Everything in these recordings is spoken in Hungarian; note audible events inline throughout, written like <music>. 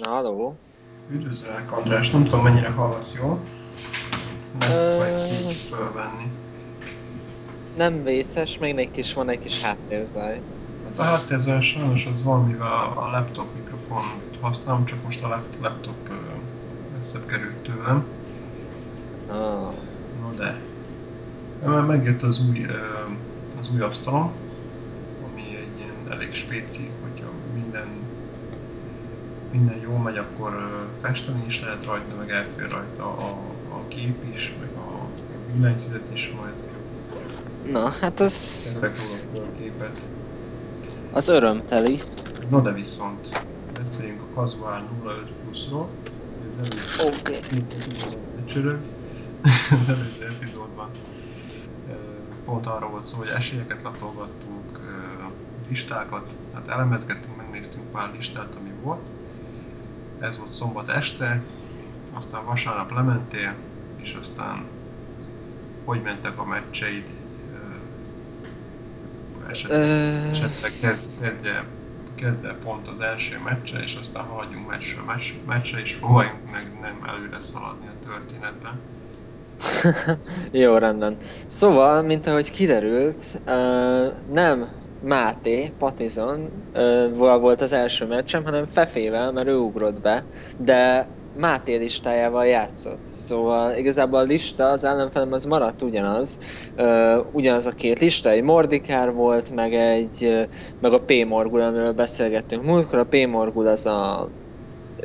Na, halló? Üdvözlök András, nem tudom mennyire hallasz jól. Nem vagy így fölvenni. Nem vészes, még egy kis van egy kis háttérzaj. Hát a háttérzel sajnos az van, mivel a laptop mikrofont használom, csak most a lap- laptop messzebb került tőlem. Ah, No de. Mert megjött az új, az új asztalom, ami egy ilyen elég spéci, hogyha minden minden jó megy, akkor festeni is lehet rajta, meg elfér rajta a, a kép is, meg a, a billentyűzet is majd. Na, hát az, Ezek róla föl képet. az örömteli. No de viszont beszéljünk a Casual 05 pluszról. Az előző Oké. <laughs> epizódban. Az előző epizódban pont arról volt szó, hogy esélyeket latolgattunk, listákat, hát elemezgettünk, megnéztünk pár listát, ami volt. Ez volt szombat este, aztán vasárnap lementél, és aztán hogy mentek a meccseid? Esetleg esetleg kezd, kezdje, kezdje pont az első meccse, és aztán haladjunk meccsre, meccs, meccsre és próbáljunk meg nem előre szaladni a történetben. <laughs> Jó, rendben. Szóval, mint ahogy kiderült, nem Máté, Patizon volt az első meccsem, hanem Fefével, mert ő ugrott be, de Máté listájával játszott. Szóval igazából a lista, az ellenfelem az maradt ugyanaz. Ugyanaz a két lista, egy Mordikár volt, meg egy, meg a P-Morgul, amiről beszélgettünk múltkor. A P-Morgul az a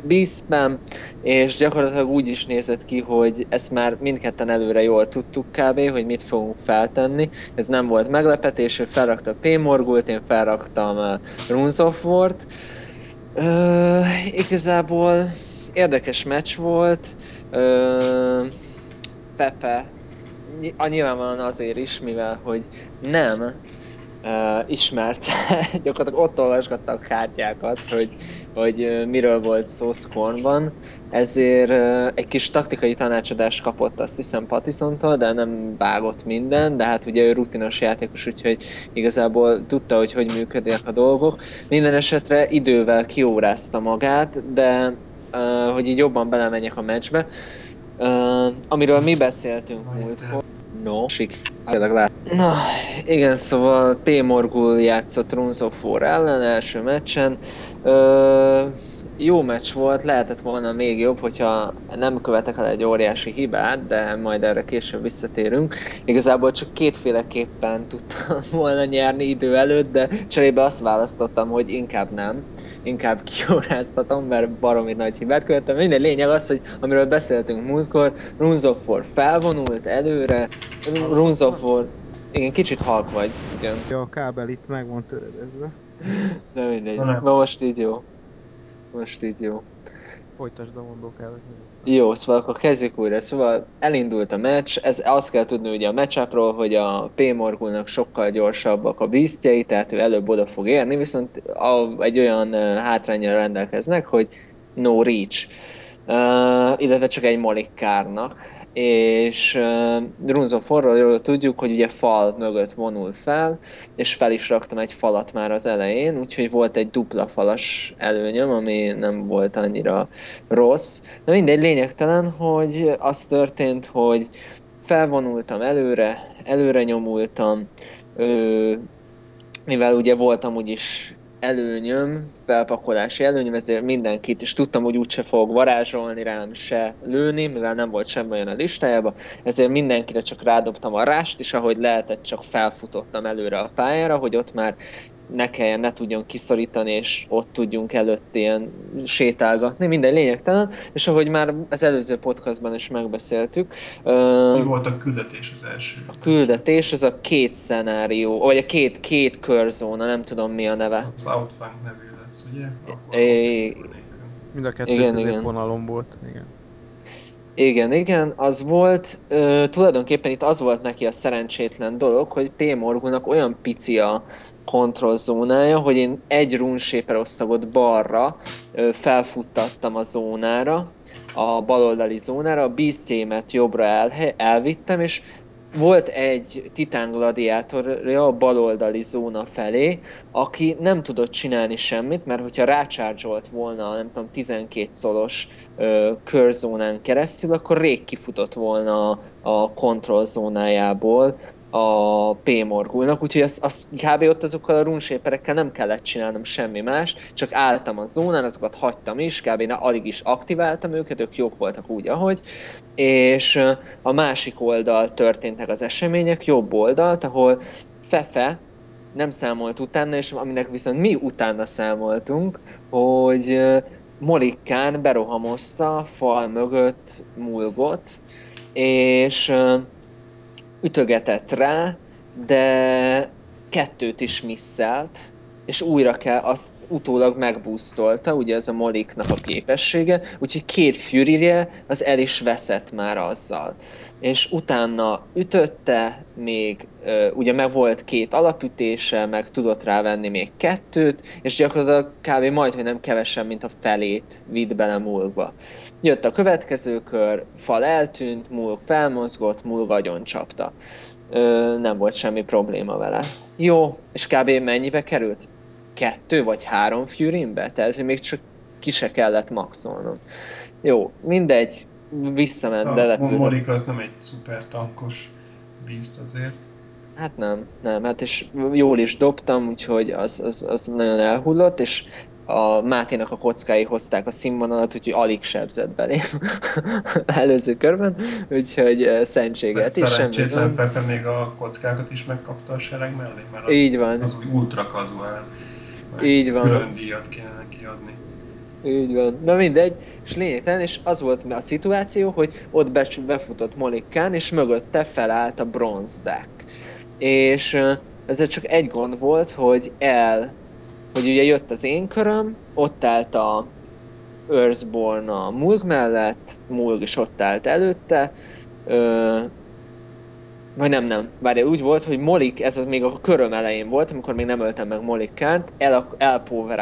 Beastben, és gyakorlatilag úgy is nézett ki, hogy ezt már mindketten előre jól tudtuk kb., hogy mit fogunk feltenni. Ez nem volt meglepetés, ő felrakta P-Morgult, én felraktam uh, Runes of War-t. Uh, igazából érdekes meccs volt. Uh, Pepe nyilvánvalóan azért is, mivel hogy nem uh, ismert, <laughs> gyakorlatilag ott olvasgatta a kártyákat, hogy, hogy miről volt szó Scornban, ezért egy kis taktikai tanácsadást kapott azt hiszem Patisontól, de nem vágott minden, de hát ugye ő rutinos játékos, úgyhogy igazából tudta, hogy hogy működnek a dolgok. Minden esetre idővel kiórázta magát, de hogy így jobban belemenjek a meccsbe, amiről mi beszéltünk múltkor, No, sik. Tényleg lát. Na, igen, szóval P. Morgul játszott Runes of War ellen első meccsen. Ö, jó meccs volt, lehetett volna még jobb, hogyha nem követek el egy óriási hibát, de majd erre később visszatérünk. Igazából csak kétféleképpen tudtam <laughs> volna nyerni idő előtt, de cserébe azt választottam, hogy inkább nem inkább <laughs> kióráztatom, mert baromi nagy hibát követtem. Minden lényeg az, hogy amiről beszéltünk múltkor, Runes of War felvonult előre, Runes of War, igen, kicsit halk vagy, igen. Ja, a kábel itt meg van töredezve. De mindegy. Na nem. Na most így jó. Most így jó. Folytasd a mondókádat. Jó, szóval akkor kezdjük újra. Szóval elindult a meccs, ez azt kell tudni ugye a matchupról, hogy a P. Morgulnak sokkal gyorsabbak a beastjei, tehát ő előbb oda fog érni, viszont a, egy olyan hátrányjal rendelkeznek, hogy no reach. Uh, illetve csak egy molikkárnak. És uh, Runes of Horror jól tudjuk, hogy ugye fal mögött vonul fel, és fel is raktam egy falat már az elején, úgyhogy volt egy dupla falas előnyöm, ami nem volt annyira rossz. Na mindegy, lényegtelen, hogy az történt, hogy felvonultam előre, előre nyomultam, ö, mivel ugye voltam úgyis előnyöm, felpakolási előnyöm, ezért mindenkit, és tudtam, hogy úgyse fog varázsolni rám, se lőni, mivel nem volt semmi olyan a listájában, ezért mindenkire csak rádobtam a rást, és ahogy lehetett, csak felfutottam előre a pályára, hogy ott már ne kelljen, ne tudjon kiszorítani, és ott tudjunk előtt ilyen sétálgatni, minden lényegtelen, és ahogy már az előző podcastban is megbeszéltük, Mi volt a küldetés az első? a küldetés az a két szenárió, vagy a két, két körzóna, nem tudom mi a neve. Az Outflank nevű lesz, ugye? Akkor É-. Mind a kettő Igen, középvonalon volt. Igen. Igen, igen, az volt, ö, tulajdonképpen itt az volt neki a szerencsétlen dolog, hogy P. Morgunak olyan pici a control zónája, hogy én egy runeshaper osztagot balra felfuttattam a zónára, a baloldali zónára, a beastjémet jobbra el, elvittem, és volt egy titán gladiátorja a baloldali zóna felé, aki nem tudott csinálni semmit, mert hogyha rácsárgyolt volna, nem tudom, 12 szolos ö, körzónán keresztül, akkor rég kifutott volna a kontroll zónájából a P-morgulnak, úgyhogy az, az kb. ott azokkal a runeséperekkel nem kellett csinálnom semmi más, csak álltam a zónán, azokat hagytam is, kb. Na, alig is aktiváltam őket, ők jók voltak úgy, ahogy, és a másik oldal történtek az események, jobb oldalt, ahol Fefe nem számolt utána, és aminek viszont mi utána számoltunk, hogy Morikán berohamozta, fal mögött múlgott, és ütögetett rá, de kettőt is misszelt, és újra kell, azt utólag megbúztolta, ugye ez a Moliknak a képessége, úgyhogy két fury az el is veszett már azzal. És utána ütötte, még ugye meg volt két alapütése, meg tudott rávenni még kettőt, és gyakorlatilag kb. majd, hogy nem kevesen, mint a felét vitt bele múlva. Jött a következő kör, fal eltűnt, múlg felmozgott, múlg agyon csapta. Ö, nem volt semmi probléma vele. Jó, és kb. mennyibe került? Kettő vagy három fűrimbe? Tehát, hogy még csak ki se kellett maxolnom. Jó, mindegy, visszament, de lett. A Morika az nem egy szuper tankos bízt azért. Hát nem, nem, hát és jól is dobtam, úgyhogy az, az, az nagyon elhullott, és a Máténak a kockái hozták a színvonalat, úgyhogy alig sebzett belém <laughs> előző körben, úgyhogy szentséget is. Szerencsétlen Fefe még a kockákat is megkapta a sereg mellé, mert az, Így van. az úgy ultra kazuál. Így van. Külön díjat kéne neki adni. Így van. Na mindegy, és lényegtelen, és az volt a szituáció, hogy ott befutott Molikán, és mögötte felállt a Bronzeback. És ezzel csak egy gond volt, hogy el hogy ugye jött az én köröm, ott állt a Earthborn a Mulg mellett, Mulg is ott állt előtte, ö, vagy nem, nem. Várj, úgy volt, hogy Molik, ez az még a köröm elején volt, amikor még nem öltem meg Molikánt, el, elpower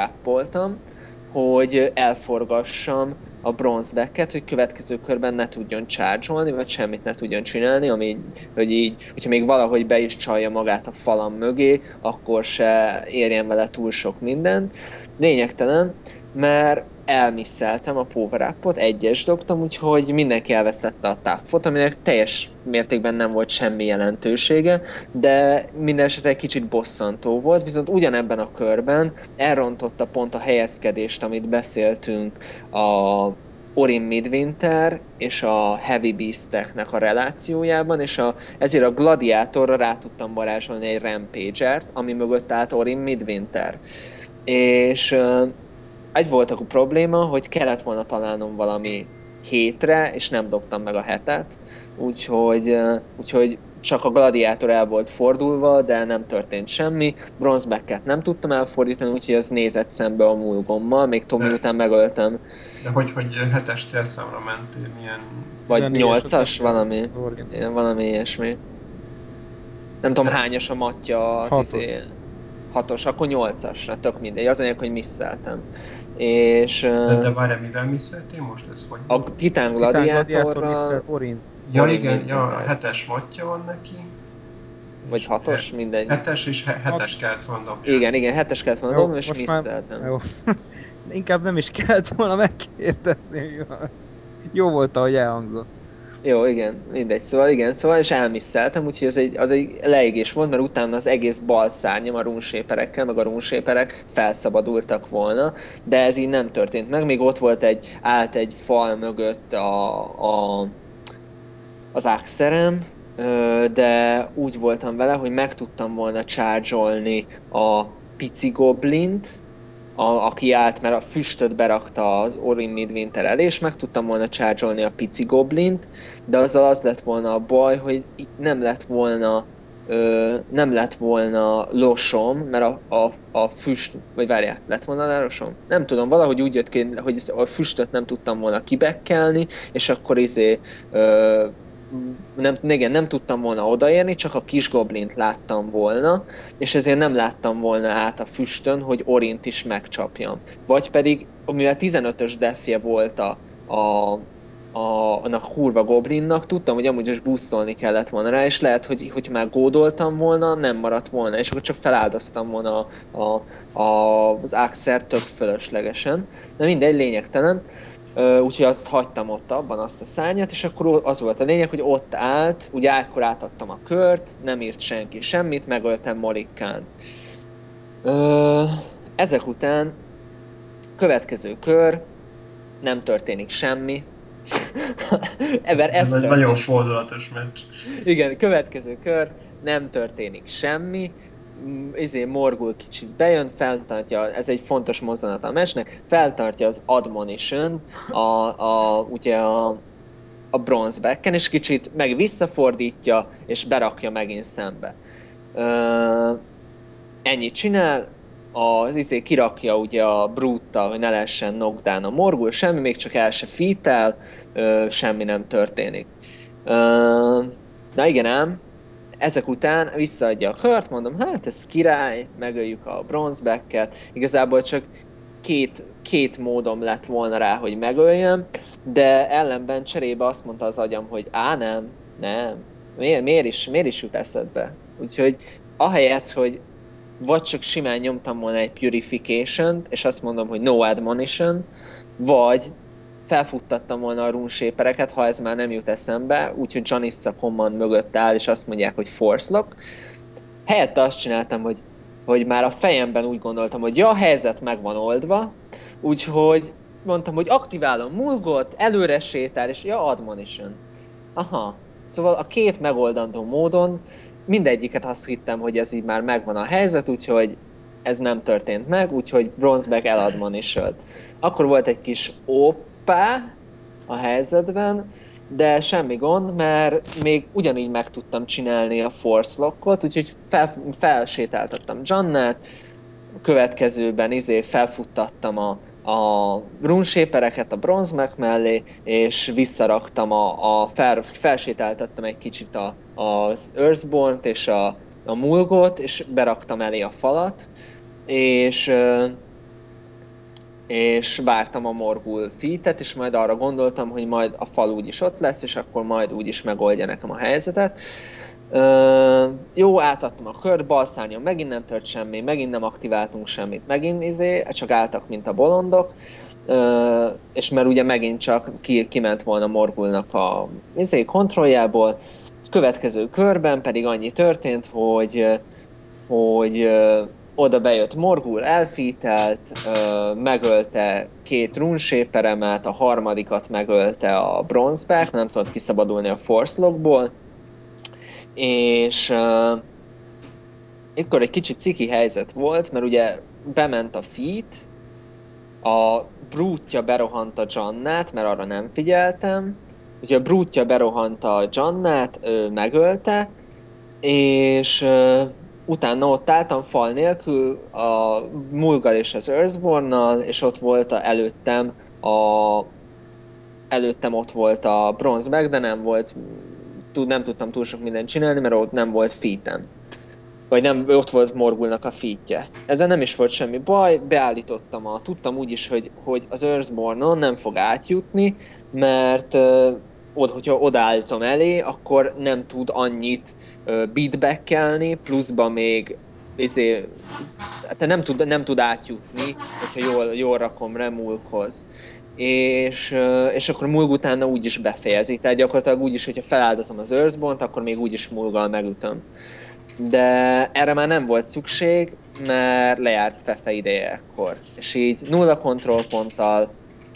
hogy elforgassam a bronzveket, hogy következő körben ne tudjon charge vagy semmit ne tudjon csinálni, ami, hogy így, hogyha még valahogy be is csalja magát a falam mögé, akkor se érjen vele túl sok mindent. Lényegtelen, mert elmisszeltem a power up egyes dobtam, úgyhogy mindenki elvesztette a tápfot, aminek teljes mértékben nem volt semmi jelentősége, de minden esetre egy kicsit bosszantó volt, viszont ugyanebben a körben elrontotta pont a helyezkedést, amit beszéltünk a Orin Midwinter és a Heavy Beasteknek a relációjában, és a, ezért a Gladiátorra rá tudtam varázsolni egy Rampager-t, ami mögött állt Orin Midwinter. És egy volt a probléma, hogy kellett volna találnom valami hétre, és nem dobtam meg a hetet, úgyhogy, úgyhogy csak a gladiátor el volt fordulva, de nem történt semmi. Bronzebacket nem tudtam elfordítani, úgyhogy az nézett szembe a múlgommal, még Tomi de, után megöltem. De hogy, hogy hetes célszámra mentél, milyen... Vagy nyolcas, valami, valami ilyesmi. Nem tudom hányas a matja az Hatos. izé... Hatos, akkor nyolcasra, tök mindegy. Az anyag, hogy misszeltem. És... De, de várj, mivel misszeltél most? Ez hogy? A Titán Gladiátorral... Ja igen, ja, hetes matja van neki. Vagy hatos, mindegy. Hetes és he, hetes kellett volna dobni. Igen, igen, hetes kellett volna dobni, és misszeltem. Jó. <laughs> Inkább nem is kellett volna <laughs> megkérdezni. Jó volt, ahogy elhangzott. Jó, igen, mindegy. Szóval igen, szóval és elmisszeltem, úgyhogy az egy, az egy leégés volt, mert utána az egész bal szárnyam a runséperekkel, meg a runséperek felszabadultak volna, de ez így nem történt meg. Még ott volt egy, állt egy fal mögött a, a az ákszerem, de úgy voltam vele, hogy meg tudtam volna charge a pici goblint, a, aki állt, mert a füstöt berakta az Orin Midwinter elé, és meg tudtam volna charge a pici goblint, de azzal az lett volna a baj, hogy nem lett volna ö, nem lett volna losom, mert a, a, a füst, vagy várjál, lett volna losom? Nem tudom, valahogy úgy jött ki, hogy a füstöt nem tudtam volna kibekkelni, és akkor izé ö, nem, igen, nem tudtam volna odaérni, csak a kis goblint láttam volna, és ezért nem láttam volna át a füstön, hogy Orint is megcsapjam. Vagy pedig, mivel 15-ös defje volt a, a a, annak kurva goblinnak, tudtam, hogy amúgy is boostolni kellett volna rá, és lehet, hogy, hogy már gódoltam volna, nem maradt volna, és akkor csak feláldoztam volna a, a, a, az Axer tök fölöslegesen. De mindegy, lényegtelen. Úgyhogy azt hagytam ott abban azt a szárnyat, és akkor az volt a lényeg, hogy ott állt, ugye akkor átadtam a kört, nem írt senki semmit, megöltem Morikkán. Ezek után következő kör, nem történik semmi, <laughs> Ebben ez egy nagyon fordulatos meccs. Igen, következő kör, nem történik semmi, izé Morgul kicsit bejön, feltartja, ez egy fontos mozzanat a meccsnek, feltartja az admonition, a, a, ugye a, a bronzebacken, és kicsit meg visszafordítja, és berakja megint szembe. Uh, ennyit csinál, az izé kirakja ugye a brúttal, hogy ne lehessen knockdown a morgul, semmi, még csak el se fitel, semmi nem történik. Ö, na igen ám, ezek után visszaadja a kört, mondom, hát ez király, megöljük a bronzebacket, igazából csak két, két módom lett volna rá, hogy megöljem, de ellenben cserébe azt mondta az agyam, hogy á nem, nem, miért, miért, is, miért is jut eszedbe? Úgyhogy ahelyett, hogy vagy csak simán nyomtam volna egy purification és azt mondom, hogy no admonition, vagy felfuttattam volna a runeshapereket, ha ez már nem jut eszembe, úgyhogy Janissa command mögött áll, és azt mondják, hogy force lock. Helyette azt csináltam, hogy, hogy már a fejemben úgy gondoltam, hogy ja, a helyzet meg van oldva, úgyhogy mondtam, hogy aktiválom mulgot, előre sétál, és ja, admonition. Aha. Szóval a két megoldandó módon mindegyiket azt hittem, hogy ez így már megvan a helyzet, úgyhogy ez nem történt meg, úgyhogy Bronzeback eladmonishölt. Akkor volt egy kis oppá a helyzetben, de semmi gond, mert még ugyanígy meg tudtam csinálni a force lockot, úgyhogy fel, felsétáltattam Jannát, következőben izé felfuttattam a, a runeshapereket a bronzmek mellé, és visszaraktam a, a fel, felsétáltattam egy kicsit a, az Earthborn-t és a, a mulgot, és beraktam elé a falat, és és vártam a morgul fitet, és majd arra gondoltam, hogy majd a fal úgyis ott lesz, és akkor majd úgyis megoldja nekem a helyzetet. Uh, jó, átadtam a kört, balszárnyon megint nem tört semmi, megint nem aktiváltunk semmit, megint izé, csak álltak, mint a bolondok, uh, és mert ugye megint csak ki, kiment volna Morgulnak a izé, kontrolljából, következő körben pedig annyi történt, hogy, hogy oda bejött Morgul, elfítelt, uh, megölte két runeséperemet, a harmadikat megölte a Bronzeback, nem tudott kiszabadulni a Force Lockból, és uh, akkor egy kicsit ciki helyzet volt, mert ugye bement a feet, a brútja berohant a Jannát, mert arra nem figyeltem, ugye a brútja berohant a Jannát, ő megölte, és uh, utána ott álltam fal nélkül a Mulgal és az Earthborn-nal, és ott volt a, előttem a előttem ott volt a Bronze de nem volt tud, nem tudtam túl sok mindent csinálni, mert ott nem volt feetem. Vagy nem, ott volt Morgulnak a feetje. Ezzel nem is volt semmi baj, beállítottam a, tudtam úgy is, hogy, hogy az Earthborn-on nem fog átjutni, mert od, hogyha odállítom elé, akkor nem tud annyit beatbackelni, pluszba még izé, hát nem tud, nem tud átjutni, hogyha jól, jól rakom Remulkhoz és, és akkor Mulg utána úgyis befejezi. Tehát gyakorlatilag úgyis, hogyha feláldozom az Earthborn-t, akkor még úgyis Mulgal megütöm. De erre már nem volt szükség, mert lejárt Fefe ideje ekkor. És így nulla kontrollponttal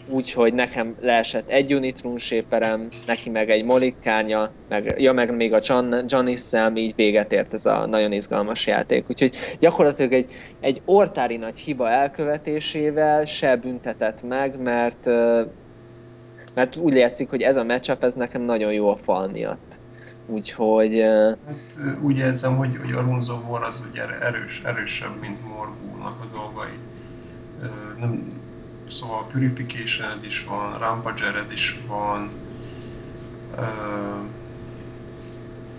úgyhogy nekem leesett egy unit runeshaperem, neki meg egy molikkánya, meg, ja, meg még a John, Johnny így véget ért ez a nagyon izgalmas játék. Úgyhogy gyakorlatilag egy, egy ortári nagy hiba elkövetésével se büntetett meg, mert mert úgy látszik, hogy ez a matchup, ez nekem nagyon jó a fal miatt. Úgyhogy... Hát, úgy érzem, hogy, hogy a Runzo War az ugye erős, erősebb, mint Morgulnak a dolgai. Nem, szóval Purification is van, Rampagered is van.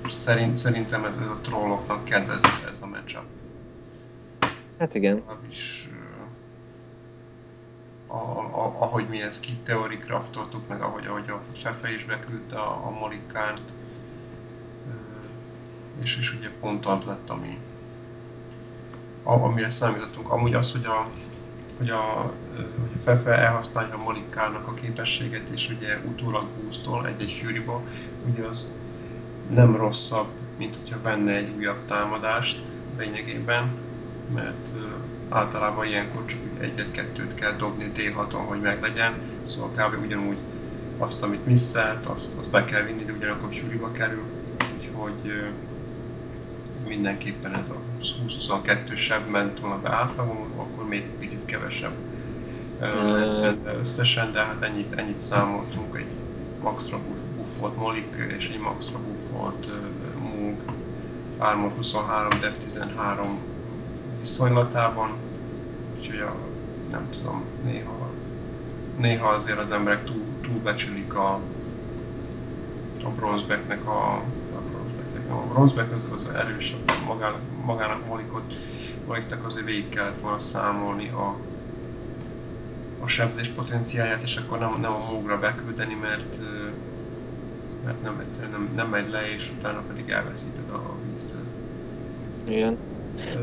Szerint, szerintem ez, ez a trolloknak kedvezett ez a matchup. Hát igen. Is, uh, a, a, ahogy mi ezt kiteorikraftoltuk, meg ahogy, ahogy a Fefe is beküldte a, a Molikánt, és, és ugye pont az lett, ami, amire számítottunk. Amúgy az, hogy a, hogy a, hogy a Fefe elhasználja a Molikának a képességet, és ugye utólag boostol egy-egy Fury-ba, ugye az nem rosszabb, mint hogyha benne egy újabb támadást lényegében, mert általában ilyenkor csak egyet-kettőt kell dobni D6-on, hogy meglegyen, szóval kb. ugyanúgy azt, amit misszelt, azt, azt be kell vinni, de ugyanakkor suriba kerül, úgyhogy mindenképpen ez a 20-22-sebb ment volna be átlagon, akkor még picit kevesebb összesen, de hát ennyit, ennyit számoltunk, egy maxra buffolt Molik és egy maxra buffolt Armor 23, Def 13 viszonylatában, úgyhogy a, nem tudom, néha, néha azért az emberek túl, túlbecsülik a, a bronzbacknek a, a a bronzback az, erősebb, magának, magának molikot, moliknak azért végig kellett volna számolni a, a sebzés potenciáját, és akkor nem, nem a mógra beküldeni, mert, mert nem, egyszerűen nem, nem megy le, és utána pedig elveszíted a víztől. Igen.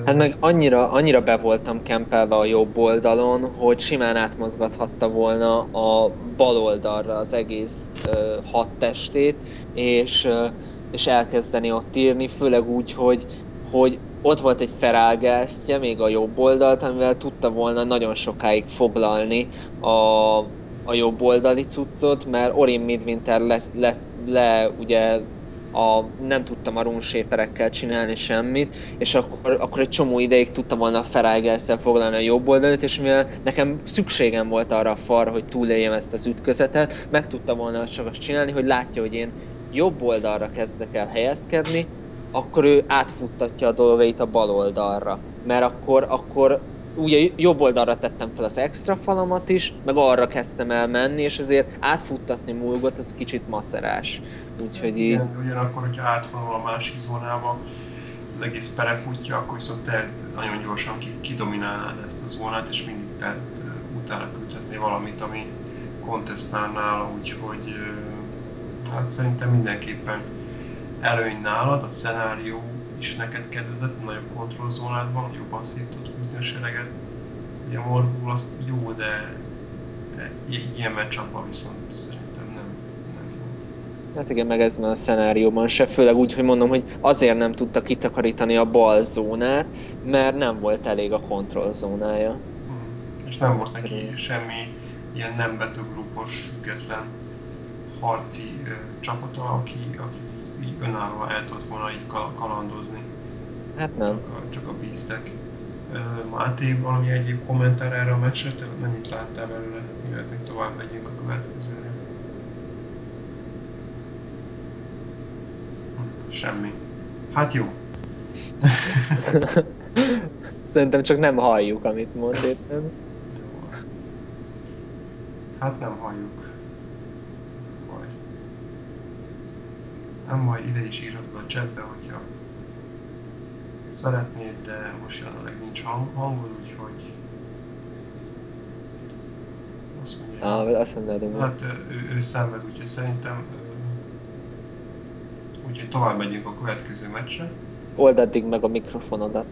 Hát meg annyira, annyira be voltam kempelve a jobb oldalon, hogy simán átmozgathatta volna a bal oldalra az egész uh, hat testét, és, uh, és elkezdeni ott írni, főleg úgy, hogy, hogy ott volt egy ferágesztje még a jobb oldalt, amivel tudta volna nagyon sokáig foglalni a, a jobb oldali cuccot, mert Orin Midwinter le, le, le ugye a, nem tudtam a runeséperekkel csinálni semmit, és akkor, akkor egy csomó ideig tudtam volna a Ferágelszel foglalni a jobb oldalat, és mivel nekem szükségem volt arra a falra, hogy túléljem ezt az ütközetet, meg tudtam volna csak azt csinálni, hogy látja, hogy én jobb oldalra kezdek el helyezkedni, akkor ő átfuttatja a dolgait a bal oldalra. Mert akkor, akkor ugye jobb oldalra tettem fel az extra falamat is, meg arra kezdtem el menni, és azért átfuttatni múlgot, az kicsit macerás. Úgyhogy így... Igen, ugyanakkor, hogyha átfonul a másik zónába, az egész perefutja, akkor viszont te nagyon gyorsan kidominálnád ezt a zónát, és mindig te utána küldhetné valamit, ami kontesztálnál, úgyhogy hát szerintem mindenképpen előny nálad, a szenárió is neked kedvezett, nagyobb kontrollzónádban, jobban szét tudod húzni a sereget. Ugye a Morgul az jó, de ilyen meccsapban viszont szerintem nem, nem jó. Hát igen, meg ez a szenárióban se, főleg úgy, hogy mondom, hogy azért nem tudta kitakarítani a bal zónát, mert nem volt elég a kontrollzónája. Hmm. És nem volt neki semmi ilyen nem betogrupos, független harci csapata, aki, aki így önállóan el tudott volna így kalandozni. Hát nem. Csak a, csak a bíztek. Máté, valami egyéb kommentár erre a meccsre? Te mennyit láttál belőle, mielőtt még tovább megyünk a következőre? Hm, semmi. Hát jó. <laughs> Szerintem csak nem halljuk, amit mond éppen. Hát nem halljuk. Nem majd ide is írhatod a chatbe, hogyha szeretnéd, de most jelenleg nincs hang, hangod, úgyhogy azt mondja, ah, azt mondod, hát ő, ő szenved, úgyhogy szerintem úgyhogy tovább megyünk a következő meccsre. Old addig meg a mikrofonodat.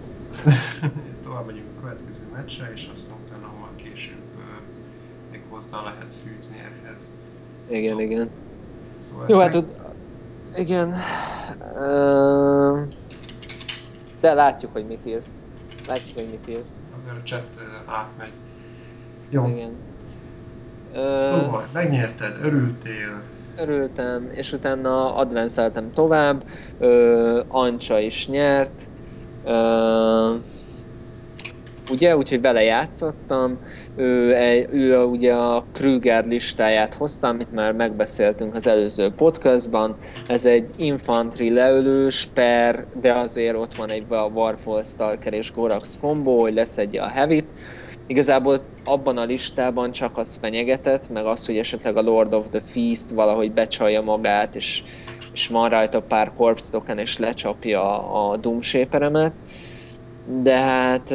<laughs> tovább megyünk a következő meccsre, és aztán utána majd később még hozzá lehet fűzni ehhez. Igen, so, igen. Szóval Jó, hát ott igen. De látjuk, hogy mit írsz. Látjuk, hogy mit írsz. Azért a chat átmegy. Jó. Igen. Szóval, megnyerted, örültél. Örültem, és utána advanceltem tovább. Ancsa is nyert ugye, úgyhogy vele játszottam. Ő, ő ugye a Krüger listáját hozta, amit már megbeszéltünk az előző podcastban. Ez egy infantry leölős per, de azért ott van egy a Warfall Stalker és Gorax kombó, hogy leszedje a heavy-t. Igazából abban a listában csak az fenyegetett, meg az, hogy esetleg a Lord of the Feast valahogy becsalja magát, és, és van rajta pár corpse token, és lecsapja a Doom Shaperemet. De hát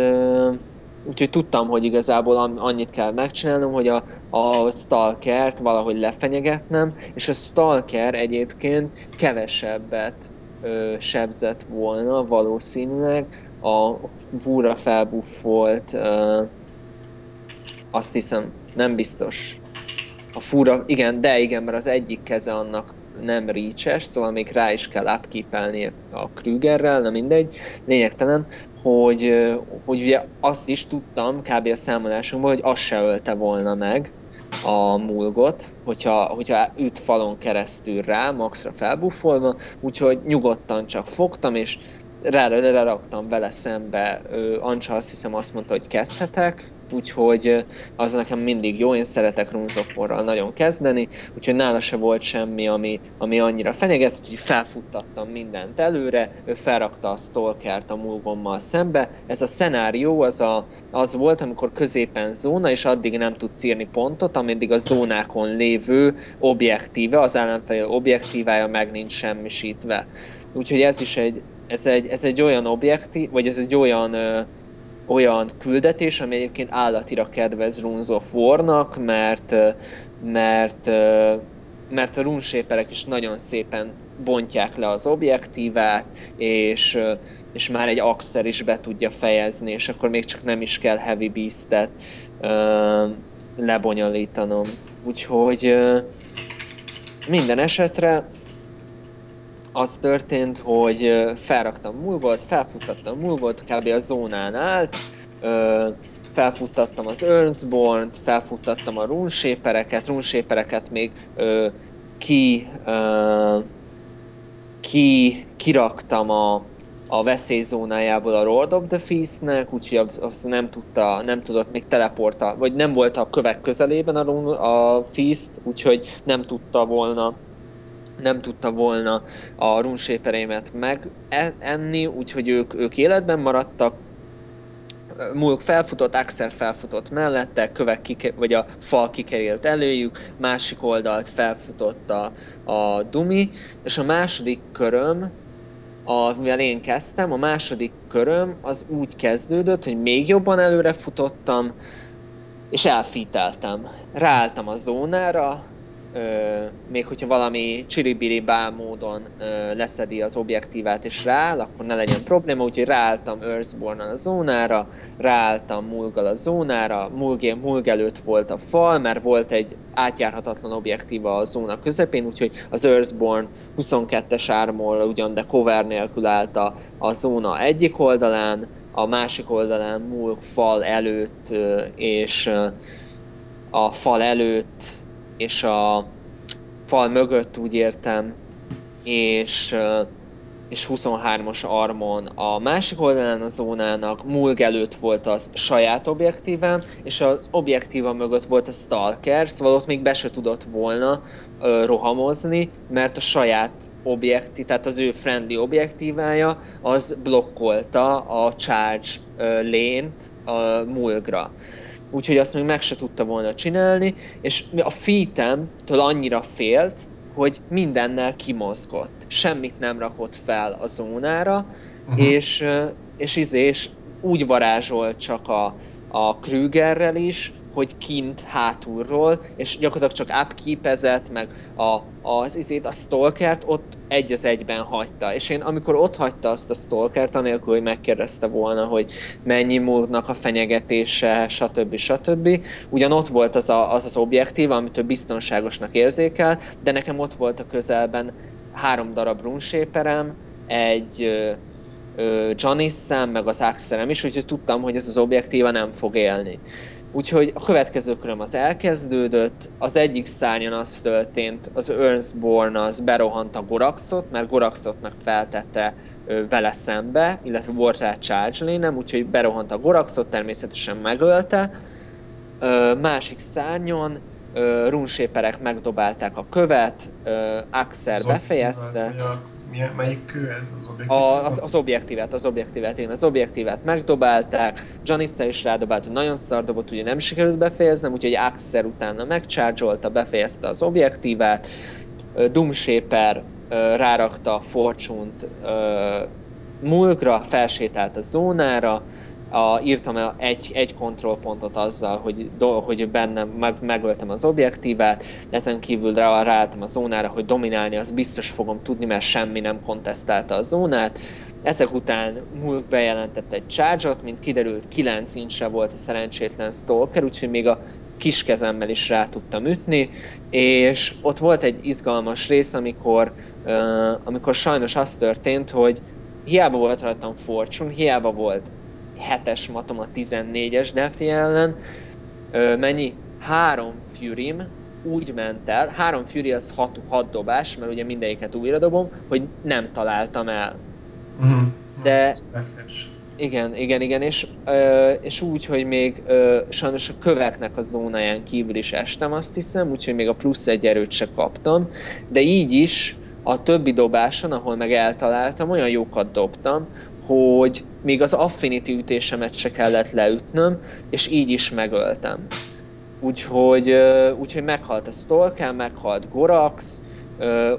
úgyhogy tudtam, hogy igazából annyit kell megcsinálnom, hogy a, a Stalkert valahogy lefenyegetnem, és a Stalker egyébként kevesebbet ö, sebzett volna valószínűleg a fúra felbuffolt, ö, azt hiszem, nem biztos. A fúra, igen, de igen, mert az egyik keze annak nem reaches, szóval még rá is kell upkeepelni a Krügerrel, na mindegy, lényegtelen, hogy, hogy ugye azt is tudtam kb. a számolásunkban, hogy az se ölte volna meg a mulgot, hogyha, hogyha üt falon keresztül rá, maxra felbuffolva, úgyhogy nyugodtan csak fogtam, és rá, raktam vele szembe, Ancsa azt hiszem azt mondta, hogy kezdhetek, úgyhogy az nekem mindig jó, én szeretek runzoforral nagyon kezdeni, úgyhogy nála se volt semmi, ami, ami annyira fenyeget, úgyhogy felfuttattam mindent előre, ő felrakta a Stalkert a mulgommal szembe. Ez a szenárió az, a, az volt, amikor középen zóna, és addig nem tudsz írni pontot, ameddig a zónákon lévő objektíve, az ellenfél objektívája meg nincs semmisítve. Úgyhogy ez is egy, ez egy, ez egy olyan objektív, vagy ez egy olyan ö, olyan küldetés, ami egyébként állatira kedvez Runes of War-nak, mert, mert, mert a runeséperek is nagyon szépen bontják le az objektívát, és, és már egy axer is be tudja fejezni, és akkor még csak nem is kell heavy beast-et lebonyolítanom. Úgyhogy minden esetre az történt, hogy felraktam múlvot, felfuttattam múlvot, kb. a zónán állt, felfuttattam az Earthborn-t, felfuttattam a runshapereket, runshapereket még ki, ki, kiraktam a, a veszélyzónájából a Lord of the Feast-nek, úgyhogy az nem, tudta, nem tudott még teleportál, vagy nem volt a kövek közelében a, a Feast, úgyhogy nem tudta volna nem tudta volna a runsépereimet megenni, úgyhogy ők, ők életben maradtak. Mulk felfutott, Axel felfutott mellette, kövek kike, vagy a fal kikerült előjük, másik oldalt felfutott a, a Dumi, és a második köröm, a, mivel én kezdtem, a második köröm az úgy kezdődött, hogy még jobban előre futottam, és elfíteltem. Ráálltam a zónára, ö, még hogyha valami csiribiri módon ö, leszedi az objektívát és rááll, akkor ne legyen probléma, úgyhogy ráálltam earthborn a zónára, ráálltam Mulgal a zónára, Mulg, Mulg előtt volt a fal, mert volt egy átjárhatatlan objektíva a zóna közepén, úgyhogy az Earthborn 22-es ármol ugyan, de cover nélkül állt a, a zóna egyik oldalán, a másik oldalán Mulg fal előtt és a fal előtt és a fal mögött úgy értem, és, és 23-as armon a másik oldalán a zónának, Mulg előtt volt az saját objektívem, és az objektíva mögött volt a Stalker, szóval ott még be se tudott volna ö, rohamozni, mert a saját objektív, tehát az ő friendly objektívája, az blokkolta a charge lént a Mulgra úgyhogy azt még meg se tudta volna csinálni, és a feetemtől annyira félt, hogy mindennel kimozgott. Semmit nem rakott fel a zónára, uh-huh. és, és, izé, és úgy varázsolt csak a, a Krügerrel is, hogy kint hátulról, és gyakorlatilag csak upkeepezett, meg a, az izét, a stalkert ott egy az egyben hagyta. És én amikor ott hagyta azt a stalkert, anélkül, hogy megkérdezte volna, hogy mennyi múltnak a fenyegetése, stb. stb. Ugyan ott volt az a, az, az objektív, amit ő biztonságosnak érzékel, de nekem ott volt a közelben három darab runshaperem, egy Johnny szem, meg az Axelem is, úgyhogy tudtam, hogy ez az objektíva nem fog élni. Úgyhogy a következő köröm az elkezdődött, az egyik szárnyon az történt, az Earthborn az berohant a Goraxot, mert Goraxotnak feltette ö, vele szembe, illetve volt rá charge lénem, úgyhogy berohant a Goraxot, természetesen megölte. Ö, másik szárnyon ö, runshaperek megdobálták a követ, ö, Axer befejezte. Melyik kő ez az objektív? A, az, az objektívet, az objektívet, én az objektívet megdobálták, Janissa is rádobált, nagyon szar dobott, ugye nem sikerült befejeznem, úgyhogy Axer utána megchargolta, befejezte az objektívát, Doomshaper rárakta Fortune-t Mulgra, felsétált a zónára, a, írtam egy, egy kontrollpontot azzal, hogy, do, hogy bennem meg, megöltem az objektívát, ezen kívül rá, ráálltam a zónára, hogy dominálni az biztos fogom tudni, mert semmi nem kontesztálta a zónát. Ezek után Mulk bejelentett egy charge mint kiderült 9 incsre volt a szerencsétlen Stalker, úgyhogy még a kis kezemmel is rá tudtam ütni, és ott volt egy izgalmas rész, amikor, uh, amikor sajnos az történt, hogy hiába volt rajtam Fortune, hiába volt 7-es matom a 14-es Defi ellen, uh, mennyi? Három Fury úgy ment el, három Fury az 6, 6 dobás, mert ugye mindegyiket újra dobom, hogy nem találtam el. Uh-huh. De igen, igen, igen, és, ö, és úgy, hogy még ö, sajnos a köveknek a zónáján kívül is estem, azt hiszem, úgyhogy még a plusz egy erőt se kaptam, de így is a többi dobáson, ahol meg eltaláltam, olyan jókat dobtam, hogy még az affinity ütésemet se kellett leütnöm, és így is megöltem. Úgyhogy, úgyhogy meghalt a Stalker, meghalt Gorax,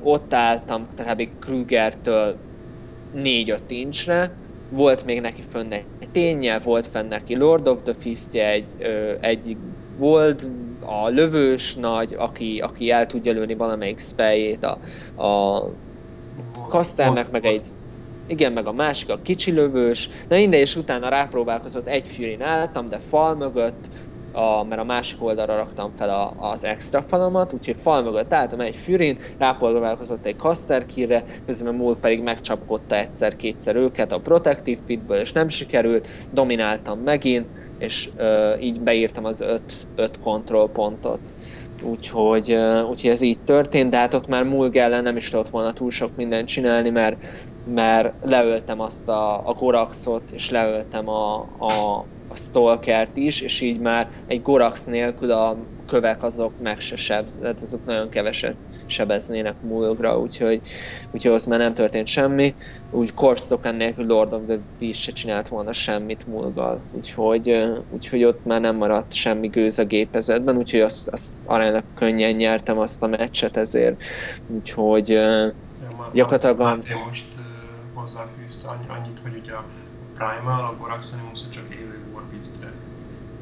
ott álltam kb. Krügertől 4-5 incsre, volt még neki fönn egy ténye, volt fenn neki Lord of the Fistje, egy, egy volt a lövős nagy, aki, aki el tudja lőni valamelyik spelljét, a, a Kasternek meg egy igen, meg a másik a kicsi lövős, de minden és utána rápróbálkozott egy fűrén álltam, de fal mögött, a, mert a másik oldalra raktam fel a, az extra falamat, úgyhogy fal mögött álltam egy fűrén, rápolgálkozott egy Caster közben Múl pedig megcsapkodta egyszer-kétszer őket a Protective Pitből, és nem sikerült, domináltam megint, és uh, így beírtam az 5 control pontot. Úgyhogy, úgyhogy ez így történt, de hát ott már Mulg ellen nem is tudott volna túl sok mindent csinálni, mert, mert leöltem azt a, a Goraxot, és leöltem a, a, a Stalkert is, és így már egy Gorax nélkül a kövek azok meg se seb, tehát azok nagyon keveset sebeznének múlogra, úgyhogy, úgyhogy az már nem történt semmi. Úgy Corpse Token nélkül Lord of the Beast se csinált volna semmit múlgal, úgyhogy, úgyhogy ott már nem maradt semmi gőz a gépezetben, úgyhogy azt, azt aránylag könnyen nyertem azt a meccset ezért, úgyhogy ja, gyakorlatilag... Máté most hozzáfűzte annyit, hogy ugye a Primal, a Gorax csak élő Warbeast-re.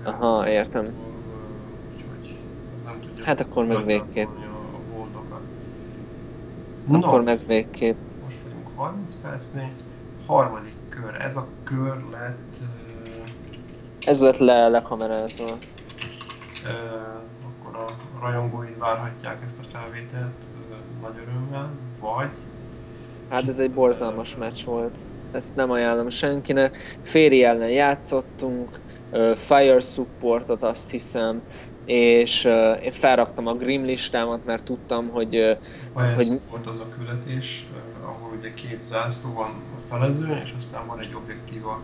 Aha, értem. Úgyhogy az nem tudja hát akkor meg végképp. A voldokat. Akkor no, meg végképp. Most vagyunk 30 percnél. Harmadik kör. Ez a kör lett... Uh, ez lett le, lekamerázva. Uh, akkor a rajongóid várhatják ezt a felvételt uh, nagy örömmel, vagy... Hát ez egy borzalmas meccs volt ezt nem ajánlom senkinek. Féri ellen játszottunk, Fire Supportot azt hiszem, és én felraktam a Grim listámat, mert tudtam, hogy... Fire hogy... Support az a küldetés, ahol ugye két zászló van a felezőn, és aztán van egy objektíva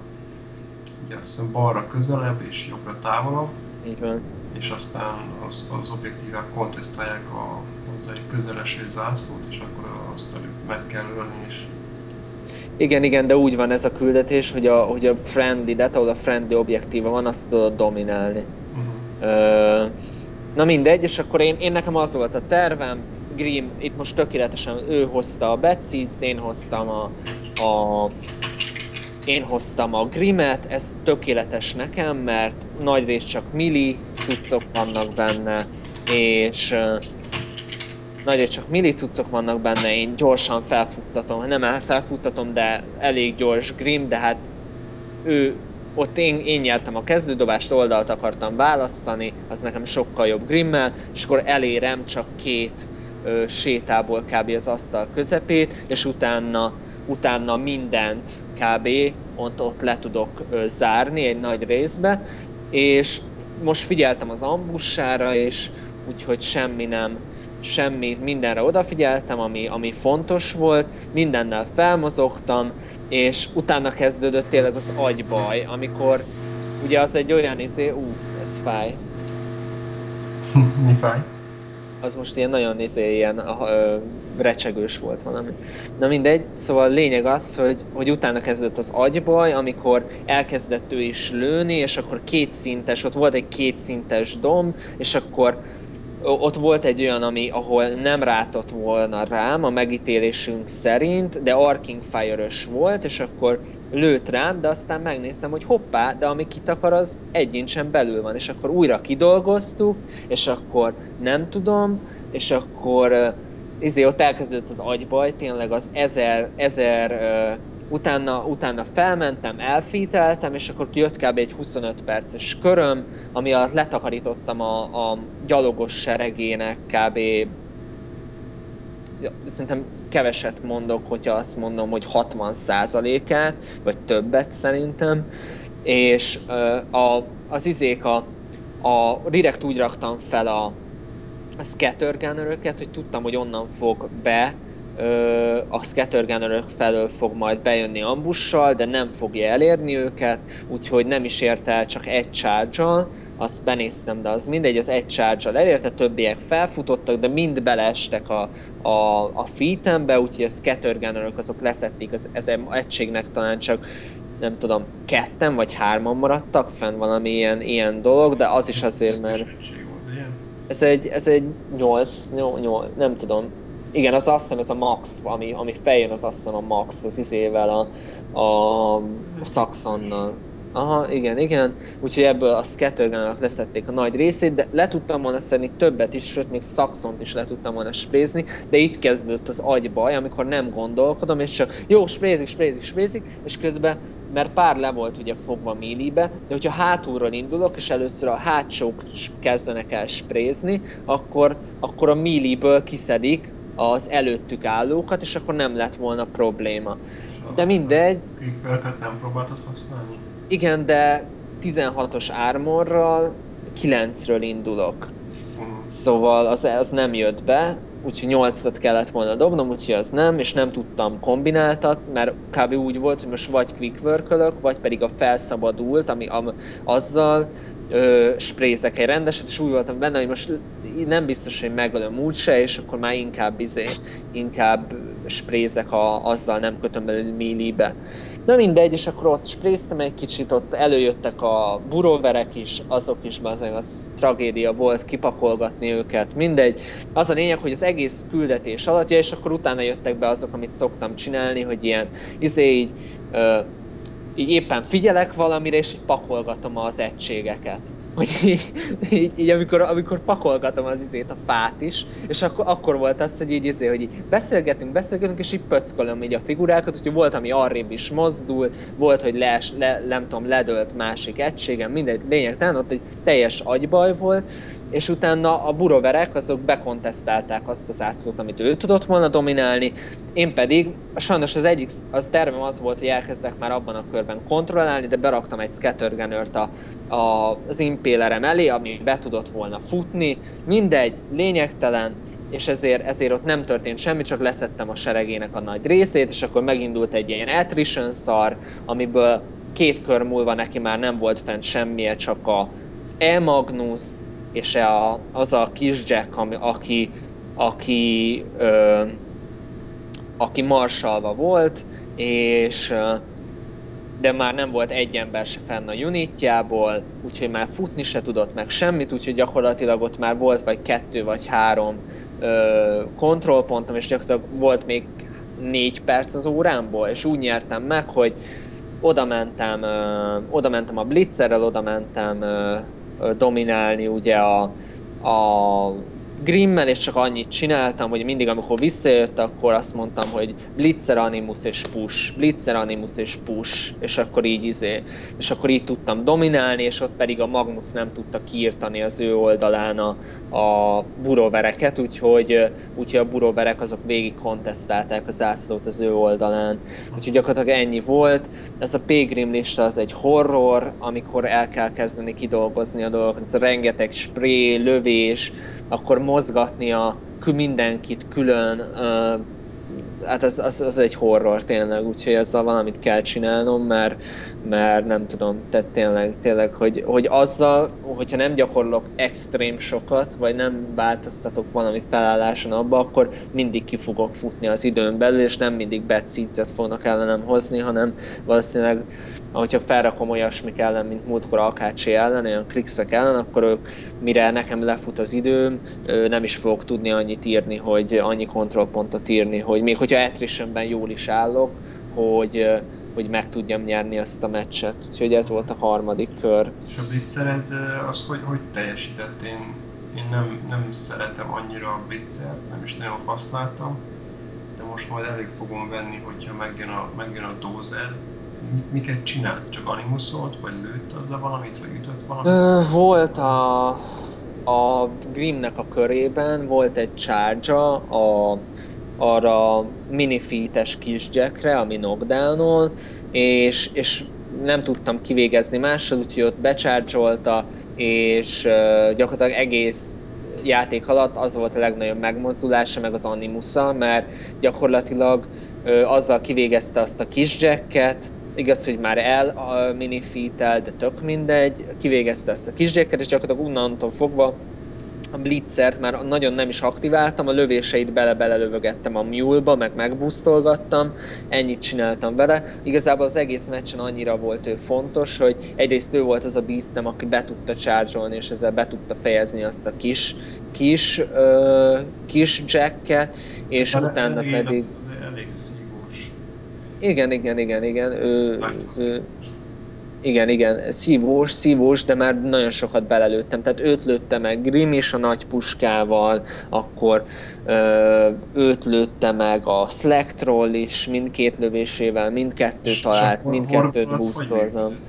ugye azt hiszem balra közelebb és jobbra távolabb. Így van. És aztán az, az objektívák kontesztálják a hozzá egy közeleső zászlót, és akkor azt meg kell ölni, és igen, igen, de úgy van ez a küldetés, hogy a, hogy a friendly, de ahol a friendly objektíva van, azt tudod dominálni. Uh-huh. Ö, na mindegy, és akkor én, én nekem az volt a tervem, Grim itt most tökéletesen ő hozta a Betsies, én hoztam a, a én hoztam a Grimet, ez tökéletes nekem, mert nagy rész csak milli cuccok vannak benne, és nagy csak millicuccok vannak benne, én gyorsan felfuttatom, nem felfuttatom, de elég gyors Grim, de hát ő, ott én, én nyertem a kezdődobást, oldalt akartam választani, az nekem sokkal jobb Grimmel, és akkor elérem csak két ö, sétából kb. az asztal közepét, és utána, utána mindent kb. ott, ott le tudok ö, zárni egy nagy részbe, és most figyeltem az ambussára, és úgyhogy semmi nem, semmi, mindenre odafigyeltem, ami, ami fontos volt, mindennel felmozogtam, és utána kezdődött tényleg az agybaj, amikor ugye az egy olyan izé, ú, ez fáj. <laughs> Mi fáj? Az most ilyen nagyon izé, ilyen ö, recsegős volt valami. Na mindegy, szóval a lényeg az, hogy, hogy utána kezdődött az agybaj, amikor elkezdett ő is lőni, és akkor kétszintes, ott volt egy kétszintes domb, és akkor ott volt egy olyan, ami, ahol nem rátott volna rám a megítélésünk szerint, de Arking fire volt, és akkor lőtt rám, de aztán megnéztem, hogy hoppá, de ami kitakar, az egy incsen belül van, és akkor újra kidolgoztuk, és akkor nem tudom, és akkor izé, ott elkezdődött az agybaj, tényleg az ezer, ezer utána, utána felmentem, elfíteltem, és akkor kijött kb. egy 25 perces köröm, ami alatt letakarítottam a, a gyalogos seregének kb. szerintem keveset mondok, hogyha azt mondom, hogy 60%-át, vagy többet szerintem, és a, az izék a, a direkt úgy raktam fel a, a scattergunneröket, hogy tudtam, hogy onnan fog be a scattergunnerök felől fog majd bejönni ambussal, de nem fogja elérni őket, úgyhogy nem is ért el csak egy charge azt benéztem, de az mindegy, az egy charge elérte, többiek felfutottak, de mind beleestek a, a, a feetembe, úgyhogy a scattergunnerök azok leszették az ezen egységnek talán csak nem tudom, ketten vagy hárman maradtak fenn valami ilyen, ilyen dolog, de az is azért, mert ez egy, ez egy 8, 8, nem tudom, igen, az azt hiszem ez a Max, ami, ami feljön, az azt hiszem a Max, az izével a, a Saxonnal. Aha, igen, igen. Úgyhogy ebből a scattergun leszették a nagy részét, de le tudtam volna szedni többet is, sőt még Saxont is le tudtam volna sprézni, de itt kezdődött az agybaj, amikor nem gondolkodom, és csak jó, sprézik, sprézik, sprézik, és közben mert pár le volt ugye fogva millibe, de hogyha hátulról indulok, és először a hátsók kezdenek el sprézni, akkor, akkor a milliből kiszedik az előttük állókat, és akkor nem lett volna probléma. De mindegy. Quickperket nem próbáltad használni? Igen, de 16-os ármorral 9-ről indulok. Uh-huh. Szóval az, az nem jött be, úgyhogy 8-at kellett volna dobnom, úgyhogy az nem, és nem tudtam kombináltat, mert kb. úgy volt, hogy most vagy quick vagy pedig a felszabadult, ami am, azzal sprézek egy rendeset, és úgy voltam benne, hogy most nem biztos, hogy megölöm úgyse, és akkor már inkább, izé, inkább sprézek, ha azzal nem kötöm belőle millibe. Na mindegy, és akkor ott spréztem egy kicsit, ott előjöttek a buróverek is, azok is bazen, az tragédia volt kipakolgatni őket, mindegy. Az a lényeg, hogy az egész küldetés alatt, ja, és akkor utána jöttek be azok, amit szoktam csinálni, hogy ilyen, izé így, ö, így éppen figyelek valamire, és így pakolgatom az egységeket. Hogy így, így, így amikor, amikor pakolgatom az izét, a fát is, és akkor, akkor volt az, hogy így, izé, hogy így beszélgetünk, beszélgetünk, és így pöckölöm így a figurákat, úgyhogy volt, ami arrébb is mozdul, volt, hogy le, le, nem tudom, ledölt másik egységem, mindegy, lényegtelen, ott egy teljes agybaj volt, és utána a buroverek azok bekontesztálták azt az ászlót, amit ő tudott volna dominálni, én pedig, sajnos az egyik, az tervem az volt, hogy elkezdek már abban a körben kontrollálni, de beraktam egy scattergunnert a, a, az impélerem elé, ami be tudott volna futni, mindegy, lényegtelen, és ezért, ezért ott nem történt semmi, csak leszettem a seregének a nagy részét, és akkor megindult egy ilyen attrition szar, amiből két kör múlva neki már nem volt fent semmije, csak az E-Magnus, és a, az a kis Jack, ami, aki, aki, ö, aki marsalva volt, és de már nem volt egy ember se fenn a unitjából, úgyhogy már futni se tudott meg semmit, úgyhogy gyakorlatilag ott már volt vagy kettő vagy három ö, kontrollpontom, és gyakorlatilag volt még négy perc az órámból, és úgy nyertem meg, hogy oda mentem, ö, oda mentem a blitzerrel, oda mentem ö, dominálni ugye a, a Grimmel, és csak annyit csináltam, hogy mindig, amikor visszajött, akkor azt mondtam, hogy Blitzer Animus és push, Blitzer Animus és push, és akkor így izé, és akkor így tudtam dominálni, és ott pedig a Magnus nem tudta kiírtani az ő oldalán a, a burovereket, úgyhogy, úgyhogy a buroverek azok végig kontesztálták az zászlót az ő oldalán. Úgyhogy gyakorlatilag ennyi volt. Ez a Pilgrim lista az egy horror, amikor el kell kezdeni kidolgozni a dolgokat. Ez a rengeteg spré, lövés, akkor mozgatni a mindenkit külön, hát az, az, az egy horror tényleg, úgyhogy azzal valamit kell csinálnom, mert, mert nem tudom, tehát tényleg, tényleg hogy, hogy azzal, hogyha nem gyakorlok extrém sokat, vagy nem változtatok valami felálláson abba, akkor mindig ki fogok futni az időn belül, és nem mindig bad fognak ellenem hozni, hanem valószínűleg hogyha felrakom olyasmik ellen, mint múltkor Akácsi ellen, olyan klikszek ellen, akkor ők, mire nekem lefut az időm, nem is fogok tudni annyit írni, hogy annyi kontrollpontot írni, hogy még hogyha attritionben jól is állok, hogy, hogy meg tudjam nyerni azt a meccset. Úgyhogy ez volt a harmadik kör. És a blitzered az hogy, hogy teljesített? Én, én nem, nem szeretem annyira a blitzert, nem is nagyon használtam, de most majd elég fogom venni, hogyha megjön a, megjön a dozer, miket csinált? Csak animuszolt, vagy lőtt le valamit, vagy ütött valamit? Volt a, a Grimnek a körében, volt egy charge a, arra minifítes kisgyekre, ami knockdown és, és nem tudtam kivégezni mással, úgyhogy ott becsárcsolta, és uh, gyakorlatilag egész játék alatt az volt a legnagyobb megmozdulása, meg az animusza, mert gyakorlatilag uh, azzal kivégezte azt a kisgyeket, igaz, hogy már el a minifítel, de tök mindegy, kivégezte ezt a kisgyeket, és gyakorlatilag onnantól fogva a blitzert már nagyon nem is aktiváltam, a lövéseit bele-bele lövögettem a mule meg megbusztolgattam, ennyit csináltam vele. Igazából az egész meccsen annyira volt ő fontos, hogy egyrészt ő volt az a beastem, aki be tudta charge és ezzel be tudta fejezni azt a kis, kis, ö, kis jacket, és De utána elég, pedig... elég szívós. Igen, igen, igen, igen. Ő, ő, igen, igen, szívós, szívós, de már nagyon sokat belelőttem. Tehát őt lőtte meg Grim is a nagy puskával, akkor ö, őt lőtte meg a Slack Troll is, mindkét lövésével, mindkettőt talált, mindkettőt boostoltam.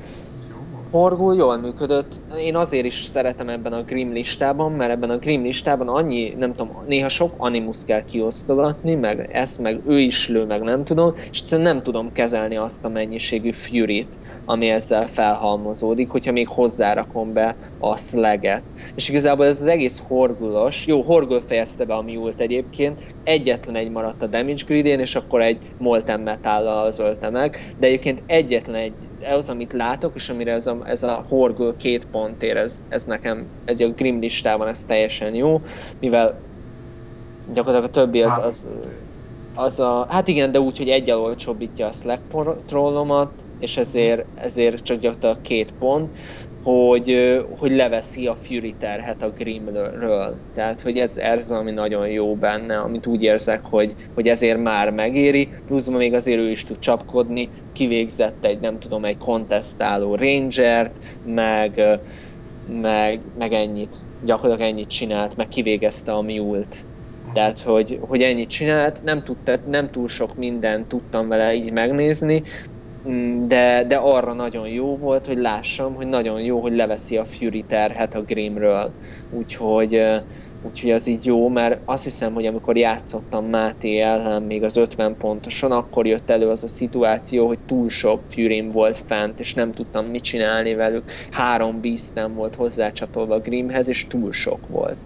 Horgul jól működött. Én azért is szeretem ebben a Grim listában, mert ebben a Grim listában annyi, nem tudom, néha sok animus kell kiosztogatni, meg ezt, meg ő is lő, meg nem tudom, és egyszerűen nem tudom kezelni azt a mennyiségű fury ami ezzel felhalmozódik, hogyha még hozzárakom be a slaget. És igazából ez az egész horgulos, jó, horgul fejezte be a mule egyébként, egyetlen egy maradt a damage gridén, és akkor egy molten metállal ölte meg, de egyébként egyetlen egy, az, amit látok, és amire ez a, ez a horgul két pont ér, ez, ez nekem, ez a grim listában ez teljesen jó, mivel gyakorlatilag a többi az, az, az a, hát igen, de úgy, hogy egyel olcsóbbítja a Slack trollomat, és ezért, ezért csak gyakorlatilag két pont, hogy, hogy leveszi a Fury terhet a Grimről. Tehát, hogy ez, ez ami nagyon jó benne, amit úgy érzek, hogy, hogy ezért már megéri, pluszban még azért ő is tud csapkodni, kivégzett egy, nem tudom, egy kontesztáló Rangert, meg, meg, meg ennyit, gyakorlatilag ennyit csinált, meg kivégezte a Mule-t. Tehát, hogy, hogy ennyit csinált, nem, tudta, nem túl sok mindent tudtam vele így megnézni, de, de arra nagyon jó volt, hogy lássam, hogy nagyon jó, hogy leveszi a Fury terhet a Grimről. Úgyhogy, úgyhogy az így jó, mert azt hiszem, hogy amikor játszottam Máté ellen még az 50 pontoson, akkor jött elő az a szituáció, hogy túl sok fury volt fent, és nem tudtam mit csinálni velük. Három beastem volt hozzácsatolva Grimhez, és túl sok volt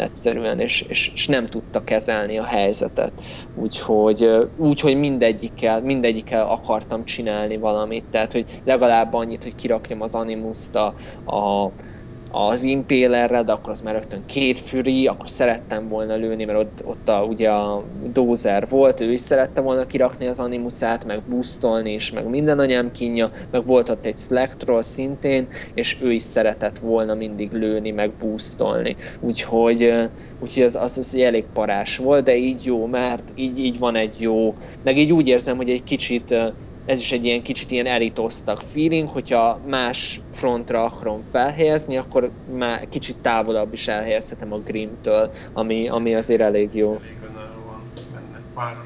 egyszerűen, és, és, és nem tudta kezelni a helyzetet. Úgyhogy, úgyhogy mindegyikkel, mindegyikkel akartam csinálni valamit, tehát hogy legalább annyit, hogy kirakjam az animuszt a, a az Impalerrel, de akkor az már rögtön két Fury, akkor szerettem volna lőni, mert ott, ott a, ugye a Dozer volt, ő is szerette volna kirakni az animusát, meg boostolni, és meg minden anyám kínja, meg volt ott egy Slacktroll szintén, és ő is szeretett volna mindig lőni, meg boostolni. Úgyhogy, úgyhogy az, az, az elég parás volt, de így jó, mert így, így van egy jó, meg így úgy érzem, hogy egy kicsit ez is egy ilyen kicsit ilyen elitoztak feeling, hogyha más frontra akarom felhelyezni, akkor már kicsit távolabb is elhelyezhetem a Grimtől, ami, ami azért elég jó.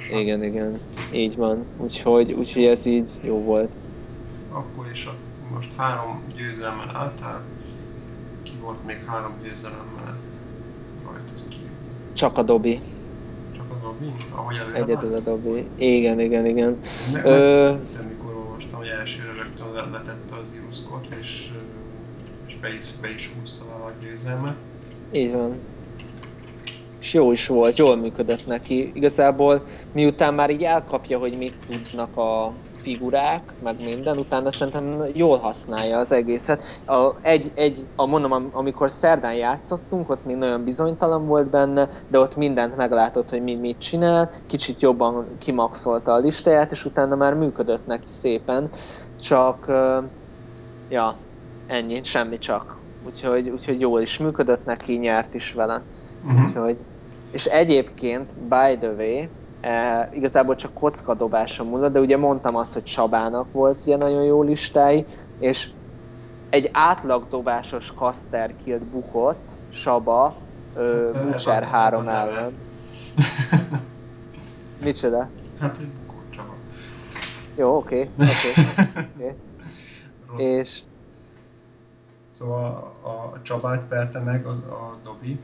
Elég Igen, igen, így van. Úgyhogy, úgyhogy ez így jó volt. Akkor is a, most három győzelmen álltál, ki volt még három győzelemmel rajtad ki? Csak a Dobi. Dobby? Ahogy előre Egyedül a Dobby. Igen, igen, igen. Ne, Ö... mikor olvastam, hogy elsőre rögtön letette az Iruszkot, és, és be, is, be is húzta a győzelmet. Így van. és jó is volt, jól működött neki. Igazából miután már így elkapja, hogy mit tudnak a figurák, meg minden, utána szerintem jól használja az egészet. A, egy, egy, a mondom, amikor szerdán játszottunk, ott még nagyon bizonytalan volt benne, de ott mindent meglátott, hogy mi mit csinál, kicsit jobban kimaxolta a listáját, és utána már működött neki szépen, csak ja, ennyi, semmi csak. Úgyhogy, úgyhogy jól is működött neki, nyert is vele. Uh-huh. Úgyhogy, és egyébként, by the way, E, igazából csak kockadobása múlott, de ugye mondtam azt, hogy Csabának volt ugye nagyon jó listái, és egy átlagdobásos Caster killt bukott Saba hát, Butcher 3 ellen. <laughs> Micsoda? Hát, Csaba. Jó, oké. Okay, okay, okay. És... Szóval a, a Csabát verte meg a, a Dobi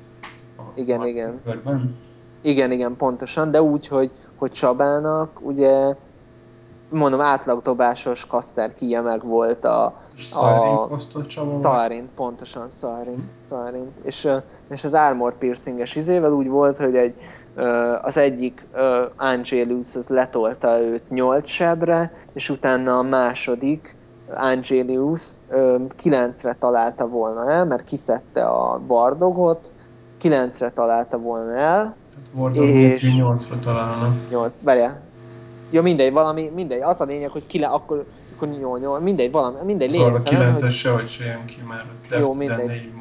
a igen, igen. körben? Igen, igen, pontosan, de úgy, hogy, hogy Csabának ugye mondom, átlagdobásos Kaster Kia meg volt a... a Szalrint, pontosan Szalrint, Szalrint. És, és az Armor piercinges izével úgy volt, hogy egy, az egyik Angelus az letolta őt 8 sebre, és utána a második Angelius 9-re találta volna el, mert kiszedte a bardogot, 9-re találta volna el, És... 8-ra találna. 8, várjál. Jó, mindegy, valami, mindegy. Az a lényeg, hogy ki le, akkor, akkor 8, 8 mindegy, valami, mindegy szóval a 9-es hogy... sehogy se jön ki, mert jó, mindegy.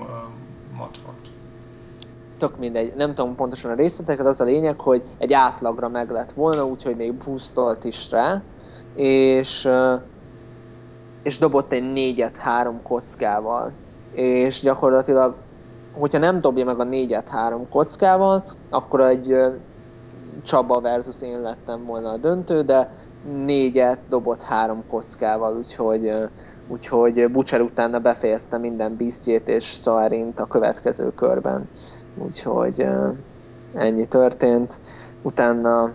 mathat. Tök mindegy, nem tudom pontosan a részleteket, az a lényeg, hogy egy átlagra meg lett volna, úgyhogy még boostolt is rá, és, és dobott egy négyet három kockával, és gyakorlatilag hogyha nem dobja meg a négyet három kockával, akkor egy Csaba versus én lettem volna a döntő, de négyet dobott három kockával, úgyhogy, úgyhogy Butcher utána befejezte minden bisztjét és Szarint a következő körben. Úgyhogy ennyi történt. Utána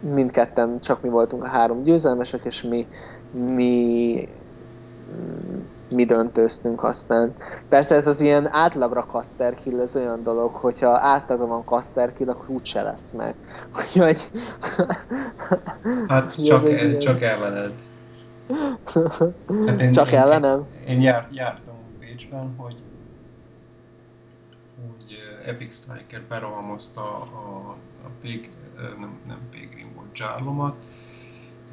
mindketten csak mi voltunk a három győzelmesek, és mi, mi mi döntőztünk aztán. Persze ez az ilyen átlagra caster kill, ez olyan dolog, hogyha átlagra van caster kill, akkor úgyse lesz meg. <laughs> Úgyhogy... Hát csak, el, csak ellened. Hát én, csak én, ellenem? Én, én jár, jártam Bécsben, hogy hogy Epic Striker berohamozta a, a, a Pig, nem, nem Pigrim volt, Jarlomat,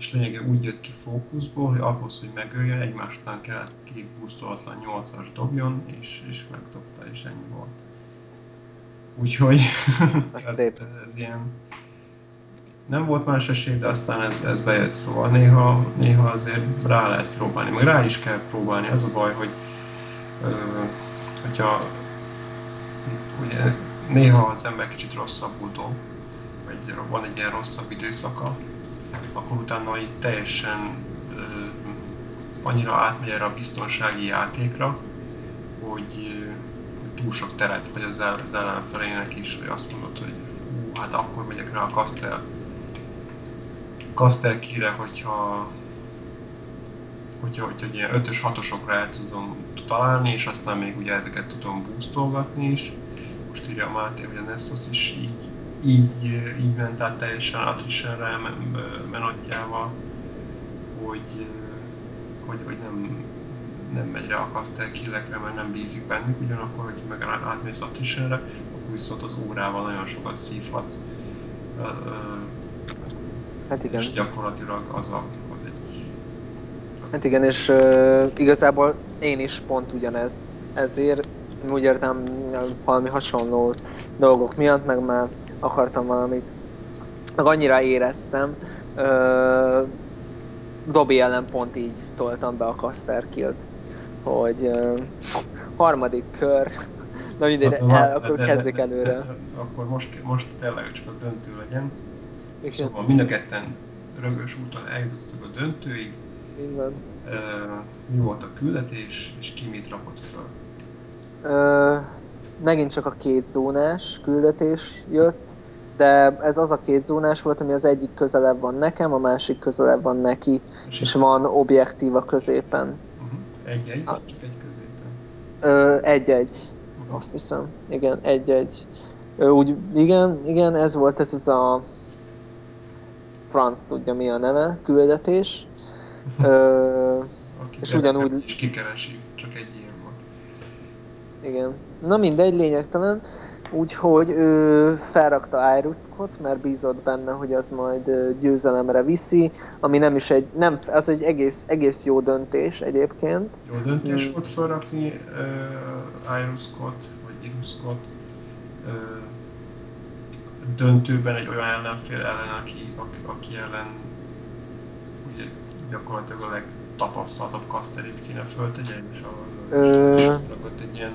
és lényegében úgy jött ki fókuszból, hogy ahhoz, hogy megölje, egymás után kellett két busztolatlan 8-as dobjon, és, és megdobta, és ennyi volt. Úgyhogy <laughs> ez, szép. ez ilyen... Nem volt más esély, de aztán ez, ez bejött, szóval néha, néha azért rá lehet próbálni, meg rá is kell próbálni. Az a baj, hogy ö, hogyha ugye néha az ember kicsit rosszabbul dob, vagy van egy ilyen rosszabb időszaka, akkor utána így teljesen annyira átmegy erre a biztonsági játékra, hogy, túl sok teret vagy az, el, az ellenfelének is, hogy azt mondod, hogy hú, hát akkor megyek rá a Kastel Kastel kire, hogyha hogyha, hogyha hogy ilyen 5-ös, 6-osokra el tudom találni, és aztán még ugye ezeket tudom boostolgatni is. Most írja a Máté, hogy a Nessos is így így, így ment át teljesen attritionre menotjával, hogy, hogy, hogy nem, nem megy rá a caster killekre, mert nem bízik bennük, ugyanakkor, hogy meg átmész attritionre, akkor viszont az órával nagyon sokat szívhatsz. Hát igen. És gyakorlatilag az, a, az egy... Az hát igen, és uh, igazából én is pont ugyanez ezért úgy értem valami hasonló dolgok miatt, meg már akartam valamit, meg annyira éreztem, ö, Dobby ellen pont így toltam be a Caster Kilt, hogy ö, harmadik kör, na mindegy, hát, el, akkor de, kezdjük de, de, előre. De, akkor most, most tényleg csak a döntő legyen. Igen. Szóval mind a ketten rögös úton eljutottak a döntőig. Minden. mi volt a küldetés, és ki mit rakott föl? Ö, megint csak a két zónás küldetés jött, de ez az a két zónás volt, ami az egyik közelebb van nekem, a másik közelebb van neki, és, és van objektív a középen. Uh-huh. Egy-egy, vagy csak egy középen? Ö, egy-egy, uh-huh. azt hiszem. Igen, egy-egy. Ö, úgy, igen, igen, ez volt ez az a franc tudja mi a neve, küldetés. Ö, Aki és ugyanúgy... is kikeresi, csak egy ilyen van. Igen. Na mindegy, lényegtelen. Úgyhogy ő felrakta Iruskot, mert bízott benne, hogy az majd győzelemre viszi, ami nem is egy, nem, az egy egész, egész jó döntés egyébként. Jó döntés mm. volt felrakni uh, Iruskot, vagy Iruskot uh, döntőben egy olyan ellenfél ellen, aki, aki, aki ellen ugye gyakorlatilag a legtapasztaltabb kaszterit kéne föltegye, és a, Ö... egy ilyen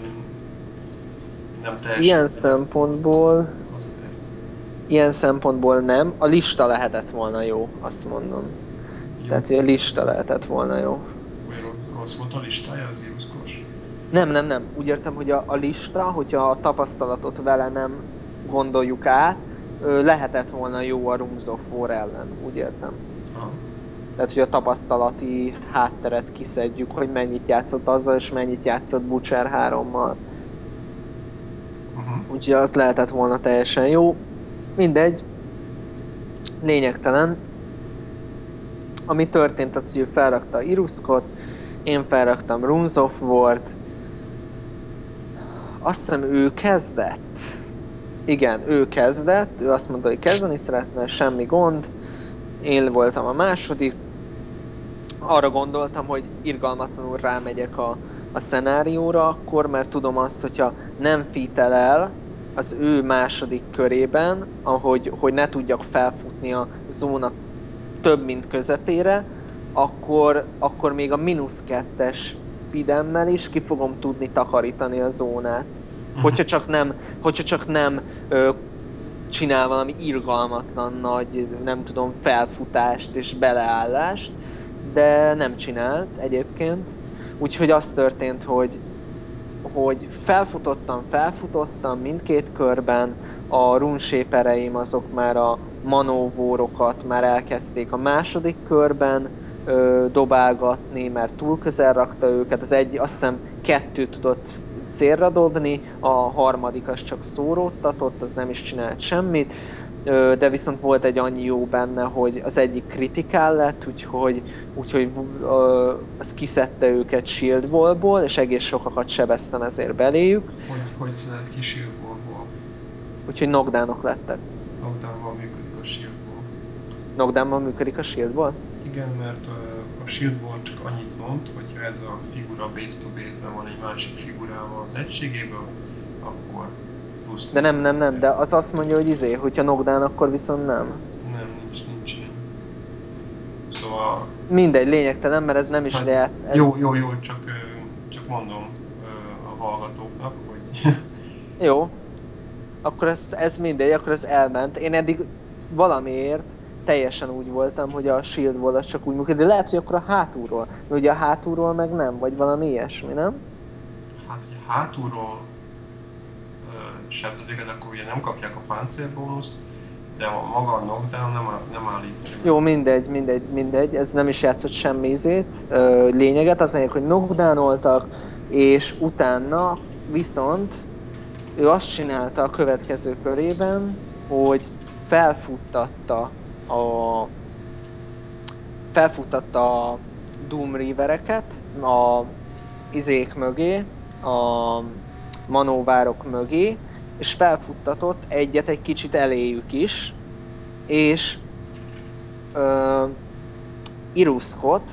nem teljesen... Ilyen szempontból... Ilyen szempontból nem. A lista lehetett volna jó, azt mondom. Jó. Tehát, hogy a lista lehetett volna jó. Rossz, rossz volt a listája az Iruszkos? Nem, nem, nem. Úgy értem, hogy a, a lista, hogyha a tapasztalatot vele nem gondoljuk át, lehetett volna jó a Rooms of War ellen, úgy értem. Aha. Tehát, hogy a tapasztalati hátteret kiszedjük, hogy mennyit játszott azzal, és mennyit játszott Butcher 3-mal. Úgyhogy az lehetett volna teljesen jó. Mindegy. Lényegtelen. Ami történt az, hogy ő felrakta Iruskot, én felraktam Runes of War-t. Azt hiszem ő kezdett. Igen, ő kezdett, ő azt mondta, hogy kezdeni szeretne, semmi gond. Én voltam a második. Arra gondoltam, hogy irgalmatlanul rámegyek a, a szenárióra akkor, mert tudom azt, hogyha nem fitel el az ő második körében, ahogy hogy ne tudjak felfutni a zóna több, mint közepére, akkor, akkor még a mínusz kettes speedemmel is ki fogom tudni takarítani a zónát. Mhm. Hogyha csak nem, hogyha csak nem ö, csinál valami irgalmatlan nagy, nem tudom, felfutást és beleállást, de nem csinált egyébként. Úgyhogy az történt, hogy, hogy felfutottam, felfutottam mindkét körben, a runshapereim azok már a manóvórokat már elkezdték a második körben ö, dobálgatni, mert túl közel rakta őket, az egy azt hiszem kettőt tudott célra dobni, a harmadik az csak szóróttatott, az nem is csinált semmit, de viszont volt egy annyi jó benne, hogy az egyik kritikál lett, úgyhogy, úgyhogy az kiszedte őket shield wallból, és egész sokakat sebeztem ezért beléjük. Hogy, hogy szedett ki shield wallból? Úgyhogy knockdownok lettek. Knockdownban működik a shield wall. Knockdownban működik a shield wall? Igen, mert a shield wall csak annyit mond, hogyha ez a figura base to base van egy másik figurával az egységéből, akkor plusz. De nem, nem, nem, de az azt mondja, hogy izé, hogyha knockdown, akkor viszont nem. Nem, nincs, nincs ilyen. Szóval... Mindegy, lényegtelen, mert ez nem is hát, lehet. Ez... Jó, jó, jó, csak, csak mondom a hallgatóknak, hogy... <laughs> jó. Akkor ez, ez mindegy, akkor ez elment. Én eddig valamiért teljesen úgy voltam, hogy a shield volt az csak úgy működik, de lehet, hogy akkor a hátulról. Mert ugye a hátulról meg nem, vagy valami ilyesmi, nem? Hát, hogy hátulról sebződéket, akkor ugye nem kapják a páncélbónuszt, de a maga a knockdown nem, nem állít. Jó, mindegy, mindegy, mindegy, ez nem is játszott semmi izét, lényeget, az lényeg, hogy knockdownoltak, és utána viszont ő azt csinálta a következő körében, hogy felfuttatta a felfuttatta a Doom Rivereket a izék mögé, a manóvárok mögé, és felfuttatott egyet egy kicsit eléjük is, és uh, Iruskot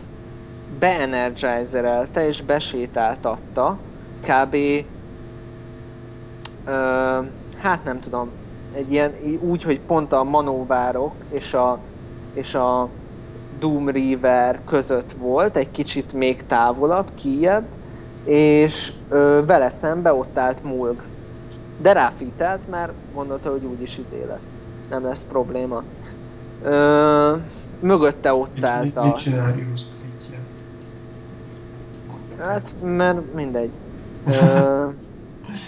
beenergizerelte és besétáltatta kb. Uh, hát nem tudom, egy ilyen, úgy, hogy pont a manóvárok és a, és a Doom River között volt, egy kicsit még távolabb, kijebb, és ö, vele szembe ott állt Mulg. De ráfitelt, mert gondolta, hogy úgyis izé lesz. Nem lesz probléma. Ö, mögötte ott állt a... Mit csinál Hát, mert mindegy. <laughs> Ö,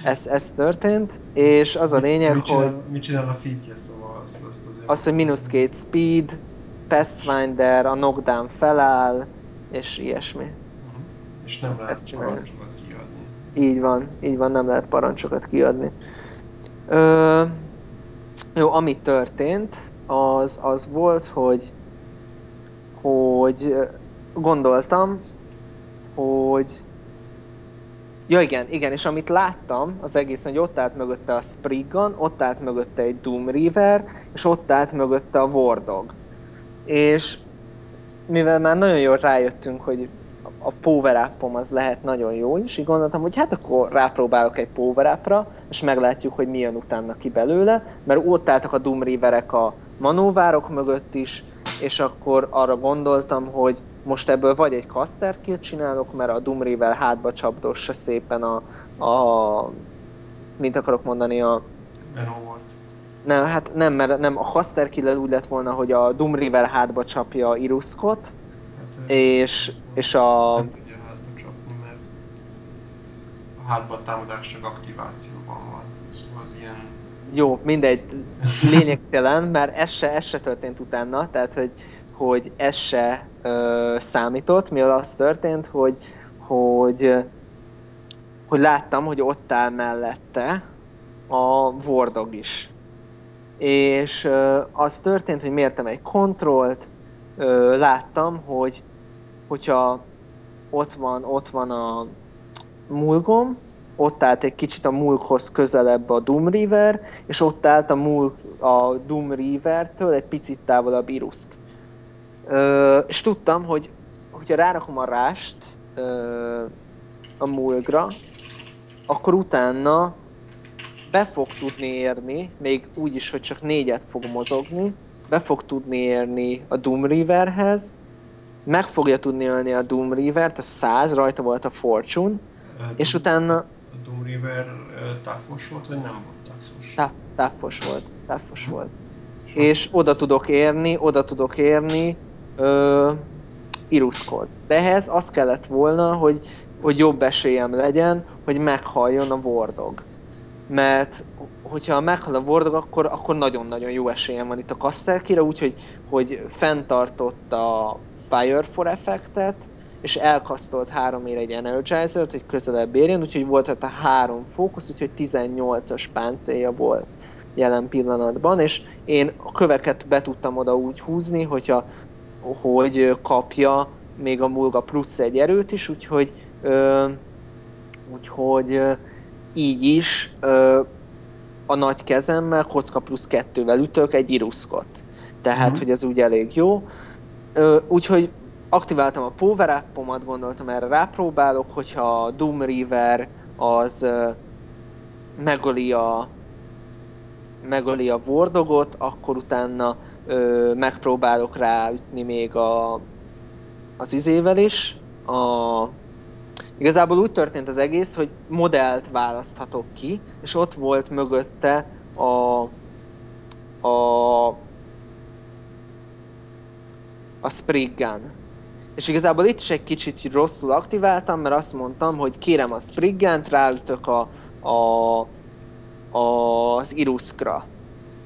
ez, ez történt, és az a lényeg, mit csinál, hogy... Mit csinál a fitje, szóval azt, azt azért... Az, hogy mínusz két speed, Pathfinder, a knockdown feláll, és ilyesmi. Uh-huh. És nem lehet parancsokat kiadni. Így van, így van, nem lehet parancsokat kiadni. Ö, jó, ami történt, az, az volt, hogy, hogy gondoltam, hogy Ja igen, igen, és amit láttam az egész, hogy ott állt mögötte a Spriggan, ott állt mögötte egy Doom River, és ott állt mögötte a Wardog. És mivel már nagyon jól rájöttünk, hogy a power az lehet nagyon jó is, így gondoltam, hogy hát akkor rápróbálok egy power és meglátjuk, hogy milyen utána ki belőle, mert ott álltak a Doom Riverek a manóvárok mögött is, és akkor arra gondoltam, hogy most ebből vagy egy caster kill csinálok, mert a Doom River hátba csapdossa szépen a, a mint akarok mondani, a... Nem, hát nem, mert nem, a caster kill úgy lett volna, hogy a Doom River hátba csapja Iruskot, hát, és, és a... Nem tudja hátba csapni, mert a hátba támadás csak aktivációban van. Szóval az ilyen... Jó, mindegy, lényegtelen, mert ez se, ez se történt utána, tehát hogy, hogy ez se ö, számított, mivel az történt, hogy, hogy, hogy láttam, hogy ott áll mellette a Wardog is. És ö, az történt, hogy mértem egy kontrollt, ö, láttam, hogy hogyha ott van, ott van a mulgom, ott állt egy kicsit a mulkhoz közelebb a Doom River, és ott állt a, mulk, a Doom River-től egy picit távolabb Irusk. Ö, és tudtam, hogy hogyha rárakom a rást ö, a mulgra, akkor utána be fog tudni érni, még úgy is, hogy csak négyet fog mozogni, be fog tudni érni a Doom Riverhez, meg fogja tudni ölni a Doom River-t, a 100, rajta volt a Fortune, uh, és utána... A Doom uh, táfos volt, vagy nem volt táfos? táfos volt, táfos volt. És oda tudok érni, oda tudok érni, ö, Iruszkhoz. De ehhez az kellett volna, hogy, hogy jobb esélyem legyen, hogy meghalljon a Wardog. Mert hogyha meghal a Wardog, akkor, akkor nagyon-nagyon jó esélyem van itt a Kastelkire, úgyhogy hogy fenntartott a Fire for effektet, és elkasztolt három ér egy energizer hogy közelebb érjen, úgyhogy volt ott a három fókusz, úgyhogy 18-as páncélja volt jelen pillanatban, és én a köveket be tudtam oda úgy húzni, hogyha hogy kapja még a Mulga plusz egy erőt is, úgyhogy, ö, úgyhogy ö, így is ö, a nagy kezemmel kocka plusz kettővel ütök egy iruszkot. Tehát, mm. hogy ez úgy elég jó. Úgyhogy aktiváltam a power up gondoltam erre rápróbálok, hogyha a Doom River az megöli a megöli a Wardogot, akkor utána ö, megpróbálok ráütni még a, az izével is. A, igazából úgy történt az egész, hogy modellt választhatok ki, és ott volt mögötte a, a, a Spriggan. És igazából itt is egy kicsit rosszul aktiváltam, mert azt mondtam, hogy kérem a Spriggant, ráütök a, a, a, az Iruskra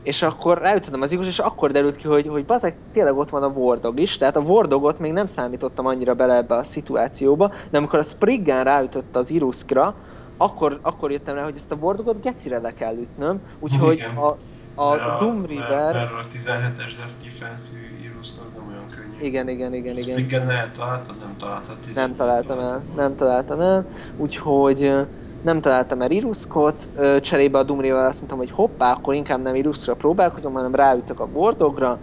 és akkor ráütöttem az igaz, és akkor derült ki, hogy, hogy bazeg, tényleg ott van a Wardog is, tehát a Wardogot még nem számítottam annyira bele ebbe a szituációba, de amikor a Spriggan ráütött az Iruskra, akkor, akkor jöttem rá, hogy ezt a Wardogot gecire le kell ütnöm, úgyhogy a, a, a Doom River... Mert, a 17-es Def Defense az nem olyan könnyű. Igen, igen, igen, igen. Spriggan eltaláltad, nem találtad? Nem találtam el, nem találtam el, úgyhogy nem találtam el Iruskot, cserébe a Dumrival azt mondtam, hogy hoppá, akkor inkább nem Iruskra próbálkozom, hanem ráütök a Bordogra.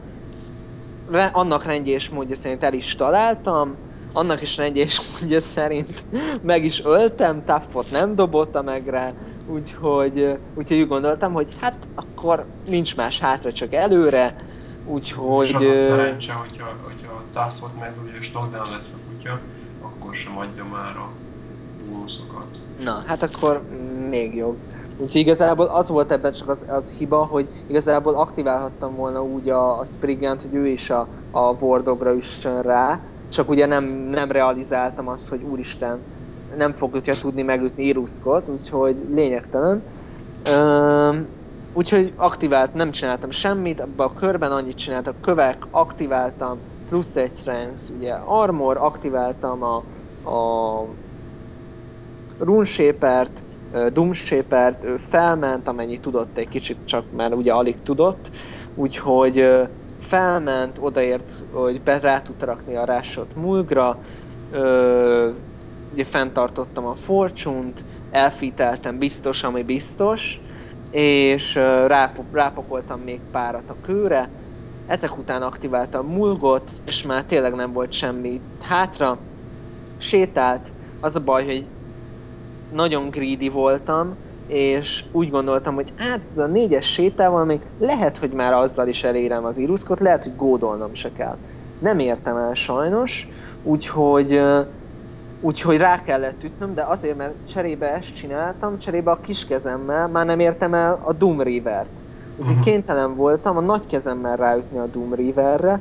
Annak rendje és módja szerint el is találtam, annak is rendje és módja szerint <laughs> meg is öltem, Taffot nem dobottam meg rá, úgyhogy, úgyhogy úgy gondoltam, hogy hát akkor nincs más hátra, csak előre, úgyhogy... Csak a szerencse, hogyha, hogyha Taffot megölj és knockdown lesz a kutya, akkor sem adja már a bónuszokat. Na, hát akkor még jobb. Úgyhogy igazából az volt ebben csak az, az hiba, hogy igazából aktiválhattam volna úgy a, a Spriggant, hogy ő is a, a Wardogra üssön rá, csak ugye nem, nem realizáltam azt, hogy úristen, nem fogja tudni megütni Iruskot, úgyhogy lényegtelen. Úgyhogy aktivált, nem csináltam semmit, abban a körben annyit csináltam, kövek, aktiváltam, plusz egy strength, ugye armor, aktiváltam a, a RuneShaper-t, Doom Shaper, ő felment, amennyi tudott egy kicsit csak, mert ugye alig tudott, úgyhogy felment, odaért, hogy be rá tudta rakni a rásot mulgra, ö, ugye fenntartottam a fortune-t, biztos, ami biztos, és ráp, rápakoltam még párat a kőre, ezek után aktiváltam mulgot, és már tényleg nem volt semmi hátra, sétált, az a baj, hogy nagyon greedy voltam, és úgy gondoltam, hogy hát ez a négyes sétával még lehet, hogy már azzal is elérem az iruszkot, lehet, hogy gódolnom se kell. Nem értem el sajnos, úgyhogy, úgyhogy rá kellett ütnöm, de azért, mert cserébe ezt csináltam, cserébe a kis kezemmel már nem értem el a Doom River-t. Úgyhogy uh-huh. kénytelen voltam a nagy kezemmel ráütni a Doom River-re,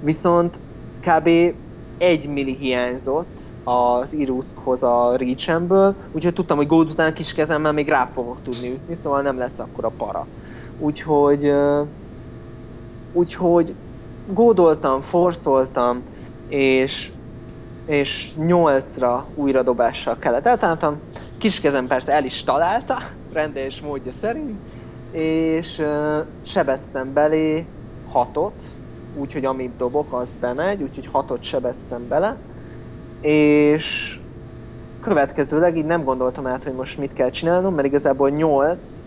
viszont kb egy milli hiányzott az Iruskhoz a reach úgyhogy tudtam, hogy Gold után kis kezemmel még rá fogok tudni ütni, szóval nem lesz akkor a para. Úgyhogy, úgyhogy gódoltam, forszoltam, és, és nyolcra újra dobással kellett eltáltam. Kis kezem persze el is találta, rendes módja szerint, és uh, sebeztem belé hatot, úgyhogy amit dobok, az bemegy, úgyhogy hatot sebeztem bele, és következőleg így nem gondoltam át, hogy most mit kell csinálnom, mert igazából 8,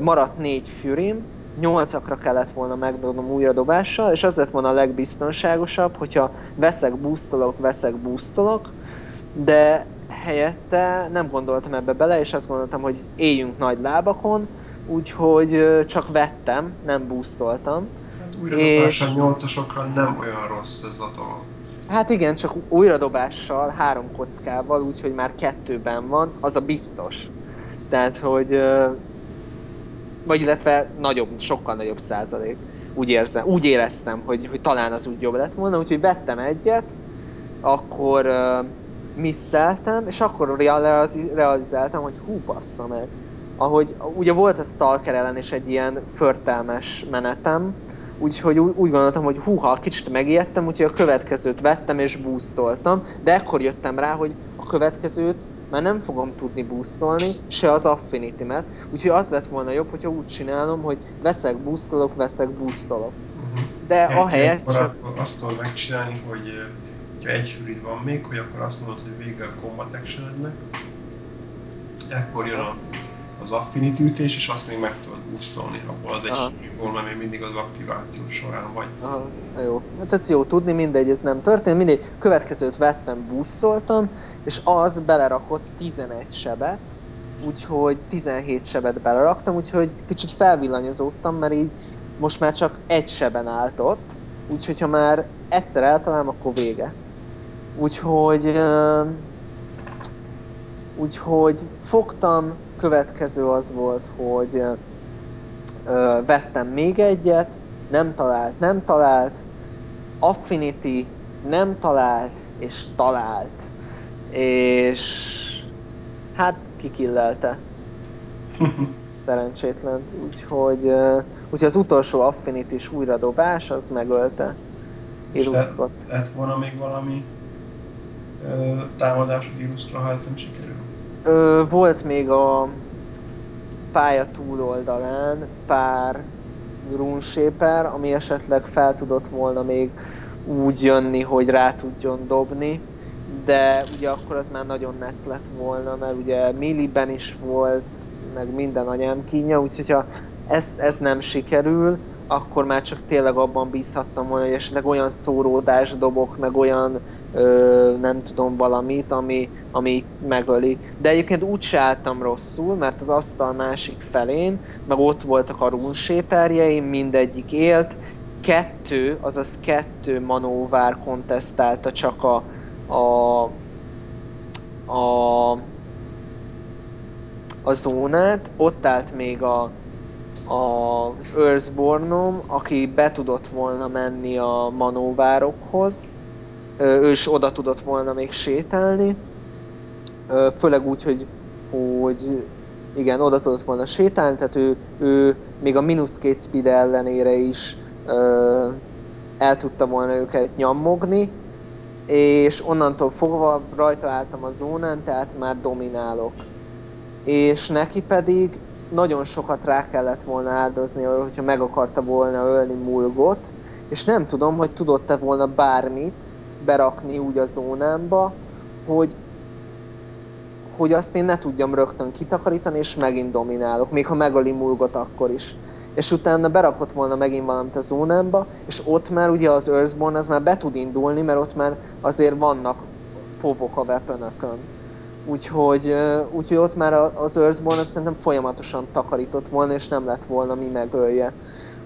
maradt 4 fűrim, 8-akra kellett volna megdobnom újra dobással, és az lett volna a legbiztonságosabb, hogyha veszek, boostolok, veszek, boostolok, de helyette nem gondoltam ebbe bele, és azt gondoltam, hogy éljünk nagy lábakon, úgyhogy csak vettem, nem boostoltam, újradobással és... 8-asokra nem olyan rossz ez a dolog. Hát igen, csak újradobással, három kockával, úgyhogy már kettőben van, az a biztos. Tehát, hogy... Vagy illetve nagyobb, sokkal nagyobb százalék. Úgy, érzem, úgy éreztem, hogy, hogy talán az úgy jobb lett volna, úgyhogy vettem egyet, akkor uh, misszeltem, és akkor realizáltam, hogy hú, bassza meg. Ahogy ugye volt a Stalker ellen is egy ilyen förtelmes menetem, Úgyhogy úgy, úgy gondoltam, hogy húha, kicsit megijedtem, úgyhogy a következőt vettem és boostoltam, de ekkor jöttem rá, hogy a következőt már nem fogom tudni boostolni, se az affinity-met, úgyhogy az lett volna jobb, hogyha úgy csinálom, hogy veszek, boostolok, veszek, boostolok. Uh-huh. De a helyet csak... Azt tudod megcsinálni, hogy ha egy fűrid van még, hogy akkor azt mondod, hogy vége a combat actionednek, ekkor jön a az affinity ütés, és azt még meg tudod boostolni abból az egy streamból, mert még mindig az aktiváció során vagy. Aha, jó. Hát ez jó tudni, mindegy, ez nem történt, mindegy. Következőt vettem, boostoltam, és az belerakott 11 sebet, úgyhogy 17 sebet beleraktam, úgyhogy kicsit felvillanyozódtam, mert így most már csak egy seben állt ott, úgyhogy ha már egyszer eltalálom, akkor vége. Úgyhogy... Uh, úgyhogy fogtam, következő az volt, hogy ö, vettem még egyet, nem talált, nem talált, Affinity nem talált, és talált. És hát kikillelte. <laughs> Szerencsétlent. Úgyhogy, úgyhogy az utolsó Affinity is újra dobás, az megölte Iruszkot. Lett volna még valami ö, támadás Iruszra, ha ez nem sikerül? Ö, volt még a pálya túloldalán pár runeshaper, ami esetleg fel tudott volna még úgy jönni, hogy rá tudjon dobni, de ugye akkor az már nagyon netsz lett volna, mert ugye Milliben is volt, meg minden anyám kínja, úgyhogy ez, ez nem sikerül, akkor már csak tényleg abban bízhattam volna, hogy esetleg olyan szóródás dobok, meg olyan ö, nem tudom valamit, ami, ami megöli. De egyébként úgy se álltam rosszul, mert az asztal másik felén, meg ott voltak a runshaperjeim, mindegyik élt, kettő, azaz kettő manóvár kontesztálta csak a, a, a, a zónát, ott állt még a, az Earthbornom, aki be tudott volna menni a manóvárokhoz, ő is oda tudott volna még sétálni, főleg úgy, hogy, hogy igen, oda tudott volna sétálni, tehát ő, ő még a mínusz két speed ellenére is ö, el tudta volna őket nyammogni, és onnantól fogva rajta álltam a zónán, tehát már dominálok. és neki pedig nagyon sokat rá kellett volna áldozni, hogyha meg akarta volna ölni Mulgot, és nem tudom, hogy tudott-e volna bármit berakni úgy a zónámba, hogy hogy azt én ne tudjam rögtön kitakarítani, és megint dominálok, még ha megöli Mulgot akkor is. És utána berakott volna megint valamit a zónámba, és ott már ugye az Earthborn az már be tud indulni, mert ott már azért vannak povok a weaponökön. Úgyhogy, úgyhogy ott már az Earthborn azt szerintem folyamatosan takarított volna, és nem lett volna mi megölje.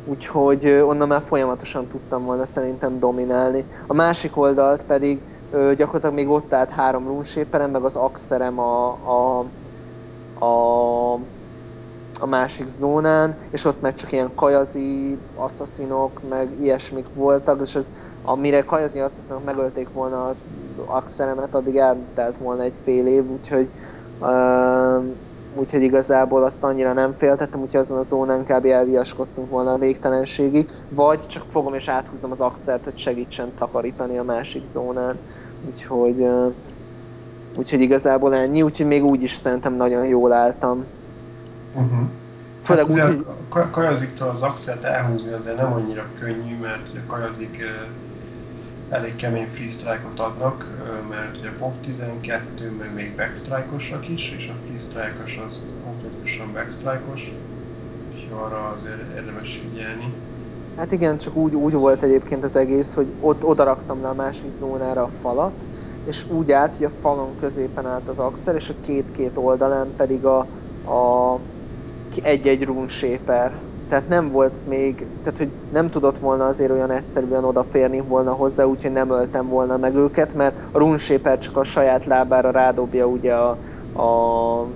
Úgyhogy onnan már folyamatosan tudtam volna szerintem dominálni. A másik oldalt pedig gyakorlatilag még ott állt három runeshaperem, meg az axerem a, a, a, a másik zónán, és ott meg csak ilyen kajazi asszaszinok, meg ilyesmik voltak, és az, amire kajazi asszaszinok megölték volna az axeremet, addig eltelt volna egy fél év, úgyhogy uh, úgyhogy igazából azt annyira nem féltettem, úgyhogy azon a zónán kb. elviaskodtunk volna a végtelenségig, vagy csak fogom és áthúzom az axert, hogy segítsen takarítani a másik zónán. Úgyhogy, úgyhogy igazából ennyi, úgyhogy még úgy is szerintem nagyon jól álltam. Uh-huh. Főleg hát úgy, a kajaziktól az axelt elhúzni azért nem annyira könnyű, mert a kajazik elég kemény free strike-ot adnak, mert ugye POV 12, meg még backstrike-osak is, és a free strike-os az automatikusan backstrike-os, és arra azért érdemes figyelni. Hát igen, csak úgy, úgy volt egyébként az egész, hogy ott oda raktam le a másik zónára a falat, és úgy állt, hogy a falon középen állt az axel, és a két-két oldalán pedig a, a egy-egy rune shaper tehát nem volt még, tehát hogy nem tudott volna azért olyan egyszerűen odaférni volna hozzá, úgyhogy nem öltem volna meg őket, mert a runeshaper csak a saját lábára rádobja ugye a, a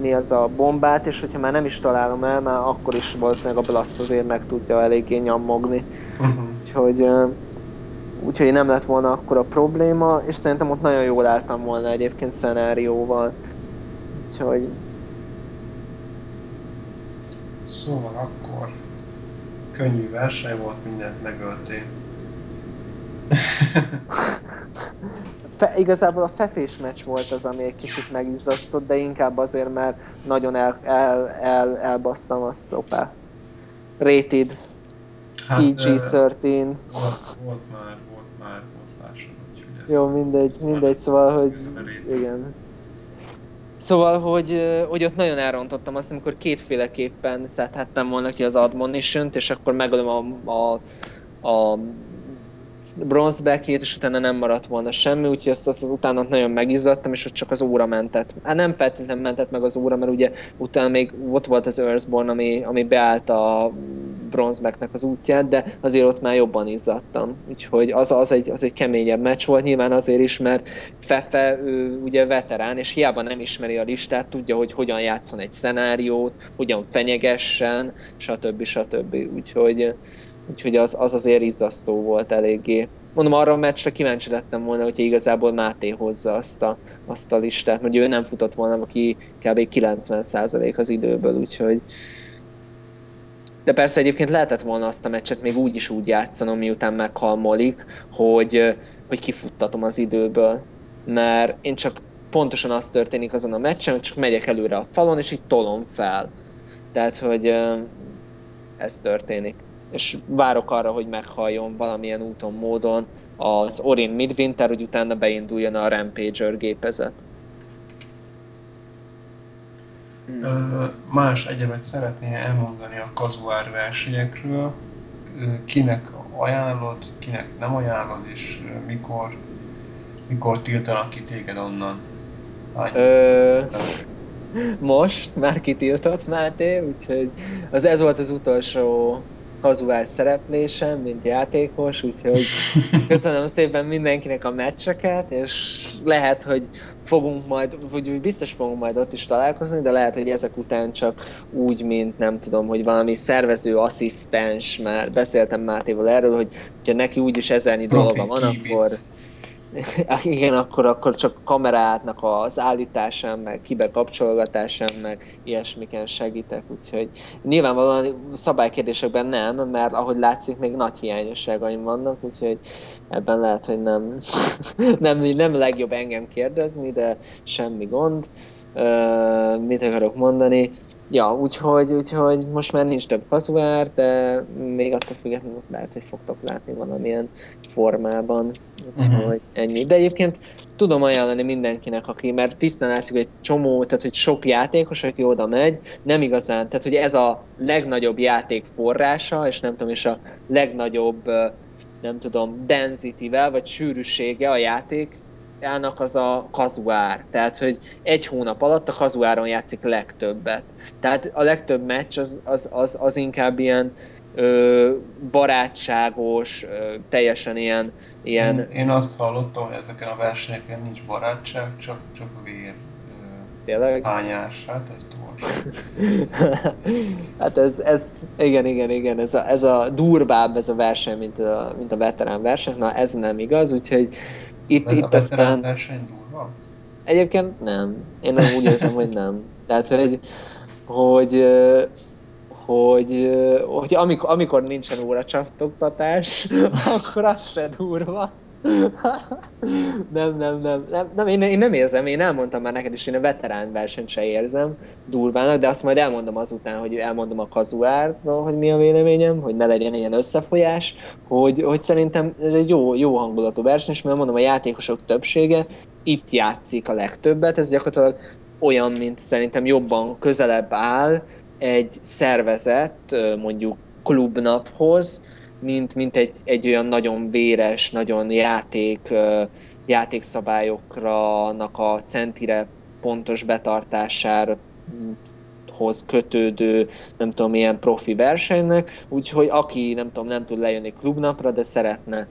mi az a bombát, és hogyha már nem is találom el, már akkor is valószínűleg a Blast azért meg tudja eléggé nyammogni. Uh-huh. Úgyhogy, úgyhogy nem lett volna akkor a probléma, és szerintem ott nagyon jól álltam volna egyébként szenárióval. Úgyhogy Szóval akkor könnyű verseny volt, mindent megöltél. <laughs> Fe, igazából a fefés meccs volt az, ami egy kicsit megizzasztott, de inkább azért, mert nagyon el, el, el, elbasztam azt opá. Rated hát, PG-13. Volt, volt már, volt már, volt másod, Jó, mindegy, mindegy, szóval, hogy igen. Szóval, hogy, hogy ott nagyon elrontottam azt, amikor kétféleképpen szedhettem volna ki az admonition és akkor megölöm a, a, a bronzbackét, és utána nem maradt volna semmi, úgyhogy ezt, azt az utána nagyon megizzadtam, és ott csak az óra mentett. Hát nem feltétlenül mentett meg az óra, mert ugye utána még ott volt az Earthborn, ami, ami beállt a bronzbacknek az útját, de azért ott már jobban izzadtam. Úgyhogy az, az, egy, az egy keményebb meccs volt, nyilván azért is, mert Fefe ő ugye veterán, és hiába nem ismeri a listát, tudja, hogy hogyan játszon egy szenáriót, hogyan fenyegessen, stb. stb. Úgyhogy Úgyhogy az, az azért izzasztó volt eléggé. Mondom, arra a meccsre kíváncsi lettem volna, hogyha igazából Máté hozza azt a, azt a listát, mert ő nem futott volna ki kb. 90% az időből, úgyhogy de persze egyébként lehetett volna azt a meccset még úgy is úgy játszanom, miután meghalmolik, hogy, hogy kifuttatom az időből. Mert én csak pontosan az történik azon a meccsen, hogy csak megyek előre a falon, és így tolom fel. Tehát, hogy ez történik és várok arra, hogy meghalljon valamilyen úton, módon az Orin Midwinter, hogy utána beinduljon a Rampager gépezet. Hmm. Más egyebet szeretné elmondani a kazuár versenyekről, kinek ajánlod, kinek nem ajánlod, és mikor, mikor tiltanak ki téged onnan? Ö, most már kitiltott Máté, úgyhogy az ez volt az utolsó kazuál szereplésem, mint játékos, úgyhogy köszönöm <laughs> szépen mindenkinek a meccseket, és lehet, hogy fogunk majd, vagy biztos fogunk majd ott is találkozni, de lehet, hogy ezek után csak úgy, mint nem tudom, hogy valami szervező asszisztens, már beszéltem Mátéval erről, hogy ha neki úgyis ezernyi dolga van, akkor <laughs> igen, akkor, akkor csak kameráknak az állításán, meg kibekapcsolgatásán, meg ilyesmiken segítek, úgyhogy nyilvánvalóan szabálykérdésekben nem, mert ahogy látszik, még nagy hiányosságaim vannak, úgyhogy ebben lehet, hogy nem, <laughs> nem, nem legjobb engem kérdezni, de semmi gond. mit akarok mondani? Ja, úgyhogy, úgyhogy most már nincs több kazuár, de még attól függetlenül lehet, hogy fogtok látni valamilyen formában. Úgyhogy uh-huh. ennyi. De egyébként tudom ajánlani mindenkinek, aki, mert tisztán látszik, hogy egy csomó, tehát hogy sok játékos, aki oda megy, nem igazán, tehát hogy ez a legnagyobb játék forrása, és nem tudom, és a legnagyobb nem tudom, density-vel, vagy sűrűsége a játék játékának az a kazuár. Tehát, hogy egy hónap alatt a kazuáron játszik legtöbbet. Tehát a legtöbb meccs az, az, az, az inkább ilyen ö, barátságos, ö, teljesen ilyen... ilyen... Én, én azt hallottam, hogy ezeken a versenyeken nincs barátság, csak, csak vér. Tényleg? Hányás, hát ez <laughs> hát ez, ez, igen, igen, igen, ez a, ez a durvább ez a verseny, mint a, mint a veterán verseny, na ez nem igaz, úgyhogy itt, a itt aztán... verseny durva? Egyébként nem. Én nem úgy érzem, hogy nem. Tehát, hogy, hogy, hogy, hogy amikor, amikor nincsen óracsatoktatás, <laughs> akkor az se durva. <laughs> nem, nem, nem, nem, nem én, én, nem érzem, én elmondtam már neked is, én a veterán versenyt se érzem durvának, de azt majd elmondom azután, hogy elmondom a kazuárt, hogy mi a véleményem, hogy ne legyen ilyen összefolyás, hogy, hogy szerintem ez egy jó, jó hangulatú verseny, és mert mondom, a játékosok többsége itt játszik a legtöbbet, ez gyakorlatilag olyan, mint szerintem jobban közelebb áll egy szervezet, mondjuk klubnaphoz, mint, mint egy, egy olyan nagyon véres, nagyon játék, játékszabályokra a centire pontos betartására hoz kötődő, nem tudom, milyen profi versenynek, úgyhogy aki, nem tudom, nem tud lejönni klubnapra, de szeretne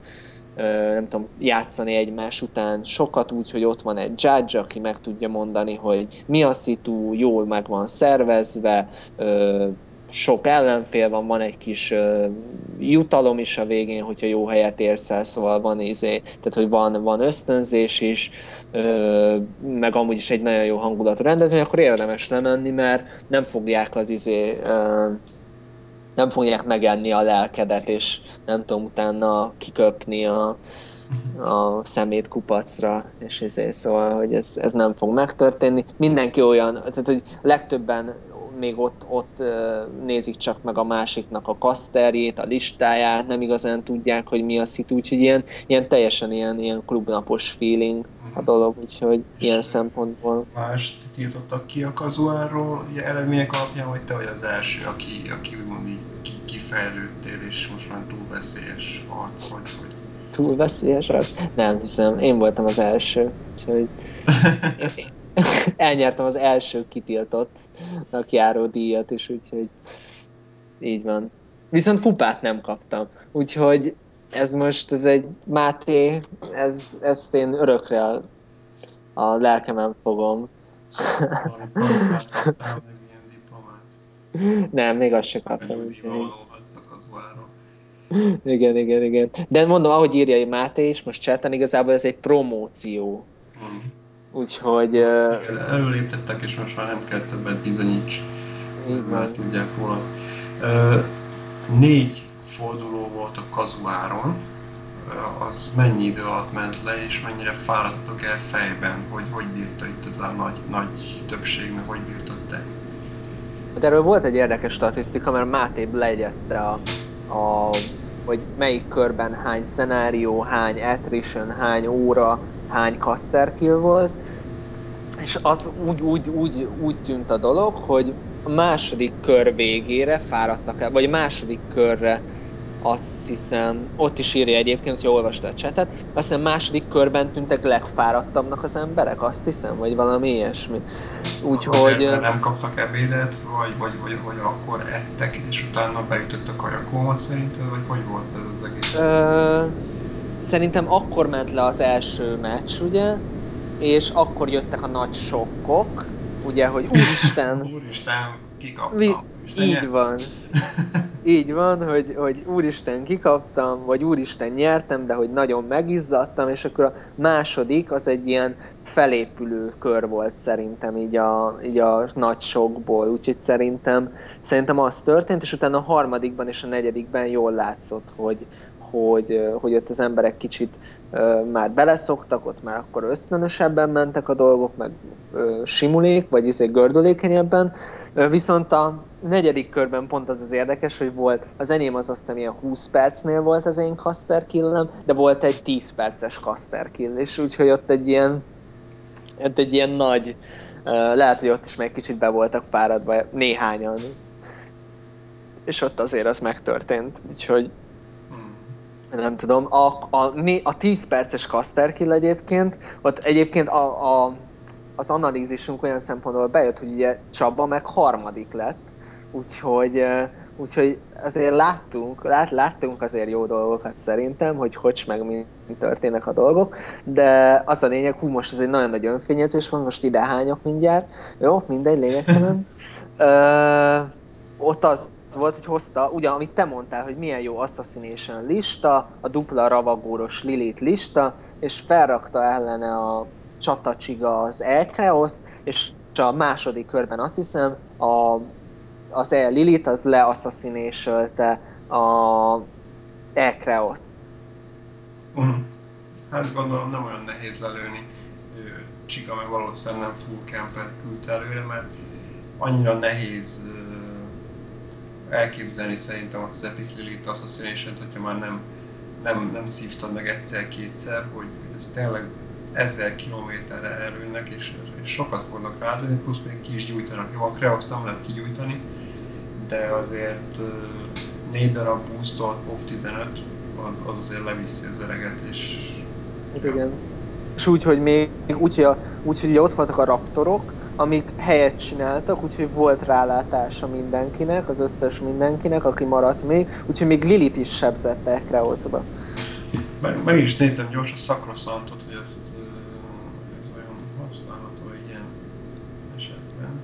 nem tudom, játszani egymás után sokat, úgyhogy ott van egy judge, aki meg tudja mondani, hogy mi a szitu, jól meg van szervezve, sok ellenfél van, van egy kis uh, jutalom is a végén, hogyha jó helyet érsz el, szóval van izé, tehát hogy van, van ösztönzés is, uh, meg amúgy is egy nagyon jó hangulatú rendezvény, akkor érdemes lemenni, mert nem fogják az izé, uh, nem fogják megenni a lelkedet, és nem tudom utána kiköpni a, a szemét kupacra, és izé, szóval, hogy ez, ez nem fog megtörténni. Mindenki olyan, tehát hogy legtöbben még ott, ott nézik csak meg a másiknak a kaszterjét, a listáját, nem igazán tudják, hogy mi a szitu, úgyhogy ilyen, ilyen teljesen ilyen, ilyen klubnapos feeling a mhm. dolog, úgyhogy és ilyen szempontból. Más tiltottak ki a kazuárról, ugye eredmények alapján, vagy te vagy az első, aki, aki úgymond így kifejlődtél, és most már túl veszélyes arc vagy, hogy túl veszélyes arc? Nem hiszem, én voltam az első, úgyhogy <laughs> <laughs> elnyertem az első kitiltottnak járó díjat is, úgyhogy így van. Viszont kupát nem kaptam, úgyhogy ez most, ez egy Máté, ez, ezt én örökre a, a lelkemen fogom. <laughs> nem, még azt sem kaptam. Igen, igen, igen. De mondom, ahogy írja Máté is, most chaten igazából ez egy promóció. Hmm. Úgyhogy... Igen, előléptettek, és most már nem kell többet bizonyíts. Így van. Már tudják róla. Négy forduló volt a kazuáron. Az mennyi idő alatt ment le, és mennyire fáradtok el fejben, hogy hogy bírta itt az a nagy, nagy többség, meg hogy bírtad te? Hát erről volt egy érdekes statisztika, mert Máté legyezte a, a hogy melyik körben hány szenárió, hány attrition, hány óra, hány caster kill volt, és az úgy, úgy, úgy, úgy tűnt a dolog, hogy a második kör végére fáradtak el, vagy a második körre azt hiszem, ott is írja egyébként, hogy olvasta a csetet, azt hiszem második körben tűntek legfáradtabbnak az emberek, azt hiszem, vagy valami ilyesmi. Úgyhogy... nem kaptak ebédet, vagy, vagy, vagy, vagy akkor ettek, és utána beütött a kajakóma szerinted, vagy hogy volt ez az egész? Ö, szerintem akkor ment le az első meccs, ugye, és akkor jöttek a nagy sokkok, ugye, hogy úristen... <laughs> úristen, kikaptam. Mi, így van. <laughs> így van, hogy, hogy úristen kikaptam, vagy úristen nyertem, de hogy nagyon megizzadtam, és akkor a második az egy ilyen felépülő kör volt szerintem így a, így a nagy sokból, úgyhogy szerintem, szerintem az történt, és utána a harmadikban és a negyedikben jól látszott, hogy, hogy, hogy ott az emberek kicsit már beleszoktak, ott már akkor ösztönösebben mentek a dolgok, meg simulék, vagy izé gördülékenyebben. Viszont a negyedik körben pont az az érdekes, hogy volt, az enyém az azt hiszem ilyen 20 percnél volt az én caster killem, de volt egy 10 perces caster kill, és úgyhogy ott egy ilyen, ott egy ilyen nagy, lehet, hogy ott is meg kicsit be voltak fáradva néhányan. És ott azért az megtörtént, úgyhogy nem tudom, a, a, a 10 perces caster kill egyébként, ott egyébként a, a, az analízisünk olyan szempontból bejött, hogy ugye Csaba meg harmadik lett, úgyhogy, úgyhogy azért láttunk, lát, láttunk azért jó dolgokat szerintem, hogy hogy meg mi történnek a dolgok, de az a lényeg, hogy most ez egy nagyon nagy önfényezés van, most ide hányok mindjárt, jó, mindegy, lényegtelen. <laughs> Ö, ott az volt, hogy hozta, ugye, amit te mondtál, hogy milyen jó Assassination lista, a dupla ravagóros Lilith lista, és felrakta ellene a csatacsiga az Elkreoszt, és a második körben azt hiszem, a, az El Lilith az leassassination a Elkreoszt. Mhm. Hát gondolom nem olyan nehéz lelőni. Csiga meg valószínűleg nem full camper küldte előre, mert annyira nehéz elképzelni szerintem az Epic Lilith Assassination-t, hogyha már nem, nem, nem szívtad meg egyszer-kétszer, hogy ez tényleg ezer kilométerre erőnek, és, és sokat fognak rádani, plusz még ki is gyújtanak. Jó, a Kreos nem lehet kigyújtani, de azért négy darab boostolt POV 15, az, az azért leviszi az öreget, és... Igen. És úgy, hogy még úgy, hogy, úgy, hogy ott voltak a raptorok, amik helyet csináltak, úgyhogy volt rálátása mindenkinek, az összes mindenkinek, aki maradt még, úgyhogy még Lilit is sebzette Kreoszba. Meg, meg is nézem gyors a szakroszantot, hogy ezt ez olyan használható ilyen esetben.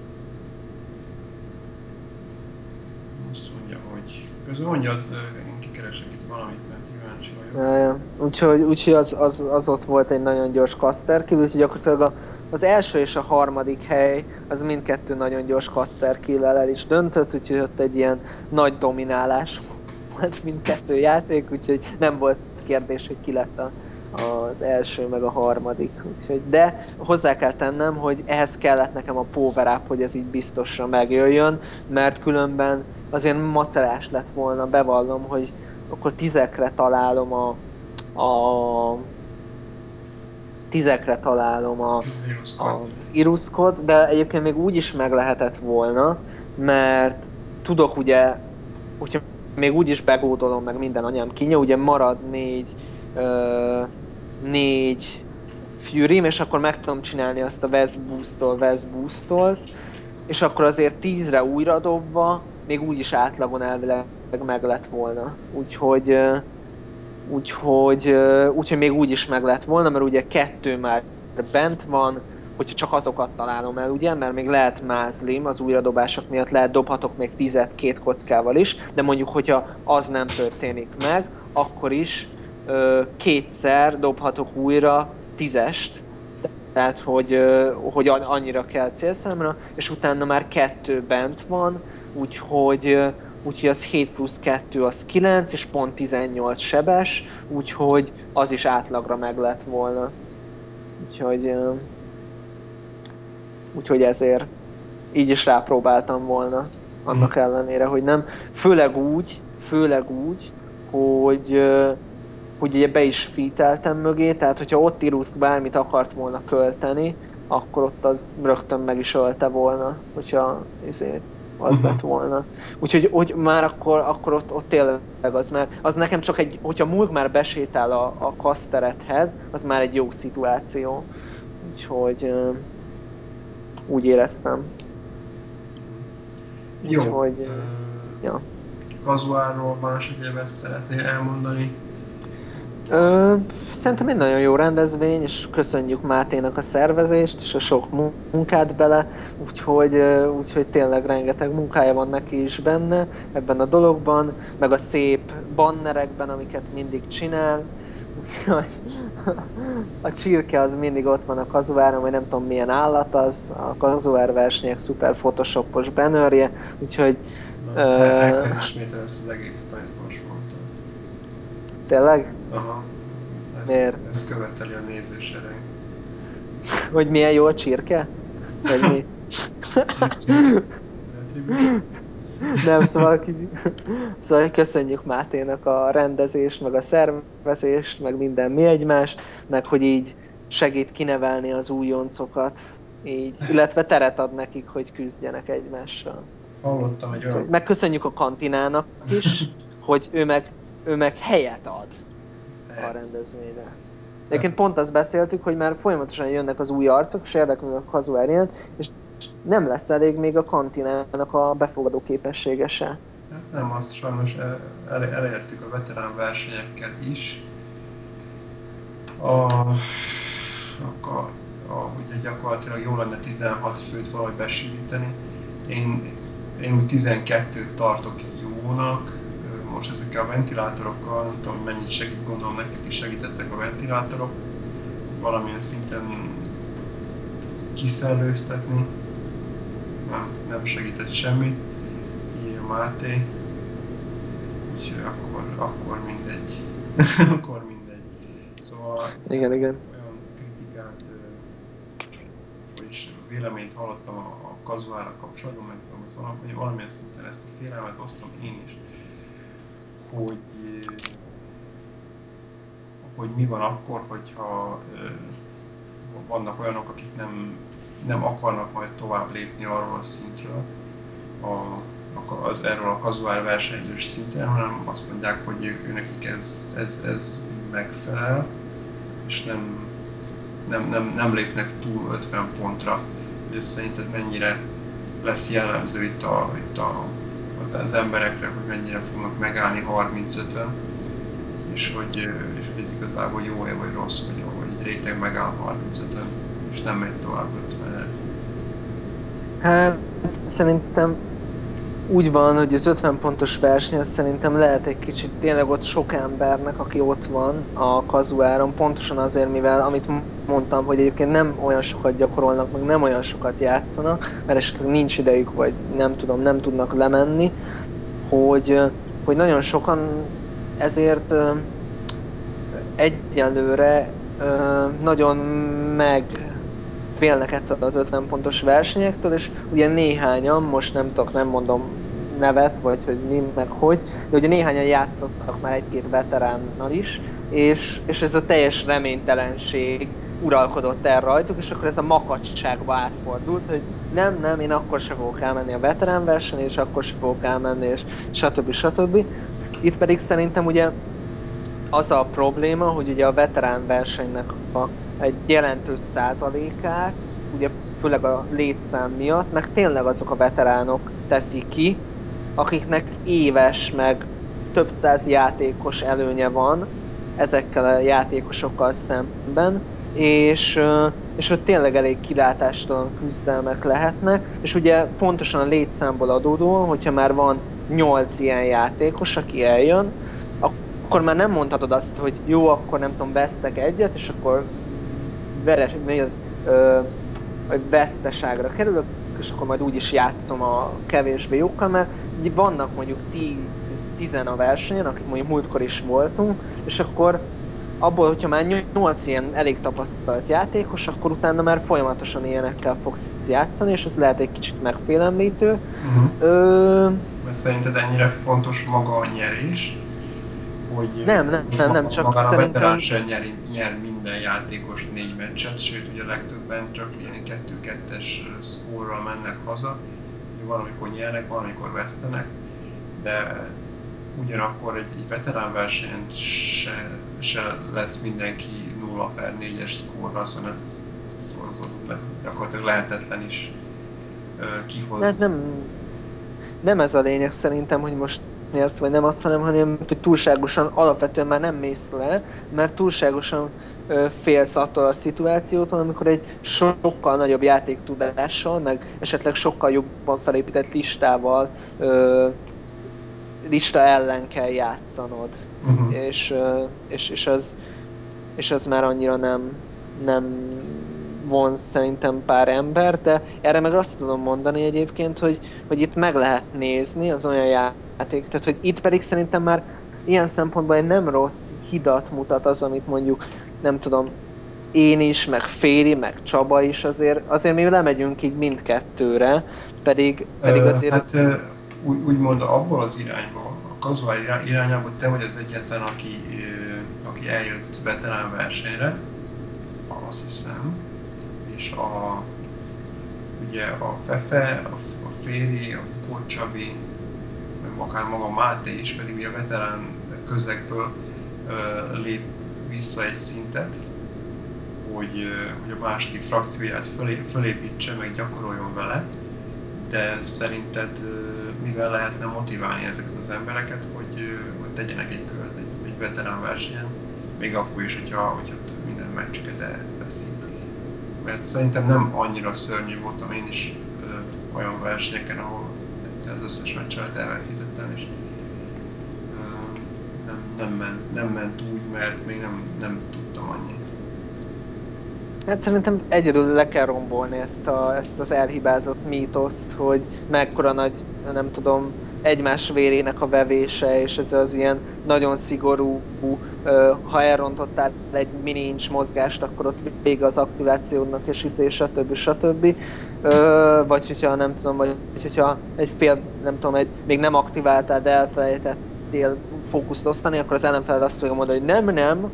Azt mondja, hogy közben mondja, én kikeresek itt valamit, mert kíváncsi vagyok. Ja, ja. Úgyhogy, úgyhogy az, az, az, ott volt egy nagyon gyors caster kill, úgyhogy gyakorlatilag a az első és a harmadik hely, az mindkettő nagyon gyors caster kill el is döntött, úgyhogy ott egy ilyen nagy dominálás volt mindkettő játék, úgyhogy nem volt kérdés, hogy ki lett a, az első meg a harmadik. Úgyhogy, de hozzá kell tennem, hogy ehhez kellett nekem a power up, hogy ez így biztosra megjöjjön, mert különben azért macerás lett volna, bevallom, hogy akkor tizekre találom a, a tizekre találom a, az iruszkot, de egyébként még úgy is meg lehetett volna, mert tudok ugye, hogyha még úgy is begódolom meg minden anyám kinya, ugye marad négy, ö, négy fury és akkor meg tudom csinálni azt a West Boost-tól, és akkor azért tízre újra dobva, még úgy is átlagon elvileg meg lett volna. Úgyhogy úgyhogy, úgyhogy még úgy is meg lett volna, mert ugye kettő már bent van, hogyha csak azokat találom el, ugye, mert még lehet mázlim az újradobások miatt, lehet dobhatok még tizet két kockával is, de mondjuk, hogyha az nem történik meg, akkor is ö, kétszer dobhatok újra tízest, tehát hogy, ö, hogy annyira kell célszámra, és utána már kettő bent van, úgyhogy úgyhogy az 7 plusz 2 az 9, és pont 18 sebes, úgyhogy az is átlagra meg lett volna. Úgyhogy, úgyhogy ezért így is rápróbáltam volna, annak mm. ellenére, hogy nem. Főleg úgy, főleg úgy, hogy, hogy ugye be is fíteltem mögé, tehát hogyha ott Irus bármit akart volna költeni, akkor ott az rögtön meg is ölte volna, hogyha ezért az uh-huh. lett volna. Úgyhogy hogy már akkor, akkor ott, ott tényleg az már, az nekem csak egy, hogyha Mulg már besétál a, a kaszterethez, az már egy jó szituáció. Úgyhogy úgy éreztem. Jó. Úgyhogy, ja. Kazuáról más egyébet szeretnél elmondani? Ö, szerintem egy nagyon jó rendezvény, és köszönjük Máténak a szervezést, és a sok munkát bele, úgyhogy, úgyhogy tényleg rengeteg munkája van neki is benne ebben a dologban, meg a szép bannerekben, amiket mindig csinál, úgyhogy <laughs> a csirke az mindig ott van a kazuáron, vagy nem tudom milyen állat az, a kazuár versenyek szuper photoshopos bannerje, úgyhogy... Na, uh, az egészet, amit most mondtam. Tényleg? Aha. Ez, Miért? ez követeli a nézés erenyt. <laughs> Hogy milyen jó a csirke? Vagy mi? <laughs> Nem, szóval, ki... szóval köszönjük Máténak a rendezést, meg a szervezést, meg minden mi egymás, meg hogy így segít kinevelni az újoncokat, így, illetve teret ad nekik, hogy küzdjenek egymással. Hallottam egy olyan... Meg köszönjük a kantinának is, <laughs> hogy ő meg, ő meg helyet ad a rendezvényre. Egyébként pont azt beszéltük, hogy már folyamatosan jönnek az új arcok, és érdeklődnek a kazuárján, és nem lesz elég még a kantinának a befogadó képessége se. Hát Nem, azt sajnos el, el, elértük a veterán versenyekkel is. A, akkor, a, ugye gyakorlatilag jó lenne 16 főt valahogy besűríteni. Én, én úgy 12-t tartok jónak. Most ezekkel a ventilátorokkal, nem tudom, mennyit segít, gondolom nektek is segítettek a ventilátorok. Valamilyen szinten kiszellőztetni. Nem, nem segített semmit. Írja Máté. Úgyhogy akkor, akkor mindegy. <laughs> akkor mindegy. Szóval Igen, igen. olyan kritikát, vagyis véleményt hallottam a, a kazuára kapcsolatban, meg tudom, valamilyen szinten ezt a félelmet osztom én is, hogy, hogy mi van akkor, hogyha vannak olyanok, akik nem, nem akarnak majd tovább lépni arról a szintről, a, az erről a kazuál versenyzős szinten, hanem azt mondják, hogy ők, nekik ez, ez, ez megfelel, és nem, nem, nem, nem lépnek túl 50 pontra. Ez szerinted mennyire lesz jellemző itt, a, itt a, az, emberekre, hogy mennyire fognak megállni 35-ön, és hogy, és hogy ez igazából jó-e vagy rossz, vagy hogy egy réteg megáll 35-ön, és nem megy tovább 50 Hát szerintem úgy van, hogy az 50 pontos verseny, szerintem lehet egy kicsit tényleg ott sok embernek, aki ott van a kazuáron, pontosan azért, mivel amit mondtam, hogy egyébként nem olyan sokat gyakorolnak, meg nem olyan sokat játszanak, mert esetleg nincs idejük, vagy nem tudom, nem tudnak lemenni, hogy, hogy nagyon sokan ezért egyelőre nagyon meg félnek ettől az 50 pontos versenyektől, és ugye néhányan, most nem tudok, nem mondom nevet, vagy hogy mi, meg hogy, de ugye néhányan játszottak már egy-két veteránnal is, és, és ez a teljes reménytelenség uralkodott el rajtuk, és akkor ez a makacságba átfordult, hogy nem, nem, én akkor se fogok elmenni a veterán versenyre, és akkor se fogok elmenni, és stb. stb. Itt pedig szerintem ugye az a probléma, hogy ugye a veterán versenynek a, egy jelentős százalékát, ugye főleg a létszám miatt, meg tényleg azok a veteránok teszik ki, akiknek éves, meg több száz játékos előnye van ezekkel a játékosokkal szemben, és, és ott tényleg elég kilátástalan küzdelmek lehetnek, és ugye pontosan a létszámból adódóan, hogyha már van 8 ilyen játékos, aki eljön, akkor már nem mondhatod azt, hogy jó, akkor nem tudom, vesztek egyet, és akkor veres, mi az, ö, vagy veszteságra kerülök, és akkor majd úgy is játszom a kevésbé jókkal, mert így vannak mondjuk 10 a versenyen, akik mondjuk múltkor is voltunk, és akkor abból, hogyha már 8 ilyen elég tapasztalt játékos, akkor utána már folyamatosan ilyenekkel fogsz játszani, és ez lehet egy kicsit megfélemlítő. Uh-huh. Ö... Mert szerinted ennyire fontos maga a nyerés? Hogy nem, nem, nem, nem csak szerintem... a sem nyer, nyer minden játékos négy meccset, sőt ugye legtöbben csak ilyen 2-2-es szkórral mennek haza. Valamikor nyernek, valamikor vesztenek, de ugyanakkor egy, egy veterán versenyen se, se lesz mindenki 0 per 4-es szkórral, szóval, szóval az, az gyakorlatilag lehetetlen is kihozni. Hát nem, nem ez a lényeg szerintem, hogy most nyersz, vagy nem azt, hanem, hanem hogy túlságosan alapvetően már nem mész le, mert túlságosan ö, félsz attól a szituációtól, amikor egy sokkal nagyobb játéktudással, meg esetleg sokkal jobban felépített listával ö, lista ellen kell játszanod. Uh-huh. És, és, és, az, és az már annyira nem, nem vonz szerintem pár ember, de erre meg azt tudom mondani egyébként, hogy, hogy itt meg lehet nézni az olyan játék, tehát hogy itt pedig szerintem már ilyen szempontból egy nem rossz hidat mutat az, amit mondjuk, nem tudom, én is, meg Féri, meg Csaba is azért, azért mi lemegyünk így mindkettőre, pedig, pedig azért... Hát úgy, úgymond abból az irányból, a kazuál irányából te vagy az egyetlen, aki, aki eljött veterán versenyre, azt hiszem, és a, ugye a Fefe, a, a Féri, a Kocsabi, akár maga Máté is, pedig ugye a veterán közegből uh, lép vissza egy szintet, hogy, hogy a második frakcióját fölé, fölépítse, meg gyakoroljon vele, de szerinted mivel lehetne motiválni ezeket az embereket, hogy, hogy tegyenek egy kört egy, egy veterán versenyen, még akkor is, hogyha, hogyha minden meccsüket elveszítik. Mert szerintem nem annyira szörnyű voltam én is ö, olyan versenyeken, ahol egyszer az összes meccset elveszítettem, és ö, nem, nem, ment, nem ment úgy, mert még nem, nem tudtam annyit. Hát szerintem egyedül le kell rombolni ezt, a, ezt az elhibázott mítoszt, hogy mekkora nagy, nem tudom, egymás vérének a vevése, és ez az ilyen nagyon szigorú, ha elrontottál egy mini inch mozgást, akkor ott vége az aktivációnak, és izé, stb. stb. Vagy hogyha nem tudom, vagy hogyha egy fél, nem tudom, egy, még nem aktiváltál, de elfelejtettél fókuszt osztani, akkor az ellenfeled azt fogja mondani, hogy nem, nem,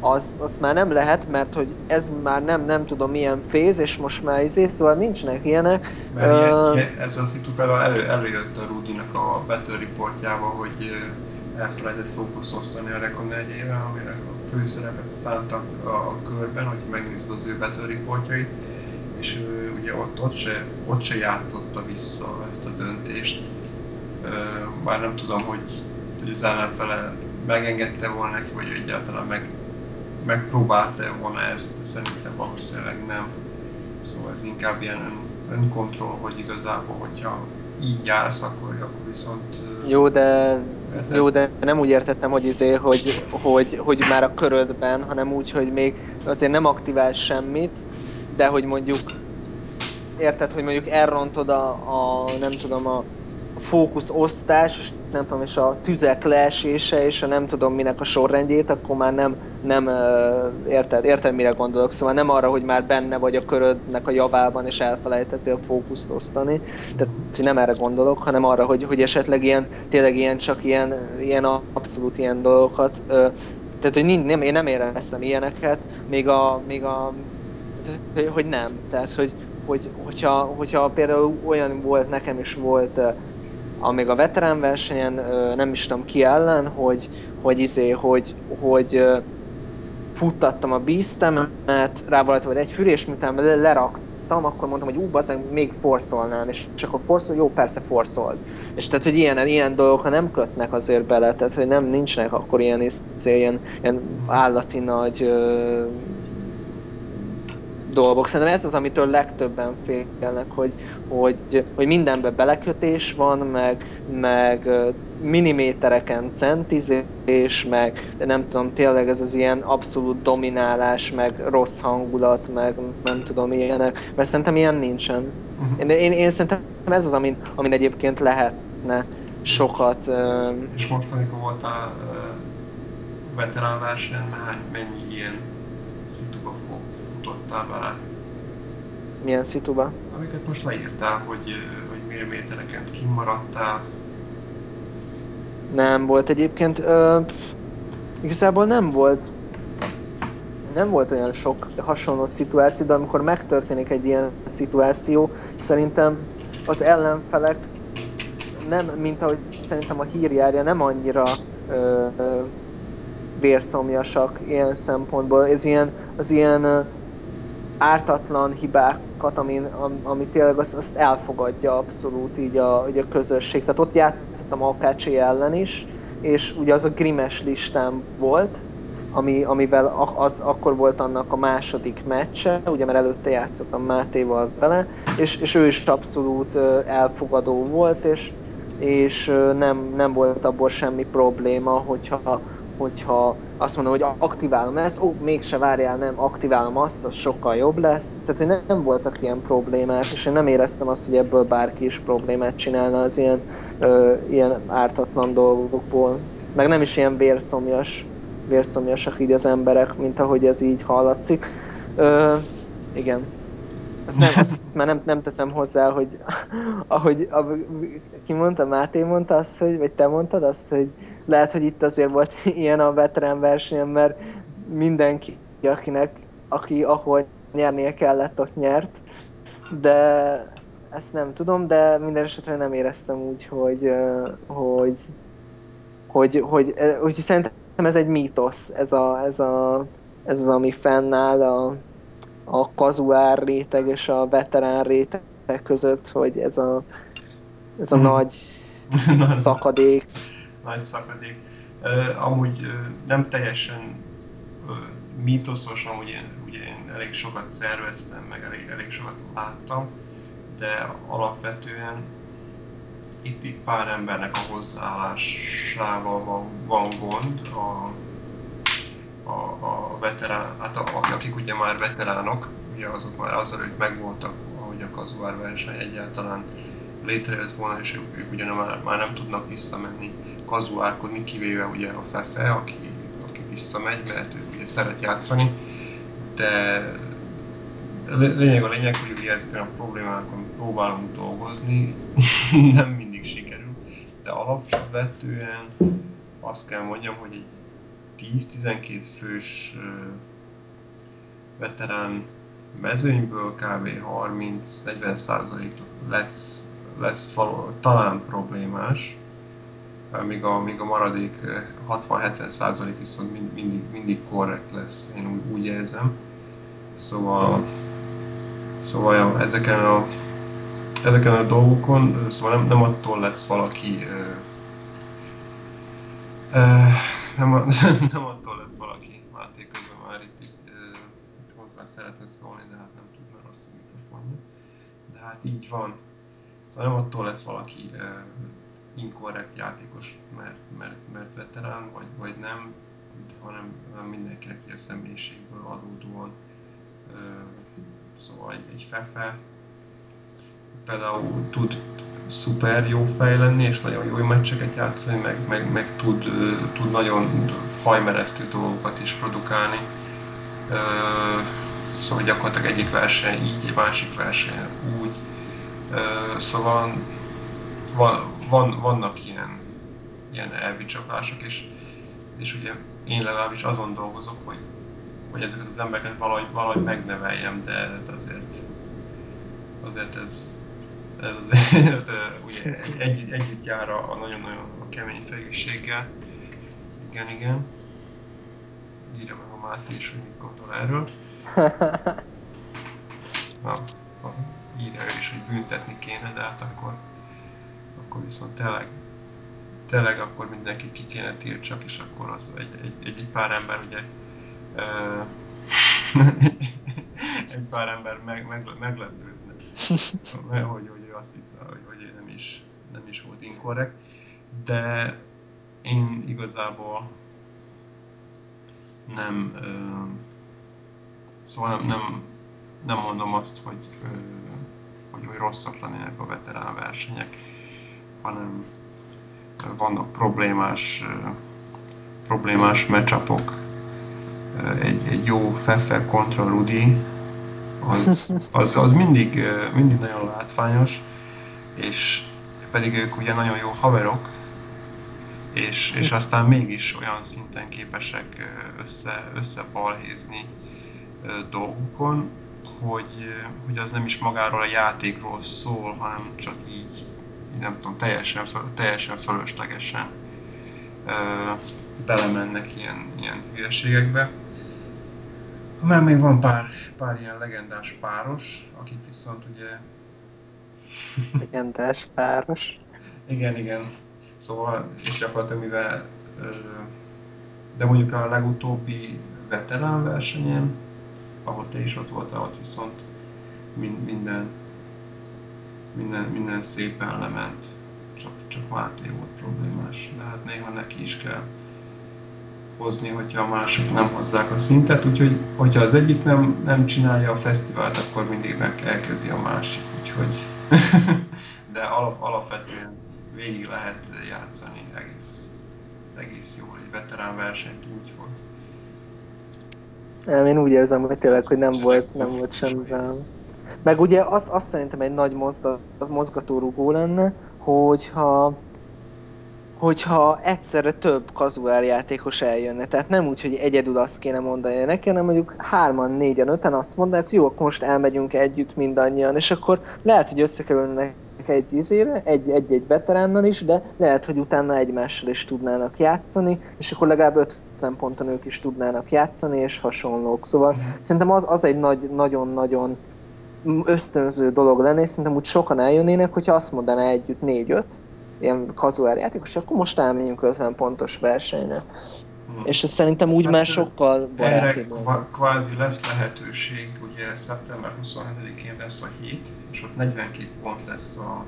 az, az már nem lehet, mert hogy ez már nem, nem tudom milyen féz, és most már izé, szóval nincsenek ilyenek. Mert uh, ilyen, ilyen, ez az szitu például elő, előjött a Rudinak a Battle reportjába, hogy elfelejtett fókusz osztani a Recon egyével, amire a főszerepet szántak a, körben, hogy megnézed az ő Battle reportjait, és ő ugye ott, ott, se, ott se játszotta vissza ezt a döntést. Már nem tudom, hogy, hogy az ellenfele megengedte volna neki, vagy egyáltalán meg, megpróbálta volna ezt, de szerintem valószínűleg nem. Szóval ez inkább ilyen ön, önkontroll, hogy igazából, hogyha így jársz, akkor, akkor viszont... Jó, de, jó, de nem úgy értettem, hogy, izé, hogy, hogy, hogy már a körödben, hanem úgy, hogy még azért nem aktivál semmit, de hogy mondjuk érted, hogy mondjuk elrontod a, a nem tudom, a, fókusz osztás, és nem tudom, és a tüzek leesése, és a nem tudom minek a sorrendjét, akkor már nem, nem érted, érted mire gondolok, szóval nem arra, hogy már benne vagy a körödnek a javában, és elfelejtettél fókuszt osztani, tehát nem erre gondolok, hanem arra, hogy, hogy esetleg ilyen, tényleg ilyen csak ilyen, ilyen abszolút ilyen dolgokat, tehát hogy nem, én nem éreztem ilyeneket, még a, még a hogy nem, tehát hogy, hogy hogyha, hogyha például olyan volt, nekem is volt amíg a veterán versenyen, nem is tudom ki ellen, hogy, hogy izé, hogy, hogy futtattam a bíztemet, rá volt vagy egy fürés, miután leraktam, akkor mondtam, hogy ú, bazen, még forszolnám, és, és akkor forszol, jó, persze forszold. És tehát, hogy ilyen, ilyen dolgok nem kötnek azért bele, tehát, hogy nem nincsenek akkor ilyen, ilyen, ilyen állati nagy dolgok. Szerintem ez az, amitől legtöbben félnek, hogy, hogy, hogy mindenben belekötés van, meg, meg millimétereken centizés, meg nem tudom, tényleg ez az ilyen abszolút dominálás, meg rossz hangulat, meg nem tudom, ilyenek, mert szerintem ilyen nincsen. Uh-huh. Én, én, én szerintem ez az, amin, amin egyébként lehetne sokat... Uh... És most, amikor voltál veterán versenyen, mennyi ilyen szituba futottál vele? Milyen szituba? Amiket most leírtál, hogy, hogy millimétereken kimaradtál. Nem volt egyébként. Ö, igazából nem volt nem volt olyan sok hasonló szituáció, de amikor megtörténik egy ilyen szituáció, szerintem az ellenfelek nem, mint ahogy szerintem a hírjárja, nem annyira ö, ö, vérszomjasak ilyen szempontból. Ez ilyen, az ilyen ártatlan hibákat, ami, ami tényleg azt, azt elfogadja abszolút így a, így a közösség. Tehát ott játszottam AKC ellen is, és ugye az a Grimes listám volt, ami, amivel az, akkor volt annak a második meccse, ugye mert előtte játszottam Mátéval vele, és, és ő is abszolút elfogadó volt, és, és nem, nem volt abból semmi probléma, hogyha hogyha azt mondom, hogy aktiválom ezt, ó, mégse várjál, nem, aktiválom azt, az sokkal jobb lesz. Tehát, hogy nem, voltak ilyen problémák, és én nem éreztem azt, hogy ebből bárki is problémát csinálna az ilyen, ö, ilyen ártatlan dolgokból. Meg nem is ilyen vérszomjas vérszomjasak így az emberek, mint ahogy ez így hallatszik. Ö, igen. Azt, nem, azt már nem, nem teszem hozzá, hogy <laughs> ahogy a, ki mondta, Máté mondta azt, hogy, vagy te mondtad azt, hogy lehet, hogy itt azért volt <laughs> ilyen a veterán versenyen, mert mindenki, akinek, aki ahol nyernie kellett, ott nyert, de ezt nem tudom, de minden esetre nem éreztem úgy, hogy, hogy, hogy, hogy, hogy, hogy szerintem ez egy mítosz, ez, a, ez, a, ez az, ami fennáll a, a kazuár réteg és a veterán réteg között, hogy ez a, ez a hmm. nagy <laughs> szakadék. Nagy szakadék. Amúgy nem teljesen mítoszos, amúgy én, ugye én elég sokat szerveztem, meg elég, elég sokat láttam, de alapvetően itt, itt pár embernek a hozzáállásával van, van gond, a, a, a veterán, hát a, akik ugye már veteránok, ugye azok már ők megvoltak, ahogy a kazuár verseny egyáltalán létrejött volna, és ők, ők ugye már, már nem tudnak visszamenni kazuárkodni, kivéve ugye a Fefe, aki, aki visszamegy, mert ő ugye szeret játszani, de lényeg a lényeg, hogy ugye ezeken a problémákon próbálunk dolgozni, <laughs> nem mindig sikerül, de alapvetően azt kell mondjam, hogy egy 10-12 fős veterán mezőnyből kb. 30-40 százalék lesz, való, talán problémás, míg a, míg a maradék 60-70 százalék viszont mindig, mindig korrekt lesz, én úgy, úgy érzem. Szóval, szóval ja, ezeken a ezeken a dolgokon, szóval nem, nem attól lesz valaki nem, <laughs> nem attól lesz valaki Máté közben már itt, itt, itt hozzá szeretne szólni, de hát nem tud, mert rossz a mikrofonja. De hát így van. Szóval nem attól lesz valaki uh, inkorrekt játékos, mert, mert, mert veterán, vagy, vagy nem, hanem, mindenkinek a személyiségből adódóan. Uh, szóval egy, egy fefe például tud szuper jó fej lenni, és nagyon jó meccseket játszani, meg, meg, meg tud, tud nagyon hajmeresztő dolgokat is produkálni. Szóval gyakorlatilag egyik verseny így, egy másik verseny úgy. Szóval van, van, vannak ilyen, ilyen elvicsapások, és, és ugye én legalábbis azon dolgozok, hogy, hogy ezeket az embereket valahogy, valahogy megneveljem, de azért, azért ez, ez azért ugye egy, együtt jár a, nagyon-nagyon a kemény fejűséggel. Igen, igen. Írja meg a Máté is, hogy mit gondol erről. <laughs> Na, írja ő is, hogy büntetni kéne, de hát akkor, akkor viszont tényleg, tényleg akkor mindenki ki kéne tiltsak, és akkor az egy, egy, egy, pár ember ugye <laughs> egy pár ember meg, meg, meglepődne, hogy, hogy azt hiszem, hogy, hogy nem is, nem is volt inkorrekt, de én igazából nem, ö, szóval nem, nem, nem mondom azt, hogy, ö, hogy, hogy rosszak lennének a veterán versenyek, hanem vannak problémás, problémás meccsapok. Egy, egy jó Fefe kontra Rudi, az, <laughs> az, az mindig, mindig nagyon látványos, és pedig ők ugye nagyon jó haverok, és, és aztán mégis olyan szinten képesek össze, összebalhézni dolgokon, hogy, hogy az nem is magáról a játékról szól, hanem csak így, nem tudom, teljesen, teljesen fölöslegesen belemennek ilyen, ilyen hülyeségekbe. Már még van pár, pár ilyen legendás páros, akik viszont ugye... <laughs> Legendás páros? igen, igen. Szóval, és gyakorlatilag mivel... De mondjuk a legutóbbi veterán versenyen, ahol te is ott voltál, ott viszont minden, minden, minden szépen lement. Csak, csak Máté volt problémás, de hát néha neki is kell hozni, hogyha a mások nem hozzák a szintet, úgyhogy hogyha az egyik nem, nem csinálja a fesztivált, akkor mindig meg elkezdi a másik, úgyhogy <laughs> de alap, alapvetően végig lehet játszani egész, egész jól, egy veterán versenyt úgy, hogy nem, én úgy érzem, hogy tényleg, hogy nem volt, nem volt semmi Meg ugye az, az szerintem egy nagy mozga, mozgatórugó lenne, hogyha hogyha egyszerre több kazuál játékos eljönne. Tehát nem úgy, hogy egyedül azt kéne mondani neki, hanem mondjuk hárman, négyen, öten azt mondják, hogy jó, akkor most elmegyünk együtt mindannyian, és akkor lehet, hogy összekerülnek egy izére, egy-egy veteránnal is, de lehet, hogy utána egymással is tudnának játszani, és akkor legalább 50 ponton ők is tudnának játszani, és hasonlók. Szóval mm. szerintem az, az egy nagy, nagyon-nagyon ösztönző dolog lenne, és szerintem úgy sokan eljönnének, hogyha azt mondaná együtt négy-öt, ilyen kazuál játékos, akkor most elmegyünk 50 pontos versenyre. Hmm. És ez szerintem úgy hát, már sokkal barátibb kv- kvázi lesz lehetőség, ugye szeptember 27-én lesz a hét, és ott 42 pont lesz a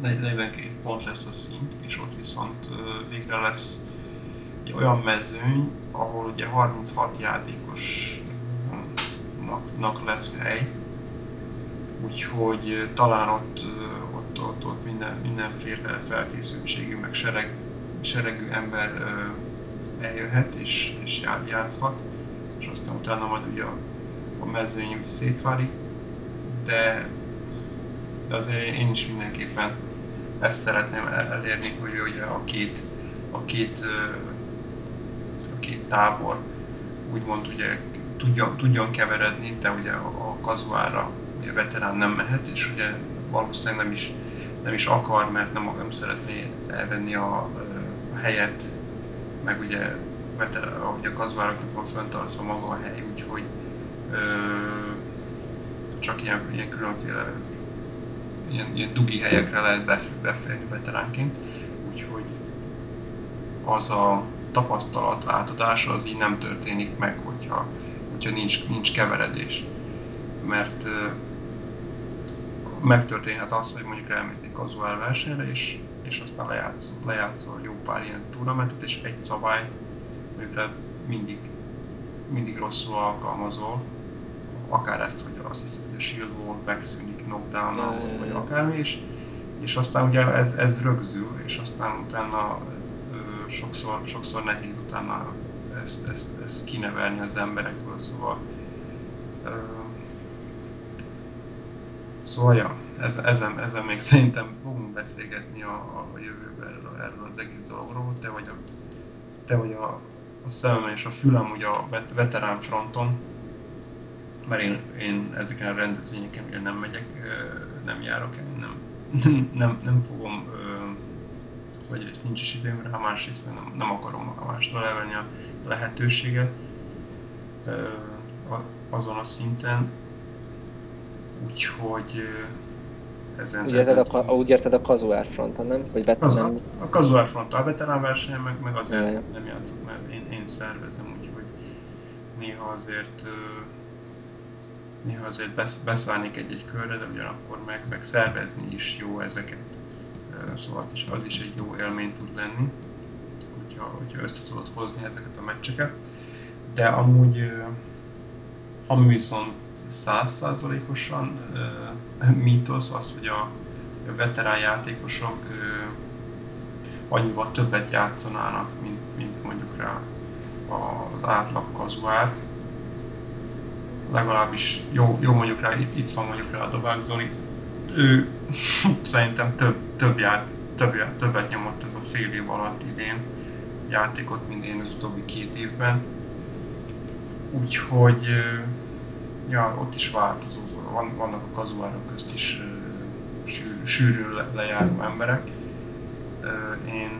42 pont lesz a szint, és ott viszont végre lesz egy olyan mezőny, ahol ugye 36 játékosnak lesz hely, úgyhogy talán ott, ott, ott, ott minden, mindenféle felkészültségű, meg sereg, seregű ember eljöhet és, és játszhat, és aztán utána majd ugye a, a mezőny szétválik, de, de azért én is mindenképpen ezt szeretném elérni, hogy ugye a két, a két, a két tábor úgymond ugye tudjon, tudjon keveredni, de ugye a, a kazuára ugye veterán nem mehet, és ugye valószínűleg nem is, nem is akar, mert nem, nem szeretné elvenni a, a helyet, meg ugye veterán, ahogy a kazuáraknak van fenntartva maga a hely, úgyhogy ö, csak ilyen, ilyen különféle ilyen, ilyen dugi helyekre lehet beférni veteránként, úgyhogy az a tapasztalat átadása az így nem történik meg, hogyha, hogyha nincs, nincs keveredés. Mert megtörténhet az, hogy mondjuk elmész egy kazuál versenyre, és, és aztán lejátszol, lejátszol jó pár ilyen turnamentet, és egy szabály, amire mindig, mindig rosszul alkalmazol, akár ezt, hogy azt hiszed, hogy a shield wall megszűnik knockdown vagy akármi, és, és aztán ugye ez, ez rögzül, és aztán utána ö, sokszor, sokszor nehéz utána ezt, ezt, ezt kinevelni az emberekből, szóval ö, Szóval, ja, ez, ezen, ezen még szerintem fogunk beszélgetni a, a jövőben erről, erről az egész dologról. Te vagy a, te vagy a, a szemem és a fülem ugye a veterán fronton, mert én, én ezeken a rendezvényeken ugye nem megyek, nem járok, én nem, nem, nem fogom, szóval egyrészt nincs is időm rá, másrészt nem, nem akarom mástól elvenni a lehetőséget azon a szinten, Úgyhogy ezen... Úgy, ezen a, a, úgy érted a kazuár fronton, nem? Vagy Kazu, nem... A kazuár fronton, a veterán versenyen meg, meg azért ja, nem játszok, mert én, én szervezem, úgyhogy néha azért néha azért beszállnék egy-egy körre, de ugyanakkor meg, meg szervezni is jó ezeket. Szóval az is, az is egy jó élmény tud lenni, hogyha, hogyha össze tudod hozni ezeket a meccseket. De amúgy, ami viszont százszázalékosan mítosz az, hogy a veterán játékosok annyival többet játszanának, mint, mint mondjuk rá az átlag kazuár. Legalábbis jó, jó mondjuk rá, itt, itt van mondjuk rá a Dobák Zoli. Ő <laughs> szerintem több, több jár, több, többet nyomott ez a fél év alatt idén játékot, mint én az utóbbi két évben. Úgyhogy ja, ott is változó, Van, vannak a kazuárok közt is sűr, sűrűn le, lejáró emberek. Én,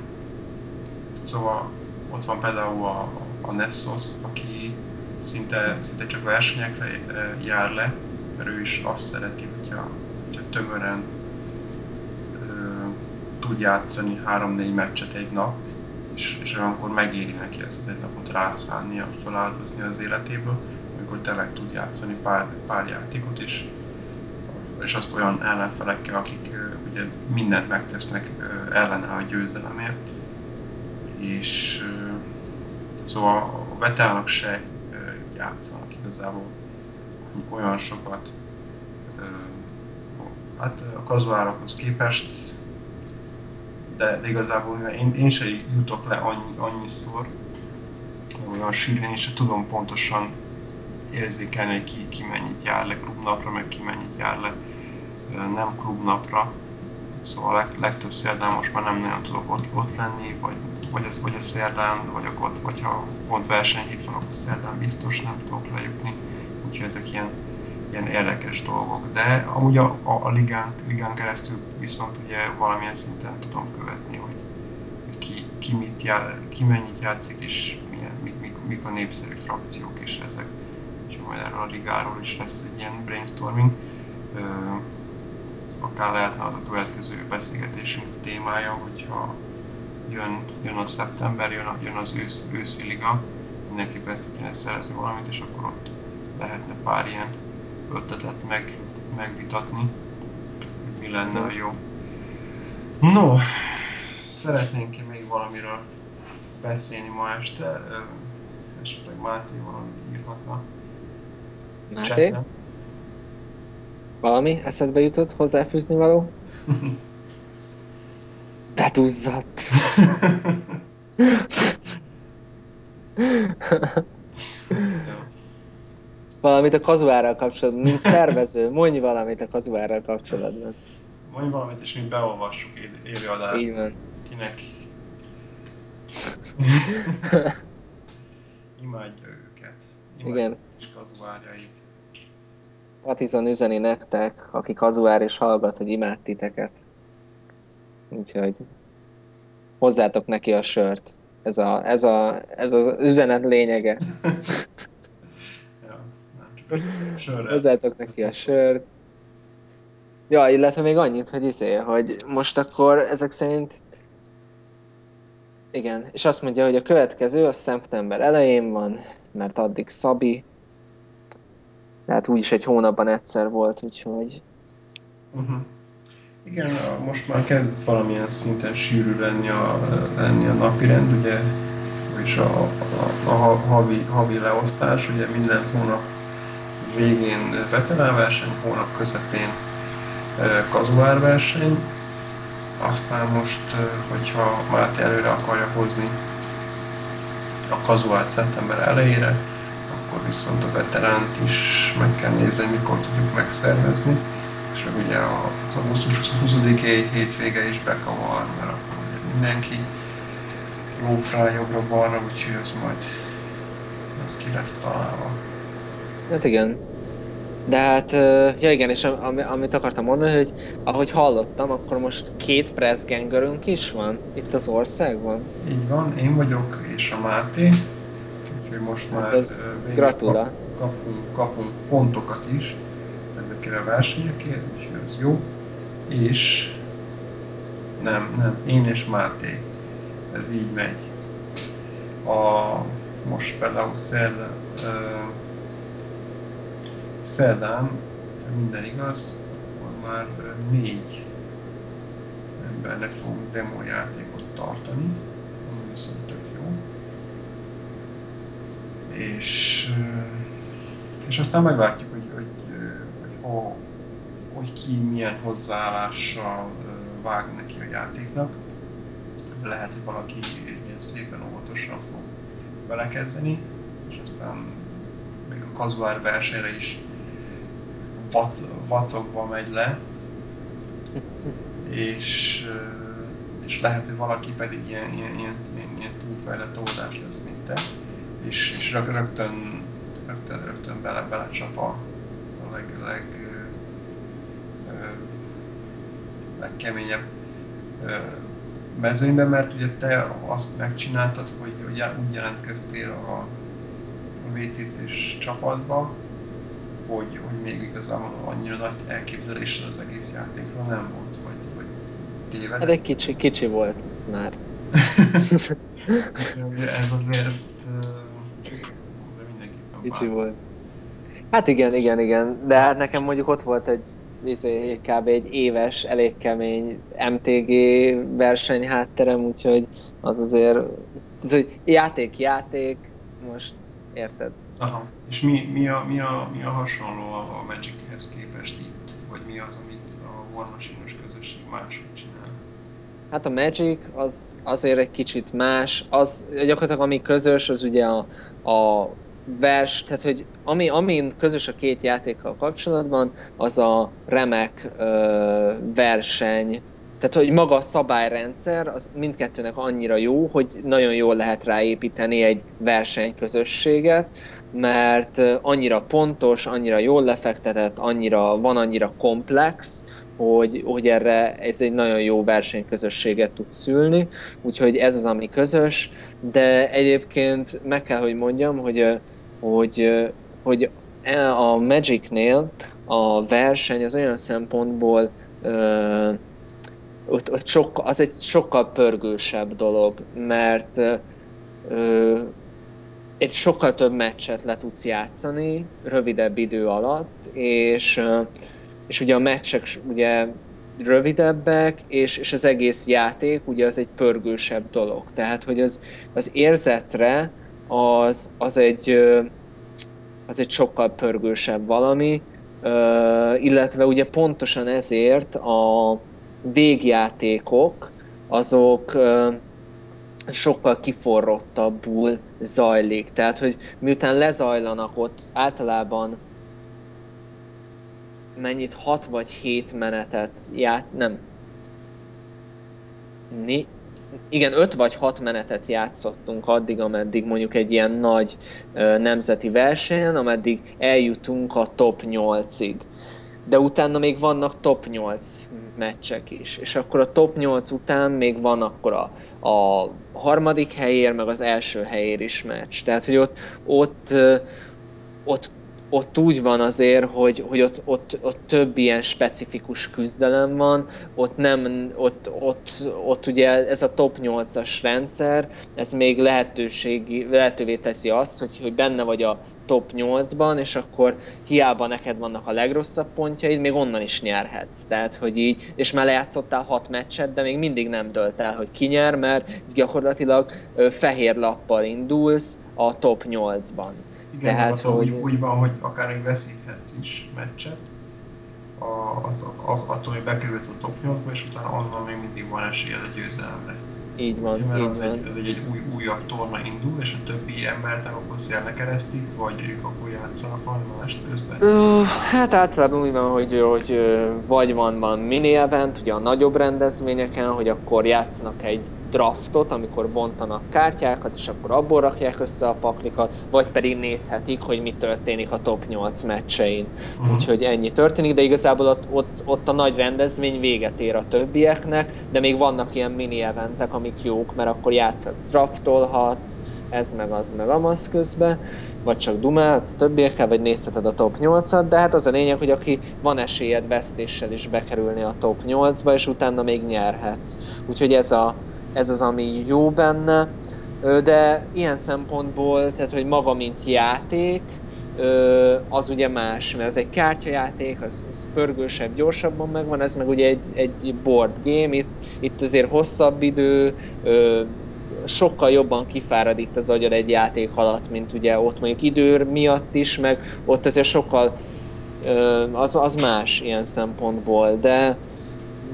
szóval ott van például a, a Nessos, aki szinte, szinte csak versenyekre jár le, mert ő is azt szereti, hogyha, hogyha tömören uh, tud játszani 3-4 meccset egy nap, és, és olyankor megéri neki ezt egy napot rászánnia, feláldozni az életéből amikor tényleg tud játszani pár, pár játékot is, és azt olyan ellenfelekkel, akik ugye mindent megtesznek ellene a győzelemért. És szóval a veteránok se játszanak igazából olyan sokat, hát a kazuárokhoz képest, de, igazából én, én se jutok le annyi, annyiszor, olyan sűrűn, és tudom pontosan érzékelni, hogy ki, ki mennyit jár le klubnapra, meg ki mennyit jár le nem klubnapra. Szóval leg, legtöbb szerdán most már nem nagyon tudok ott, ott lenni, vagy, vagy, az, vagy a szerdán vagyok ott, vagy ha pont versenyhét van, akkor szerdán biztos nem tudok lejutni. Úgyhogy ezek ilyen, ilyen érdekes dolgok. De amúgy a, a, a ligán, ligán keresztül viszont ugye valamilyen szinten tudom követni, hogy ki, ki, mit jár, ki mennyit játszik, és milyen, mik, mik, mik a népszerű frakciók, és ezek. Úgyhogy majd erről a ligáról is lesz egy ilyen brainstorming akár lehetne az a következő beszélgetésünk témája, hogyha jön, jön a szeptember, jön, jön az ősz, őszi liga, mindenki be kéne szerezni valamit, és akkor ott lehetne pár ilyen ötletet meg, megvitatni, mi lenne a jó. No, szeretnénk még valamiről beszélni ma este, esetleg Máté valamit írhatna. Máté? Valami eszedbe jutott hozzáfűzni való? <laughs> Betuzzadt. <laughs> valamit a kazuárral kapcsolatban, mint szervező, mondj valamit a kazuárral kapcsolatban. Mondj valamit, és mi beolvassuk élő adásba. Így van. Kinek <laughs> imádja őket. Imádja Igen. És kazuárjait. Patizon üzeni nektek, aki kazuár és hallgat, hogy imád titeket. Úgyhogy hozzátok neki a sört. Ez, a, ez, a, ez az üzenet lényege. <laughs> ja, Hozzátok neki a sört. Ja, illetve még annyit, hogy izé, hogy most akkor ezek szerint igen, és azt mondja, hogy a következő a szeptember elején van, mert addig Szabi, tehát úgyis egy hónapban egyszer volt, úgyhogy... Uh-huh. Igen, most már kezd valamilyen szinten sűrű lenni a, lenni a napi rend, ugye, és a, a, a havi, havi leosztás, ugye minden hónap végén veteránverseny, hónap közepén kazuárverseny, aztán most, hogyha Máté előre akarja hozni a kazuált szeptember elejére, akkor viszont a veteránt is meg kell nézni, mikor tudjuk megszervezni, és meg ugye a augusztus 20 hétvége is bekavar, mert akkor ugye mindenki lófrá jobbra-balra, úgyhogy az majd az ki lesz találva. Hát igen. De hát, ja igen, és am, amit akartam mondani, hogy ahogy hallottam, akkor most két pressgangerünk is van itt az országban. Így van, én vagyok és a Máté, úgyhogy most hát már ez gratula. Kapunk, kapunk pontokat is ezekre a versenyekért, úgyhogy ez jó. És nem, nem, én és Máté. Ez így megy. A, most például szerdán, uh, szerdán, minden igaz, akkor már négy embernek fogunk demo játékot tartani, ami viszont tök jó és, és aztán meglátjuk, hogy, hogy, hogy, hogy, hogy ki milyen hozzáállással vág neki a játéknak. Lehet, hogy valaki ilyen szépen óvatosan fog belekezdeni, és aztán még a kazuár versenyre is vac, vacogva megy le, és, és lehet, hogy valaki pedig ilyen, ilyen, ilyen, ilyen túlfejlett óvodás lesz, mint te, és, és rögtön, rögtön, rögtön bele, belecsap a, a leg, leg, legkeményebb mezőnyben, mert ugye te azt megcsináltad, hogy, hogy úgy jelentkeztél a, a VTC-s csapatba, hogy, hogy még igazából annyira nagy elképzelésed az egész játékról nem volt, vagy, vagy téved. Hát egy kicsi, kicsi volt már. <laughs> ez azért Kicsi volt. Hát igen, igen, igen. De hát nekem mondjuk ott volt egy izé, kb. egy éves, elég kemény MTG verseny hátterem, úgyhogy az azért, az, hogy játék, játék, most érted? Aha. És mi, mi, a, mi, a, mi a hasonló a Magichez képest itt? Vagy mi az, amit a War Machine-os közösség máshogy csinál? Hát a Magic az azért egy kicsit más, az gyakorlatilag ami közös, az ugye a, a vers, tehát hogy ami, amin közös a két játékkal kapcsolatban, az a remek ö, verseny, tehát hogy maga a szabályrendszer, az mindkettőnek annyira jó, hogy nagyon jól lehet ráépíteni egy versenyközösséget, mert annyira pontos, annyira jól lefektetett, annyira, van annyira komplex, hogy, hogy erre ez egy nagyon jó versenyközösséget tud szülni, úgyhogy ez az, ami közös, de egyébként meg kell, hogy mondjam, hogy, hogy, hogy e, a Magicnél a verseny az olyan szempontból ott, ott sok, az egy sokkal pörgősebb dolog, mert ö, egy sokkal több meccset le tudsz játszani rövidebb idő alatt, és, és ugye a meccsek ugye rövidebbek, és, és az egész játék ugye az egy pörgősebb dolog. Tehát, hogy az, az érzetre az, az, egy, az egy sokkal pörgősebb valami, illetve ugye pontosan ezért a végjátékok azok sokkal kiforrottabbul zajlik. Tehát, hogy miután lezajlanak ott általában mennyit, 6 vagy 7 menetet ját, nem. Ni, igen, 5 vagy 6 menetet játszottunk addig, ameddig mondjuk egy ilyen nagy nemzeti versenyen, ameddig eljutunk a top 8-ig de utána még vannak top 8 meccsek is, és akkor a top 8 után még van akkor a, a harmadik helyér, meg az első helyér is meccs. Tehát, hogy ott, ott, ott ott úgy van azért, hogy, hogy ott, ott, ott több ilyen specifikus küzdelem van, ott nem, ott, ott, ott ugye ez a top 8-as rendszer, ez még lehetőség, lehetővé teszi azt, hogy, hogy benne vagy a top 8-ban, és akkor hiába neked vannak a legrosszabb pontjaid, még onnan is nyerhetsz. Tehát, hogy így, és már lejátszottál 6 meccset, de még mindig nem dölt el, hogy ki nyer, mert gyakorlatilag fehér lappal indulsz a top 8-ban. Igen, Tehát, hogy... úgy, úgy van, hogy akár még veszíthetsz is meccset, a, a, a, attól, hogy bekerülsz a top 8 és utána onnan még mindig van esélyed a győzelemre. Így van, mert így az van. Egy, ez egy, egy új, újabb torna indul, és a többi embert akkor szélnek keresztik, vagy ők akkor játszanak valami mást közben? Uh, hát általában úgy van, hogy, hogy vagy van, van mini event, ugye a nagyobb rendezvényeken, hogy akkor játszanak egy draftot, amikor bontanak kártyákat, és akkor abból rakják össze a paklikat, vagy pedig nézhetik, hogy mi történik a top 8 meccsein. Uh-huh. Úgyhogy ennyi történik, de igazából ott, ott, ott a nagy rendezvény véget ér a többieknek, de még vannak ilyen mini eventek, amik jók, mert akkor játszhatsz, draftolhatsz, ez meg az meg amaz közben, vagy csak dumálhatsz többiekkel, vagy nézheted a top 8-at, de hát az a lényeg, hogy aki van esélyed vesztéssel is bekerülni a top 8-ba, és utána még nyerhetsz. Úgyhogy ez a, ez az, ami jó benne, de ilyen szempontból, tehát hogy maga mint játék, az ugye más, mert ez egy kártyajáték, az, az pörgősebb, gyorsabban megvan, ez meg ugye egy, egy board game, itt, itt azért hosszabb idő, sokkal jobban kifárad itt az agyad egy játék alatt, mint ugye ott mondjuk idő miatt is, meg ott azért sokkal az, az más ilyen szempontból, de,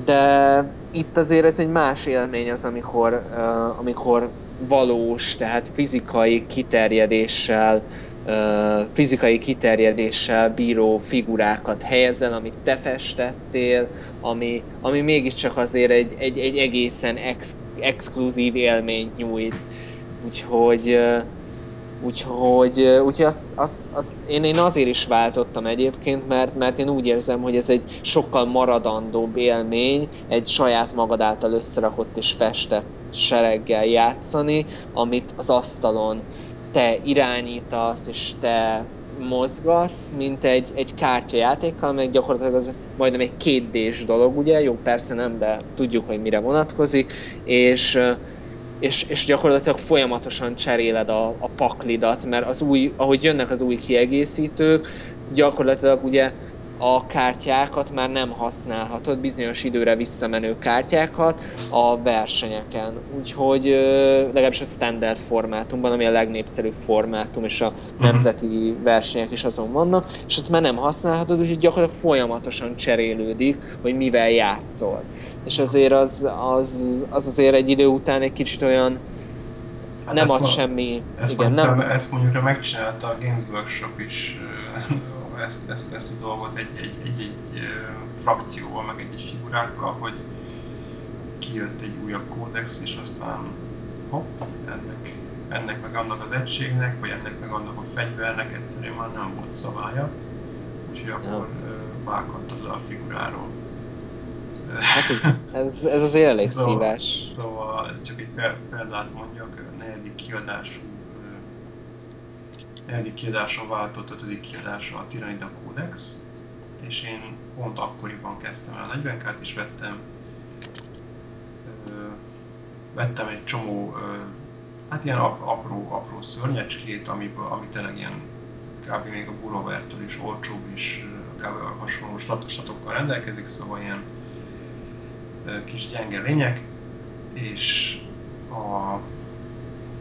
de itt azért ez egy más élmény az, amikor, uh, amikor valós, tehát fizikai kiterjedéssel, uh, fizikai kiterjedéssel bíró figurákat helyezel, amit te festettél, ami, ami mégiscsak azért egy, egy, egy egészen ex, exkluzív élményt nyújt. Úgyhogy uh, Úgyhogy, úgyhogy azt, azt, azt, én, én azért is váltottam egyébként, mert, mert én úgy érzem, hogy ez egy sokkal maradandóbb élmény egy saját magad által összerakott és festett sereggel játszani, amit az asztalon te irányítasz, és te mozgatsz, mint egy, egy kártyajátékkal, meg gyakorlatilag az majdnem egy kétdés dolog, ugye? Jó, persze nem, de tudjuk, hogy mire vonatkozik, és és, és gyakorlatilag folyamatosan cseréled a, a paklidat, mert az új, ahogy jönnek az új kiegészítők, gyakorlatilag ugye a kártyákat már nem használhatod, bizonyos időre visszamenő kártyákat a versenyeken. Úgyhogy legalábbis a standard formátumban, ami a legnépszerűbb formátum, és a mhm. nemzeti versenyek is azon vannak, és ezt már nem használhatod, úgyhogy gyakorlatilag folyamatosan cserélődik, hogy mivel játszol. És azért az, az, az azért egy idő után egy kicsit olyan hát nem ad ma, semmi. Ezt, igen, mondjuk, nem... ezt mondjuk megcsinálta a Games Workshop is ezt, ezt, ezt a dolgot egy, egy, egy, egy frakcióval, meg egy, egy figurákkal, hogy kijött egy újabb kódex, és aztán hopp, ennek, ennek meg annak az egységnek, vagy ennek meg annak a fegyvernek egyszerűen már nem volt szabálya, úgyhogy akkor vághattad le a figuráról. Hát ez, ez az elég szóval, szívás. Szóval csak egy példát mondjak, negyedik kiadású negyedik kiadáson váltott ötödik kiadásra a Tyrannida Codex, és én pont akkoriban kezdtem el a 40 k és vettem ö, vettem egy csomó ö, hát ilyen apró, apró szörnyecskét, ami, ami tényleg ilyen kb. még a Burovertől is olcsóbb és kb. hasonló statokkal rendelkezik, szóval ilyen ö, kis gyenge lények, és a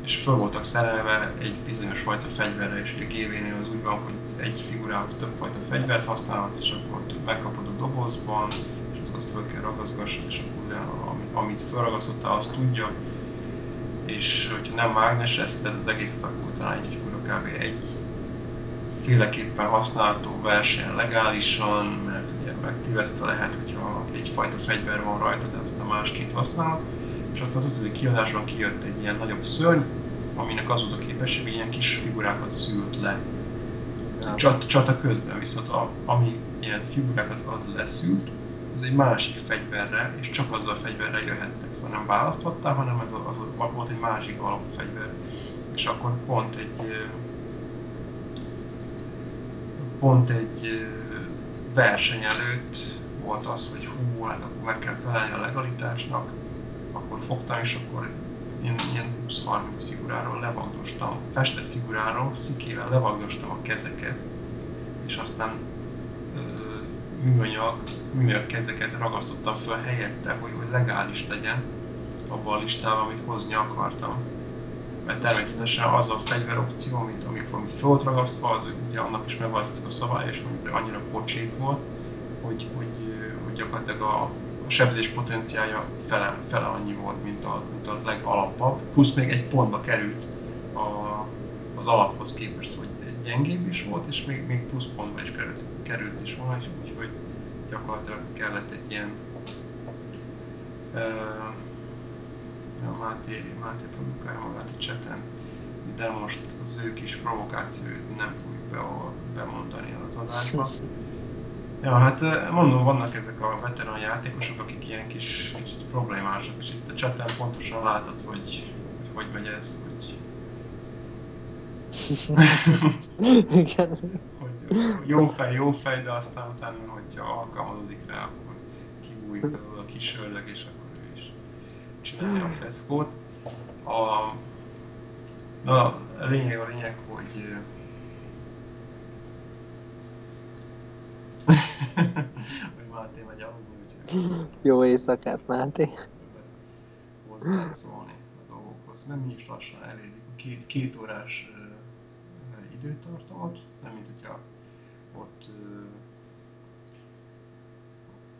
és föl voltak szerelve egy bizonyos fajta fegyverre, és ugye a GV-nél az úgy van, hogy egy figurához több fajta fegyvert használhat, és akkor megkapod a dobozban, és azokat föl kell ragaszgassad, és akkor ugye, amit, amit felragasztottál, azt tudja, és hogyha nem mágnesezted az egészet, akkor talán egy figura kb. egy féleképpen használható versenyen legálisan, mert ugye megtévesztve lehet, hogyha egyfajta fegyver van rajta, de aztán másként használod és aztán az ötödik kiadásban kijött egy ilyen nagyobb szörny, aminek az volt a képesség, hogy ilyen kis figurákat szült le. Csat, csata közben viszont a, ami ilyen figurákat az leszült, az egy másik fegyverre, és csak azzal a fegyverre jöhettek. Szóval nem választhattál, hanem ez a, az a, volt egy másik alapfegyver. És akkor pont egy pont egy verseny előtt volt az, hogy hú, hát akkor meg kell találni a legalitásnak, akkor fogtam, és akkor én ilyen 20-30 figuráról levagdostam, festett figuráról, szikével levagdostam a kezeket, és aztán ö, műanyag, műanyag kezeket ragasztottam fel helyette, hogy, hogy legális legyen abban a listában, amit hozni akartam. Mert természetesen az a fegyveropció, amit, amikor mi föl ragasztva, az ugye annak is megváltozik a szabály, és mondjuk annyira pocsék volt, hogy, hogy, hogy gyakorlatilag a sebzés potenciája fele, fele annyi volt, mint a, mint a legalapabb, plusz még egy pontba került a, az alaphoz képest, hogy gyengébb is volt, és még, még plusz pontba is került, került is volna, úgyhogy gyakorlatilag kellett egy ilyen uh, a Máté, Máté produkálja magát a cseten, de most az ő kis provokációt nem fogjuk be, bemondani az adásba. Ja, hát mondom, vannak ezek a veterán játékosok, akik ilyen kis kicsit problémásak, és itt a chaten pontosan látod, hogy hogy, hogy megy ez, hogy... <laughs> Igen. hogy jó fej, jó fej, de aztán utána, hogyha alkalmazódik rá, akkor kibújik belőle a kis ördög, és akkor ő is csinálja a feszkót. A, na, a lényeg a lényeg, hogy hogy Máté aludni, úgyhogy... Jó éjszakát, Máté! Hozzád szólni a dolgokhoz. Nem mi is lassan elérjük a két, két órás uh, időtartamot, nem mint hogyha ott uh,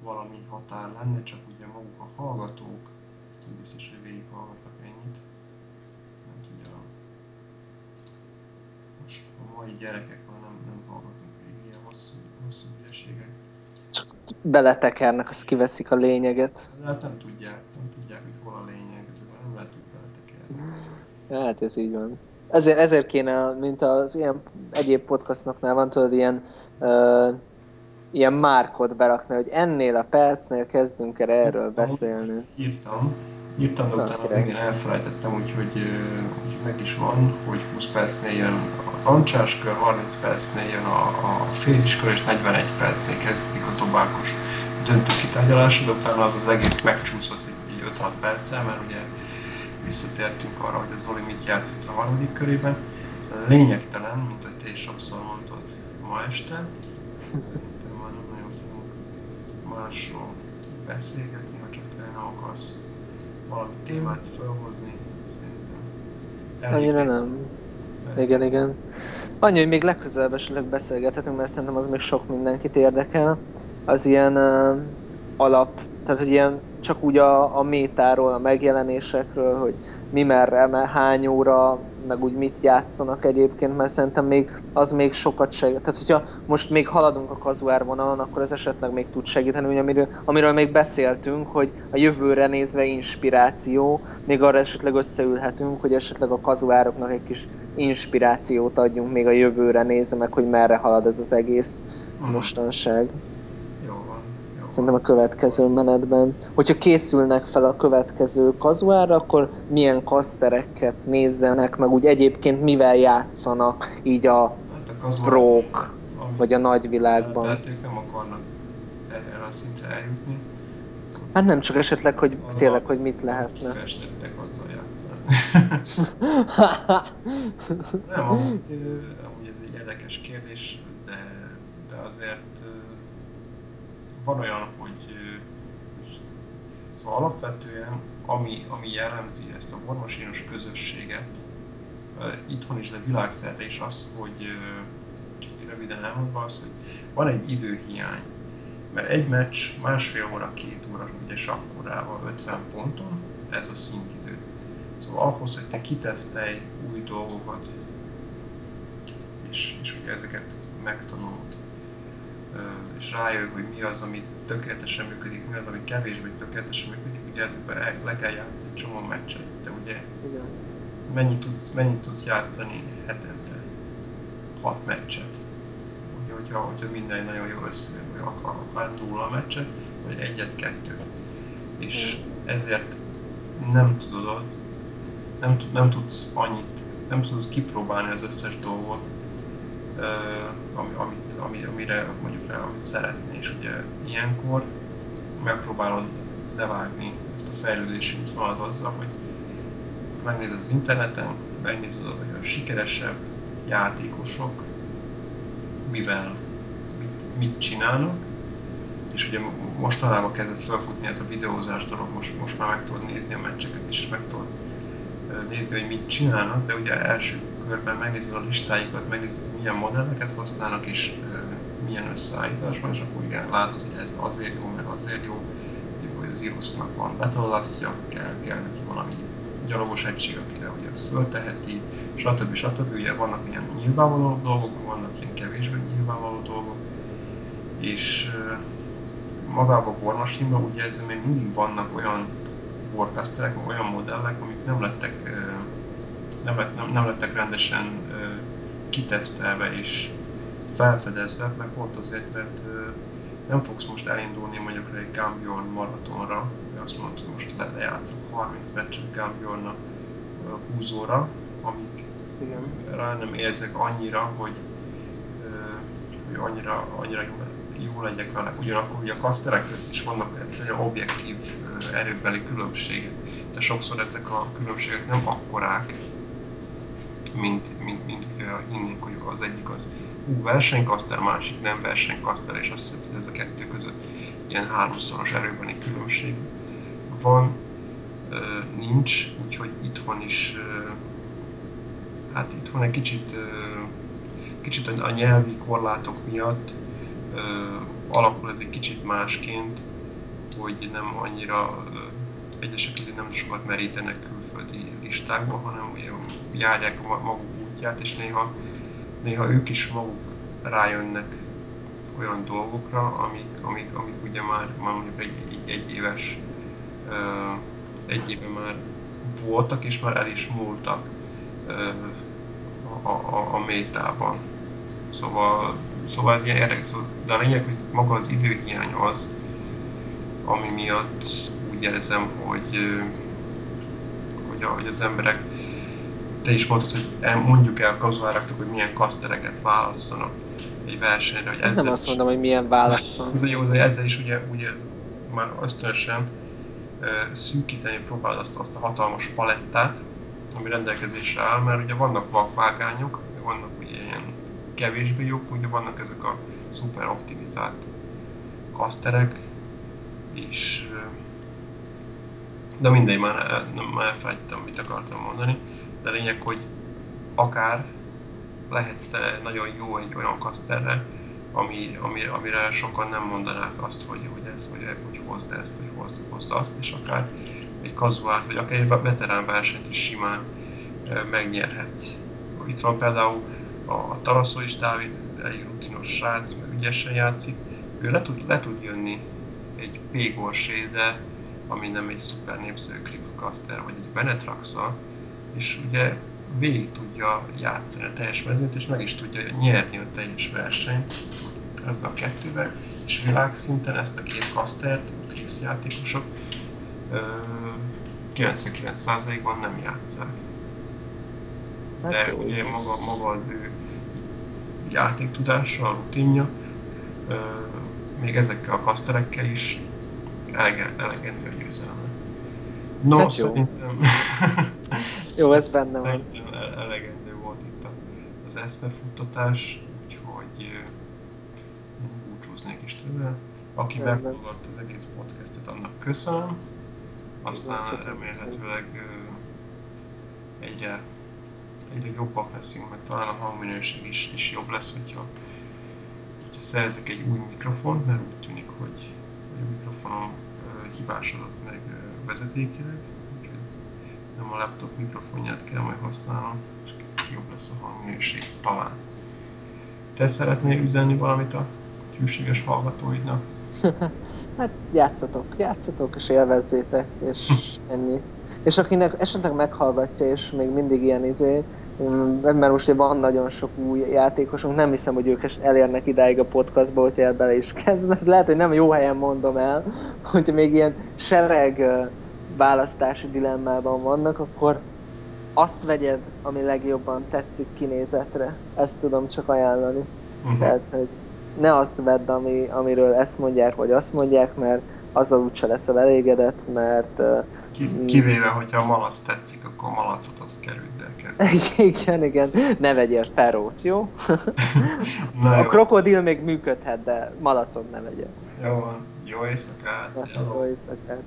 valami határ lenne, csak ugye maguk a hallgatók, biztos, hogy végighallgatnak ennyit. Nem tudja, most a mai gyerekek már nem, nem hallgatnak végig ilyen hosszú, hosszú hülyeségek. Csak beletekernek, azt kiveszik a lényeget. Hát nem tudják, nem tudják, hogy hol a lényeg, de nem lehet beletekerni. Hát ez így van. Ezért, ezért kéne, mint az ilyen egyéb podcastnoknál van, tudod, ilyen, uh, ilyen márkot berakni, hogy ennél a percnél kezdünk el erről beszélni. Írtam, írtam, de Na, utána végén elfelejtettem, úgyhogy, úgy meg is van, hogy 20 percnél jön az ancsáskör, 30 percnél jön a, a féliskör, és 41 percnél kezdődik a dobákos döntő kitárgyalása, de utána az az egész megcsúszott egy 5-6 perccel, mert ugye visszatértünk arra, hogy az Zoli mit játszott a harmadik körében. Lényegtelen, mint hogy te is sokszor mondtad ma este. Szerintem már nem másról beszélgetni, ha csak te nem akarsz valami témát felhozni. Annyira nem. Igen, igen. Annyi, hogy még legközelebb esetleg beszélgethetünk, mert szerintem az még sok mindenkit érdekel. Az ilyen uh, alap, tehát hogy ilyen csak úgy a, a métáról, a megjelenésekről, hogy mi merre, hány óra, meg úgy mit játszanak egyébként, mert szerintem még az még sokat segít. Tehát, hogyha most még haladunk a kazuár vonalon, akkor ez esetleg még tud segíteni, hogy amiről, amiről még beszéltünk, hogy a jövőre nézve inspiráció, még arra esetleg összeülhetünk, hogy esetleg a kazuároknak egy kis inspirációt adjunk még a jövőre nézve, meg hogy merre halad ez az egész mhm. mostanság. Szerintem a következő menetben. Hogyha készülnek fel a következő kazuára, akkor milyen kasztereket nézzenek, meg úgy egyébként mivel játszanak így a, hát a prók, vagy a nagyvilágban. Tehát ők nem akarnak erre a szintre eljutni. Hát nem csak esetleg, hogy az tényleg, hogy mit lehetne. Festettek azzal játszani. <laughs> nem, amúgy, amúgy ez egy érdekes kérdés, de, de azért van olyan, hogy szóval alapvetően, ami, ami jellemzi ezt a warmachine közösséget, itthon is, de világszerte is az, hogy röviden elmondva az, hogy van egy időhiány, mert egy meccs másfél óra, két óra, ugye sakkorával 50 ponton, ez a szintidő. Szóval ahhoz, hogy te kitesztelj új dolgokat, és, és ugye ezeket megtanulod, és rájön, hogy mi az, ami tökéletesen működik, mi az, ami kevésbé tökéletesen működik, ugye ezekbe le kell játszani egy csomó meccset, de ugye Igen. Mennyit, tudsz, mennyit tudsz játszani hetente? Hat meccset. Ugye, hogyha, hogyha minden nagyon jó összejön, vagy akar, akár nulla meccset, vagy egyet-kettőt. És ezért nem tudod, nem, nem tudsz annyit, nem tudod kipróbálni az összes dolgot, amit, ami, amire mondjuk rá, amit szeretné, és ugye ilyenkor megpróbálod levágni ezt a fejlődési útvonalat azzal, hogy megnézed az interneten, megnézed, hogy a sikeresebb játékosok mivel, mit, mit csinálnak, és ugye mostanában kezdett felfutni ez a videózás dolog, most, most már meg tudod nézni a meccseket és meg tudod nézni, hogy mit csinálnak, de ugye első körben megnézed a listáikat, megnézed, milyen modelleket használnak, és milyen összeállítás van, és akkor igen, látod, hogy ez azért jó, mert azért jó, hogy az Irusnak van betolasztja, kell, kell neki valami gyalogos egység, akire ugye azt fölteheti, stb. stb. Ugye vannak ilyen nyilvánvaló dolgok, vannak ilyen kevésbé nyilvánvaló dolgok, és magában a War ugye ezzel még mindig vannak olyan forecasterek, olyan modellek, amik nem lettek, nem, lett, nem, nem lettek rendesen kitesztelve és felfedezve, meg pont azért, mert nem fogsz most elindulni mondjuk egy Gambjorn maratonra, azt mondod, hogy most le, lejátszok 30 meccset Gambjorn 20 óra, amik Igen. rá nem érzek annyira, hogy, hogy annyira, annyira jó, jó legyek vele. Ugyanakkor ugye a kaszterek között is vannak egyszerűen objektív erőbeli különbségek, de sokszor ezek a különbségek nem akkorák, mint, mint, mint hinnénk, hogy az egyik az ú, versenykaszter, másik nem versenykaszter, és azt hiszem, hogy ez a kettő között ilyen háromszoros erőbeli különbség van, nincs, úgyhogy itthon is, hát itthon egy kicsit, kicsit a nyelvi korlátok miatt alakul ez egy kicsit másként, hogy nem annyira egyesek ugye nem sokat merítenek külföldi listákba, hanem ugye járják maguk útját, és néha, néha ők is maguk rájönnek olyan dolgokra, amik, amik, amik ugye már, már mondjuk egy, egy, egy éves, egy éve már voltak, és már el is múltak a, a, a métában. Szóval, szóval ez ilyen érdekes, szóval, de a lényeg, hogy maga az időhiány az, ami miatt úgy érzem, hogy, hogy, hogy az emberek, te is mondtad, hogy mondjuk el a kazuáraknak, hogy milyen kasztereket válasszanak egy versenyre. Hogy ezzel nem azt mondom, hogy milyen válasszon. Ez jó, de ezzel is ugye, ugye már ösztönösen szűkíteni próbálod azt, azt a hatalmas palettát, ami rendelkezésre áll, mert ugye vannak vakvágányok, vannak ugye ilyen kevésbé jók, ugye vannak ezek a szuper optimizált kaszterek, és de mindegy, már, már elfelejtettem, mit akartam mondani, de lényeg, hogy akár lehetsz te nagyon jó egy olyan kaszterre, ami, ami, amire sokan nem mondanák azt, hogy, hogy ez, hogy, hogy hozd ezt, vagy hozd, hozd azt, és akár egy kazuált, vagy akár egy veterán versenyt is simán megnyerhetsz. Itt van például a, a Taraszó is Dávid, elég rutinos srác, meg ügyesen játszik, ő le tud, le tud jönni egy p de ami nem egy szuper népszerű Krixcaster, vagy egy Benetraxa, és ugye végig tudja játszani a teljes mezőt, és meg is tudja nyerni a teljes versenyt ezzel a kettővel, és világszinten ezt a két kasztert, a Krix játékosok 99%-ban nem játszák. Hát De ugye maga, maga az ő játéktudása, a rutinja, még ezekkel a kaszterekkel is elegendő a győzelemre. No, hát szerintem... <laughs> jó, ez benne van. Szerintem elegendő volt itt az eszmefuttatás, úgyhogy búcsúznék is tőle. Aki meghallgatta az egész podcastet, annak köszönöm. Aztán köszönöm, remélhetőleg egyre, egyre jobban feszünk, meg talán a hangminőség is, is jobb lesz, hogyha, hogyha szerzek egy új mikrofont, mert úgy tűnik, hogy, a mikrofonom hibásodott meg vezetékileg, nem a laptop mikrofonját kell majd használnom, és jobb lesz a hangminőség talán. Te szeretnél üzenni valamit a hűséges hallgatóidnak? <laughs> hát játszatok, játszatok, és élvezzétek, és ennyi. És akinek esetleg meghallgatja, és még mindig ilyen izé, mert most van nagyon sok új játékosunk, nem hiszem, hogy ők elérnek idáig a podcastba, hogyha el bele is kezdnek. Lehet, hogy nem jó helyen mondom el, hogy még ilyen sereg választási dilemmában vannak, akkor azt vegyed, ami legjobban tetszik kinézetre. Ezt tudom csak ajánlani. Uh-huh. Tehát, hogy ne azt vedd, ami, amiről ezt mondják, vagy azt mondják, mert azzal úgyse leszel elégedett, mert ki, kivéve, hogyha a malac tetszik, akkor malacot azt kerüld el kezdve. <laughs> igen, igen. Ne vegyél ferót, jó? <laughs> Na a jó. krokodil még működhet, de malacot ne vegyél. Jó van. Jó éjszakát. Jó éjszakát.